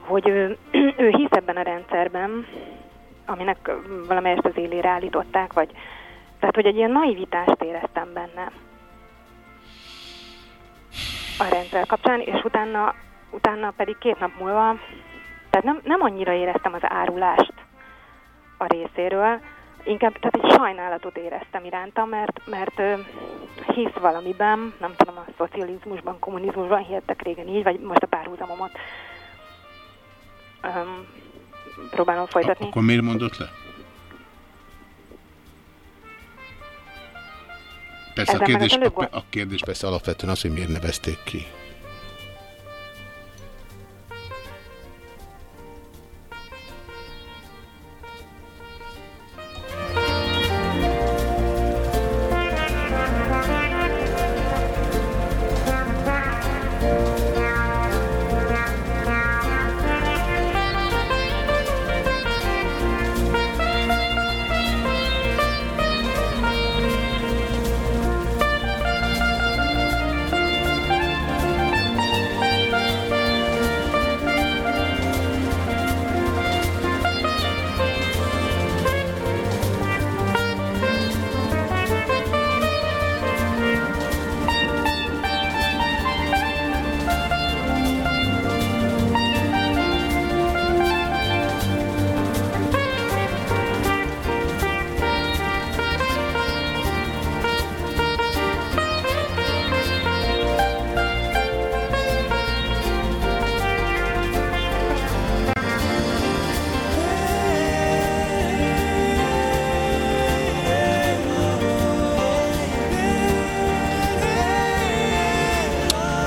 hogy ő, <clears throat> ő hisz ebben a rendszerben, aminek valamelyest az élére állították, vagy tehát, hogy egy ilyen naivitást éreztem benne a rendszer kapcsán, és utána, utána pedig két nap múlva, tehát nem, nem annyira éreztem az árulást a részéről, inkább tehát egy sajnálatot éreztem iránta, mert, mert ö, hisz valamiben, nem tudom, a szocializmusban, kommunizmusban hihettek régen így, vagy most a párhuzamomat öm, próbálom folytatni. Akkor miért mondott le? Persze a Ezen kérdés, a, a kérdés persze alapvetően az, hogy miért nevezték ki.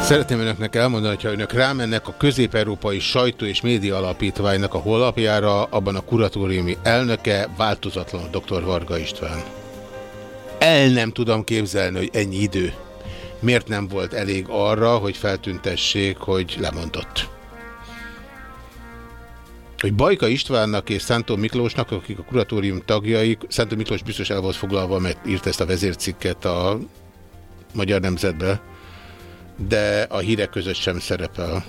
Szeretném önöknek elmondani, hogy ha önök rámennek a Közép-Európai Sajtó és Média Alapítványnak a honlapjára, abban a kuratóriumi elnöke változatlan dr. Varga István. El nem tudom képzelni, hogy ennyi idő miért nem volt elég arra, hogy feltüntessék, hogy lemondott. Hogy Bajka Istvánnak és Szántó Miklósnak, akik a kuratórium tagjai, Szántó Miklós biztos el volt foglalva, mert írt ezt a vezércikket a Magyar Nemzetbe, de a hírek között sem szerepel.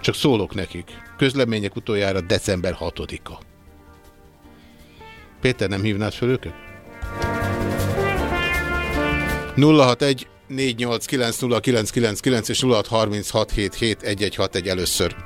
Csak szólok nekik. Közlemények utoljára december 6-a. Péter, nem hívnád föl őket? 061 489 és 0636771161 először.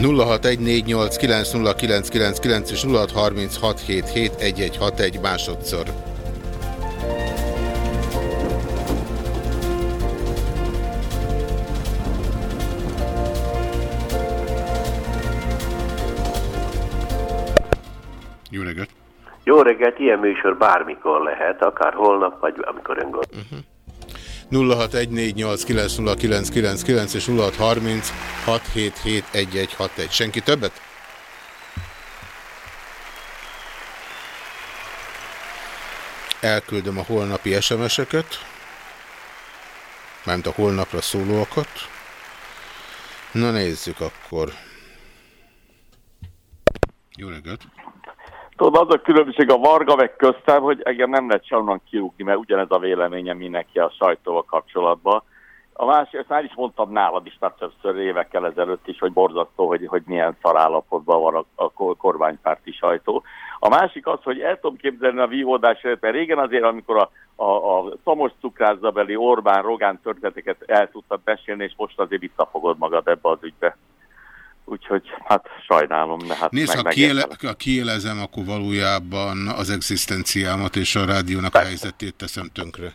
0614890999 és 0636771161 másodszor. Jó reggelt! Jó reggelt, ilyen műsor bármikor lehet, akár holnap, vagy amikor ön gondol. Uh mhm. -huh. 0614890999 és 0636771161. Senki többet? Elküldöm a holnapi SMS-eket, mármint a holnapra szólóakat. Na nézzük akkor. Jó reggelt! Tudod, az a különbség a Varga meg köztem, hogy engem nem lehet sehonnan kirúgni, mert ugyanez a véleményem mindenki a sajtóval kapcsolatban. A másik, ezt már is mondtam nálad is már többször évekkel ezelőtt is, hogy borzasztó, hogy, hogy milyen szarállapotban van a, a kormánypárti sajtó. A másik az, hogy el tudom képzelni a vívódás mert régen azért, amikor a, a, a szomos cukrázabeli Orbán Rogán történeteket el tudtad mesélni, és most azért visszafogod magad ebbe az ügybe. Úgyhogy hát sajnálom, de hát Nézd, ha, kiele, ha kielezem, akkor valójában az egzisztenciámat és a rádiónak a helyzetét teszem tönkre.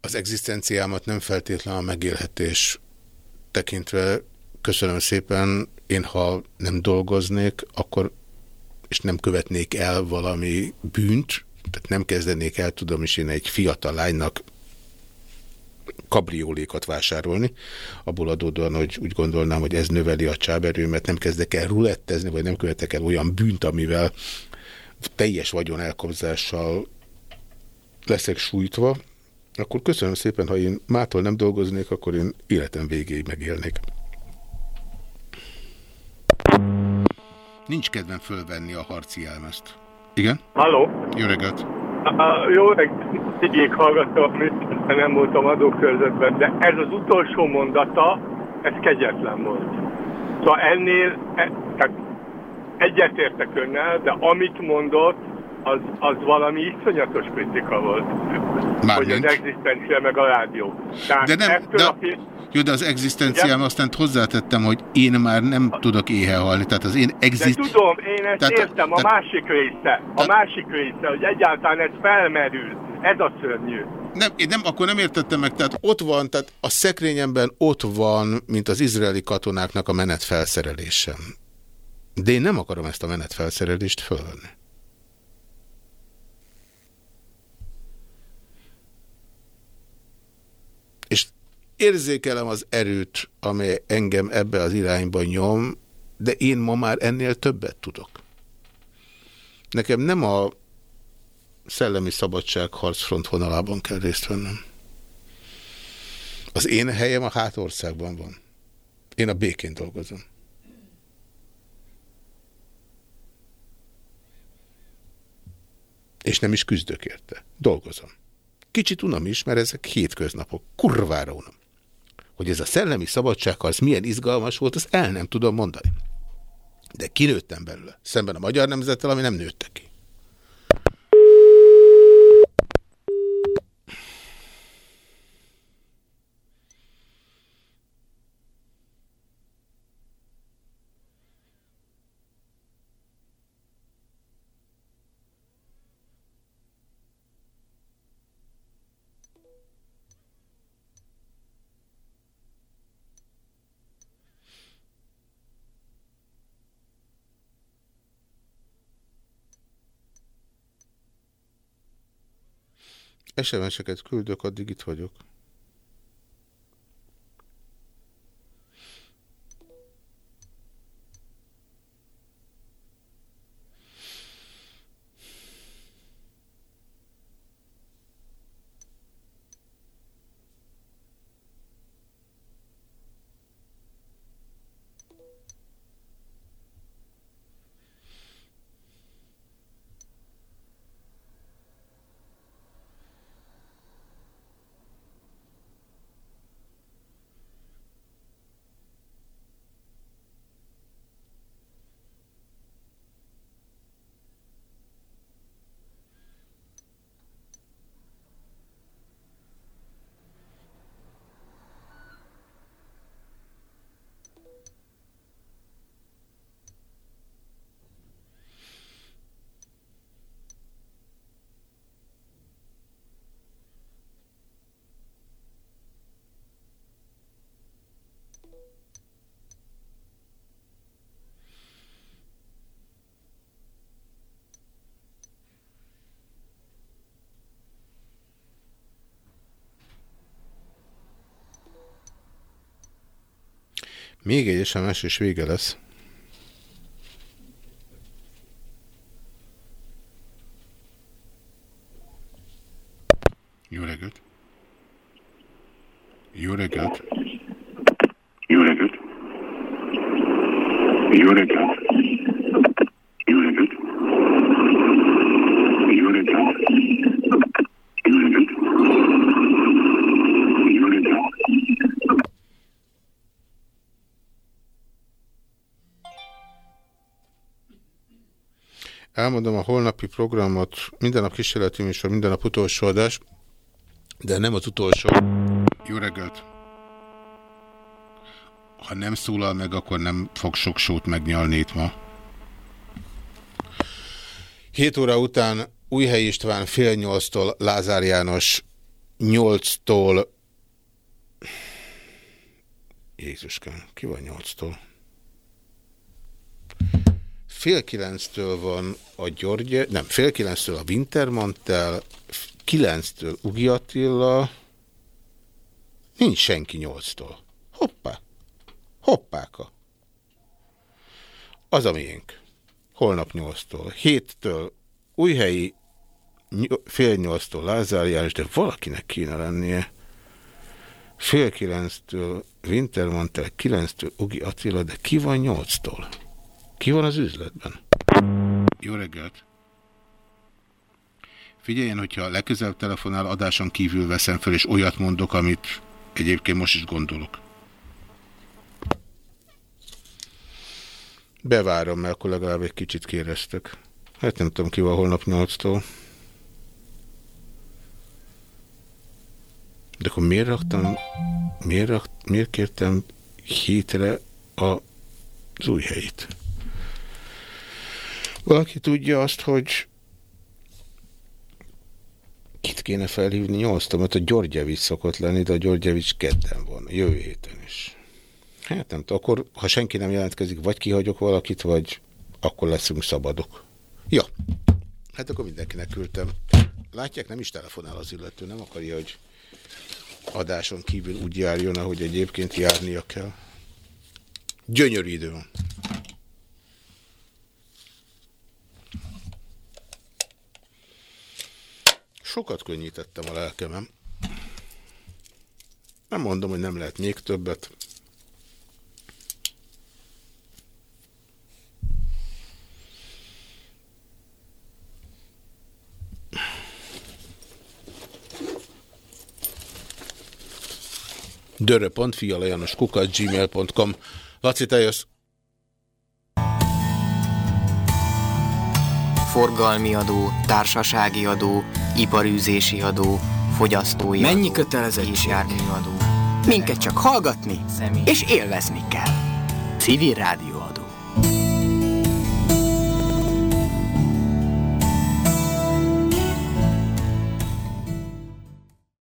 Az egzisztenciámat nem feltétlenül a megélhetés tekintve. Köszönöm szépen, én ha nem dolgoznék, akkor és nem követnék el valami bűnt, tehát nem kezdenék el, tudom is én egy fiatal lánynak kabriólékat vásárolni, abból adódóan, hogy úgy gondolnám, hogy ez növeli a csáberőmet, nem kezdek el rulettezni, vagy nem követek el olyan bűnt, amivel teljes vagyon elkobzással leszek sújtva, akkor köszönöm szépen, ha én mától nem dolgoznék, akkor én életem végéig megélnék. Nincs kedvem fölvenni a harci elmezt. Igen? Halló? Jó reggelt! A, jó reggelt, hallgattam, amit nem voltam adókörzetben, de ez az utolsó mondata, ez kegyetlen volt. Szóval ennél, e, tehát egyetértek önnel, de amit mondott, az, az valami iszonyatos kritika volt. Már hogy az egzisztencia meg a rádió. Tehát de nem, de, a... jó, de az egzisztenciám Igen? aztán hozzátettem, hogy én már nem tudok éhehalni. Tehát az én egziszt... De tudom, én ezt tehát, értem, a tehát, másik része. A tehát, másik része, hogy egyáltalán ez felmerül. Ez a szörnyű. Nem, én nem, akkor nem értettem meg, tehát ott van, tehát a szekrényemben ott van, mint az izraeli katonáknak a menetfelszerelésem. De én nem akarom ezt a menetfelszerelést fölvenni. Érzékelem az erőt, amely engem ebbe az irányba nyom, de én ma már ennél többet tudok. Nekem nem a szellemi szabadság harcfront vonalában kell részt vennem. Az én helyem a hátországban van. Én a békén dolgozom. És nem is küzdök érte. Dolgozom. Kicsit unom is, mert ezek hétköznapok. Kurvára unom. Hogy ez a szellemi szabadság az milyen izgalmas volt, azt el nem tudom mondani. De kinőttem belőle, szemben a magyar nemzettel, ami nem nőtte ki. SMS-eket küldök, addig itt vagyok. Még egy SMS és vége lesz. Programot, minden nap kísérleti műsor, minden nap utolsó adás, de nem az utolsó. Jó reggelt! Ha nem szólal meg, akkor nem fog sok sót megnyalni itt ma. 7 óra után Újhely István fél nyolctól, Lázár János nyolctól. Jézuskám, ki van nyolctól? Fél kilenctől van a György, nem, fél kilenctől a Wintermantel, kilenctől Ugi Attila, nincs senki nyolctól. Hoppá, hoppáka. Az a miénk. Holnap nyolctól, héttől Újhelyi, fél nyolctól Lázár János, de valakinek kéne lennie. Fél kilenctől Wintermantel, kilenctől Ugi Attila, de ki van nyolctól? Ki van az üzletben? Jó reggelt! Figyeljen, hogyha legközelebb telefonál, adáson kívül veszem fel, és olyat mondok, amit egyébként most is gondolok. Bevárom, mert akkor legalább egy kicsit kéreztek. Hát nem tudom, ki van holnap 8-tól. De akkor miért raktam, miért, rak, miért kértem hétre a, az új helyét? Valaki tudja azt, hogy kit kéne felhívni? Nyolctam, mert a Györgyevics szokott lenni, de a Györgyevics kedden van, jövő héten is. Hát nem tudom, akkor ha senki nem jelentkezik, vagy kihagyok valakit, vagy akkor leszünk szabadok. Ja, hát akkor mindenkinek küldtem. Látják, nem is telefonál az illető, nem akarja, hogy adáson kívül úgy járjon, ahogy egyébként járnia kell. Gyönyörű idő van. Sokat könnyítettem a lelkemem. Nem mondom, hogy nem lehet még többet. dörö.fialajanos kukat gmail.com Laci, te jössz. Forgalmi adó, társasági adó, iparűzési adó, fogyasztói Mennyi adó, kötelezettség? járműadó. Minket csak hallgatni és élvezni kell. Civil rádióadó.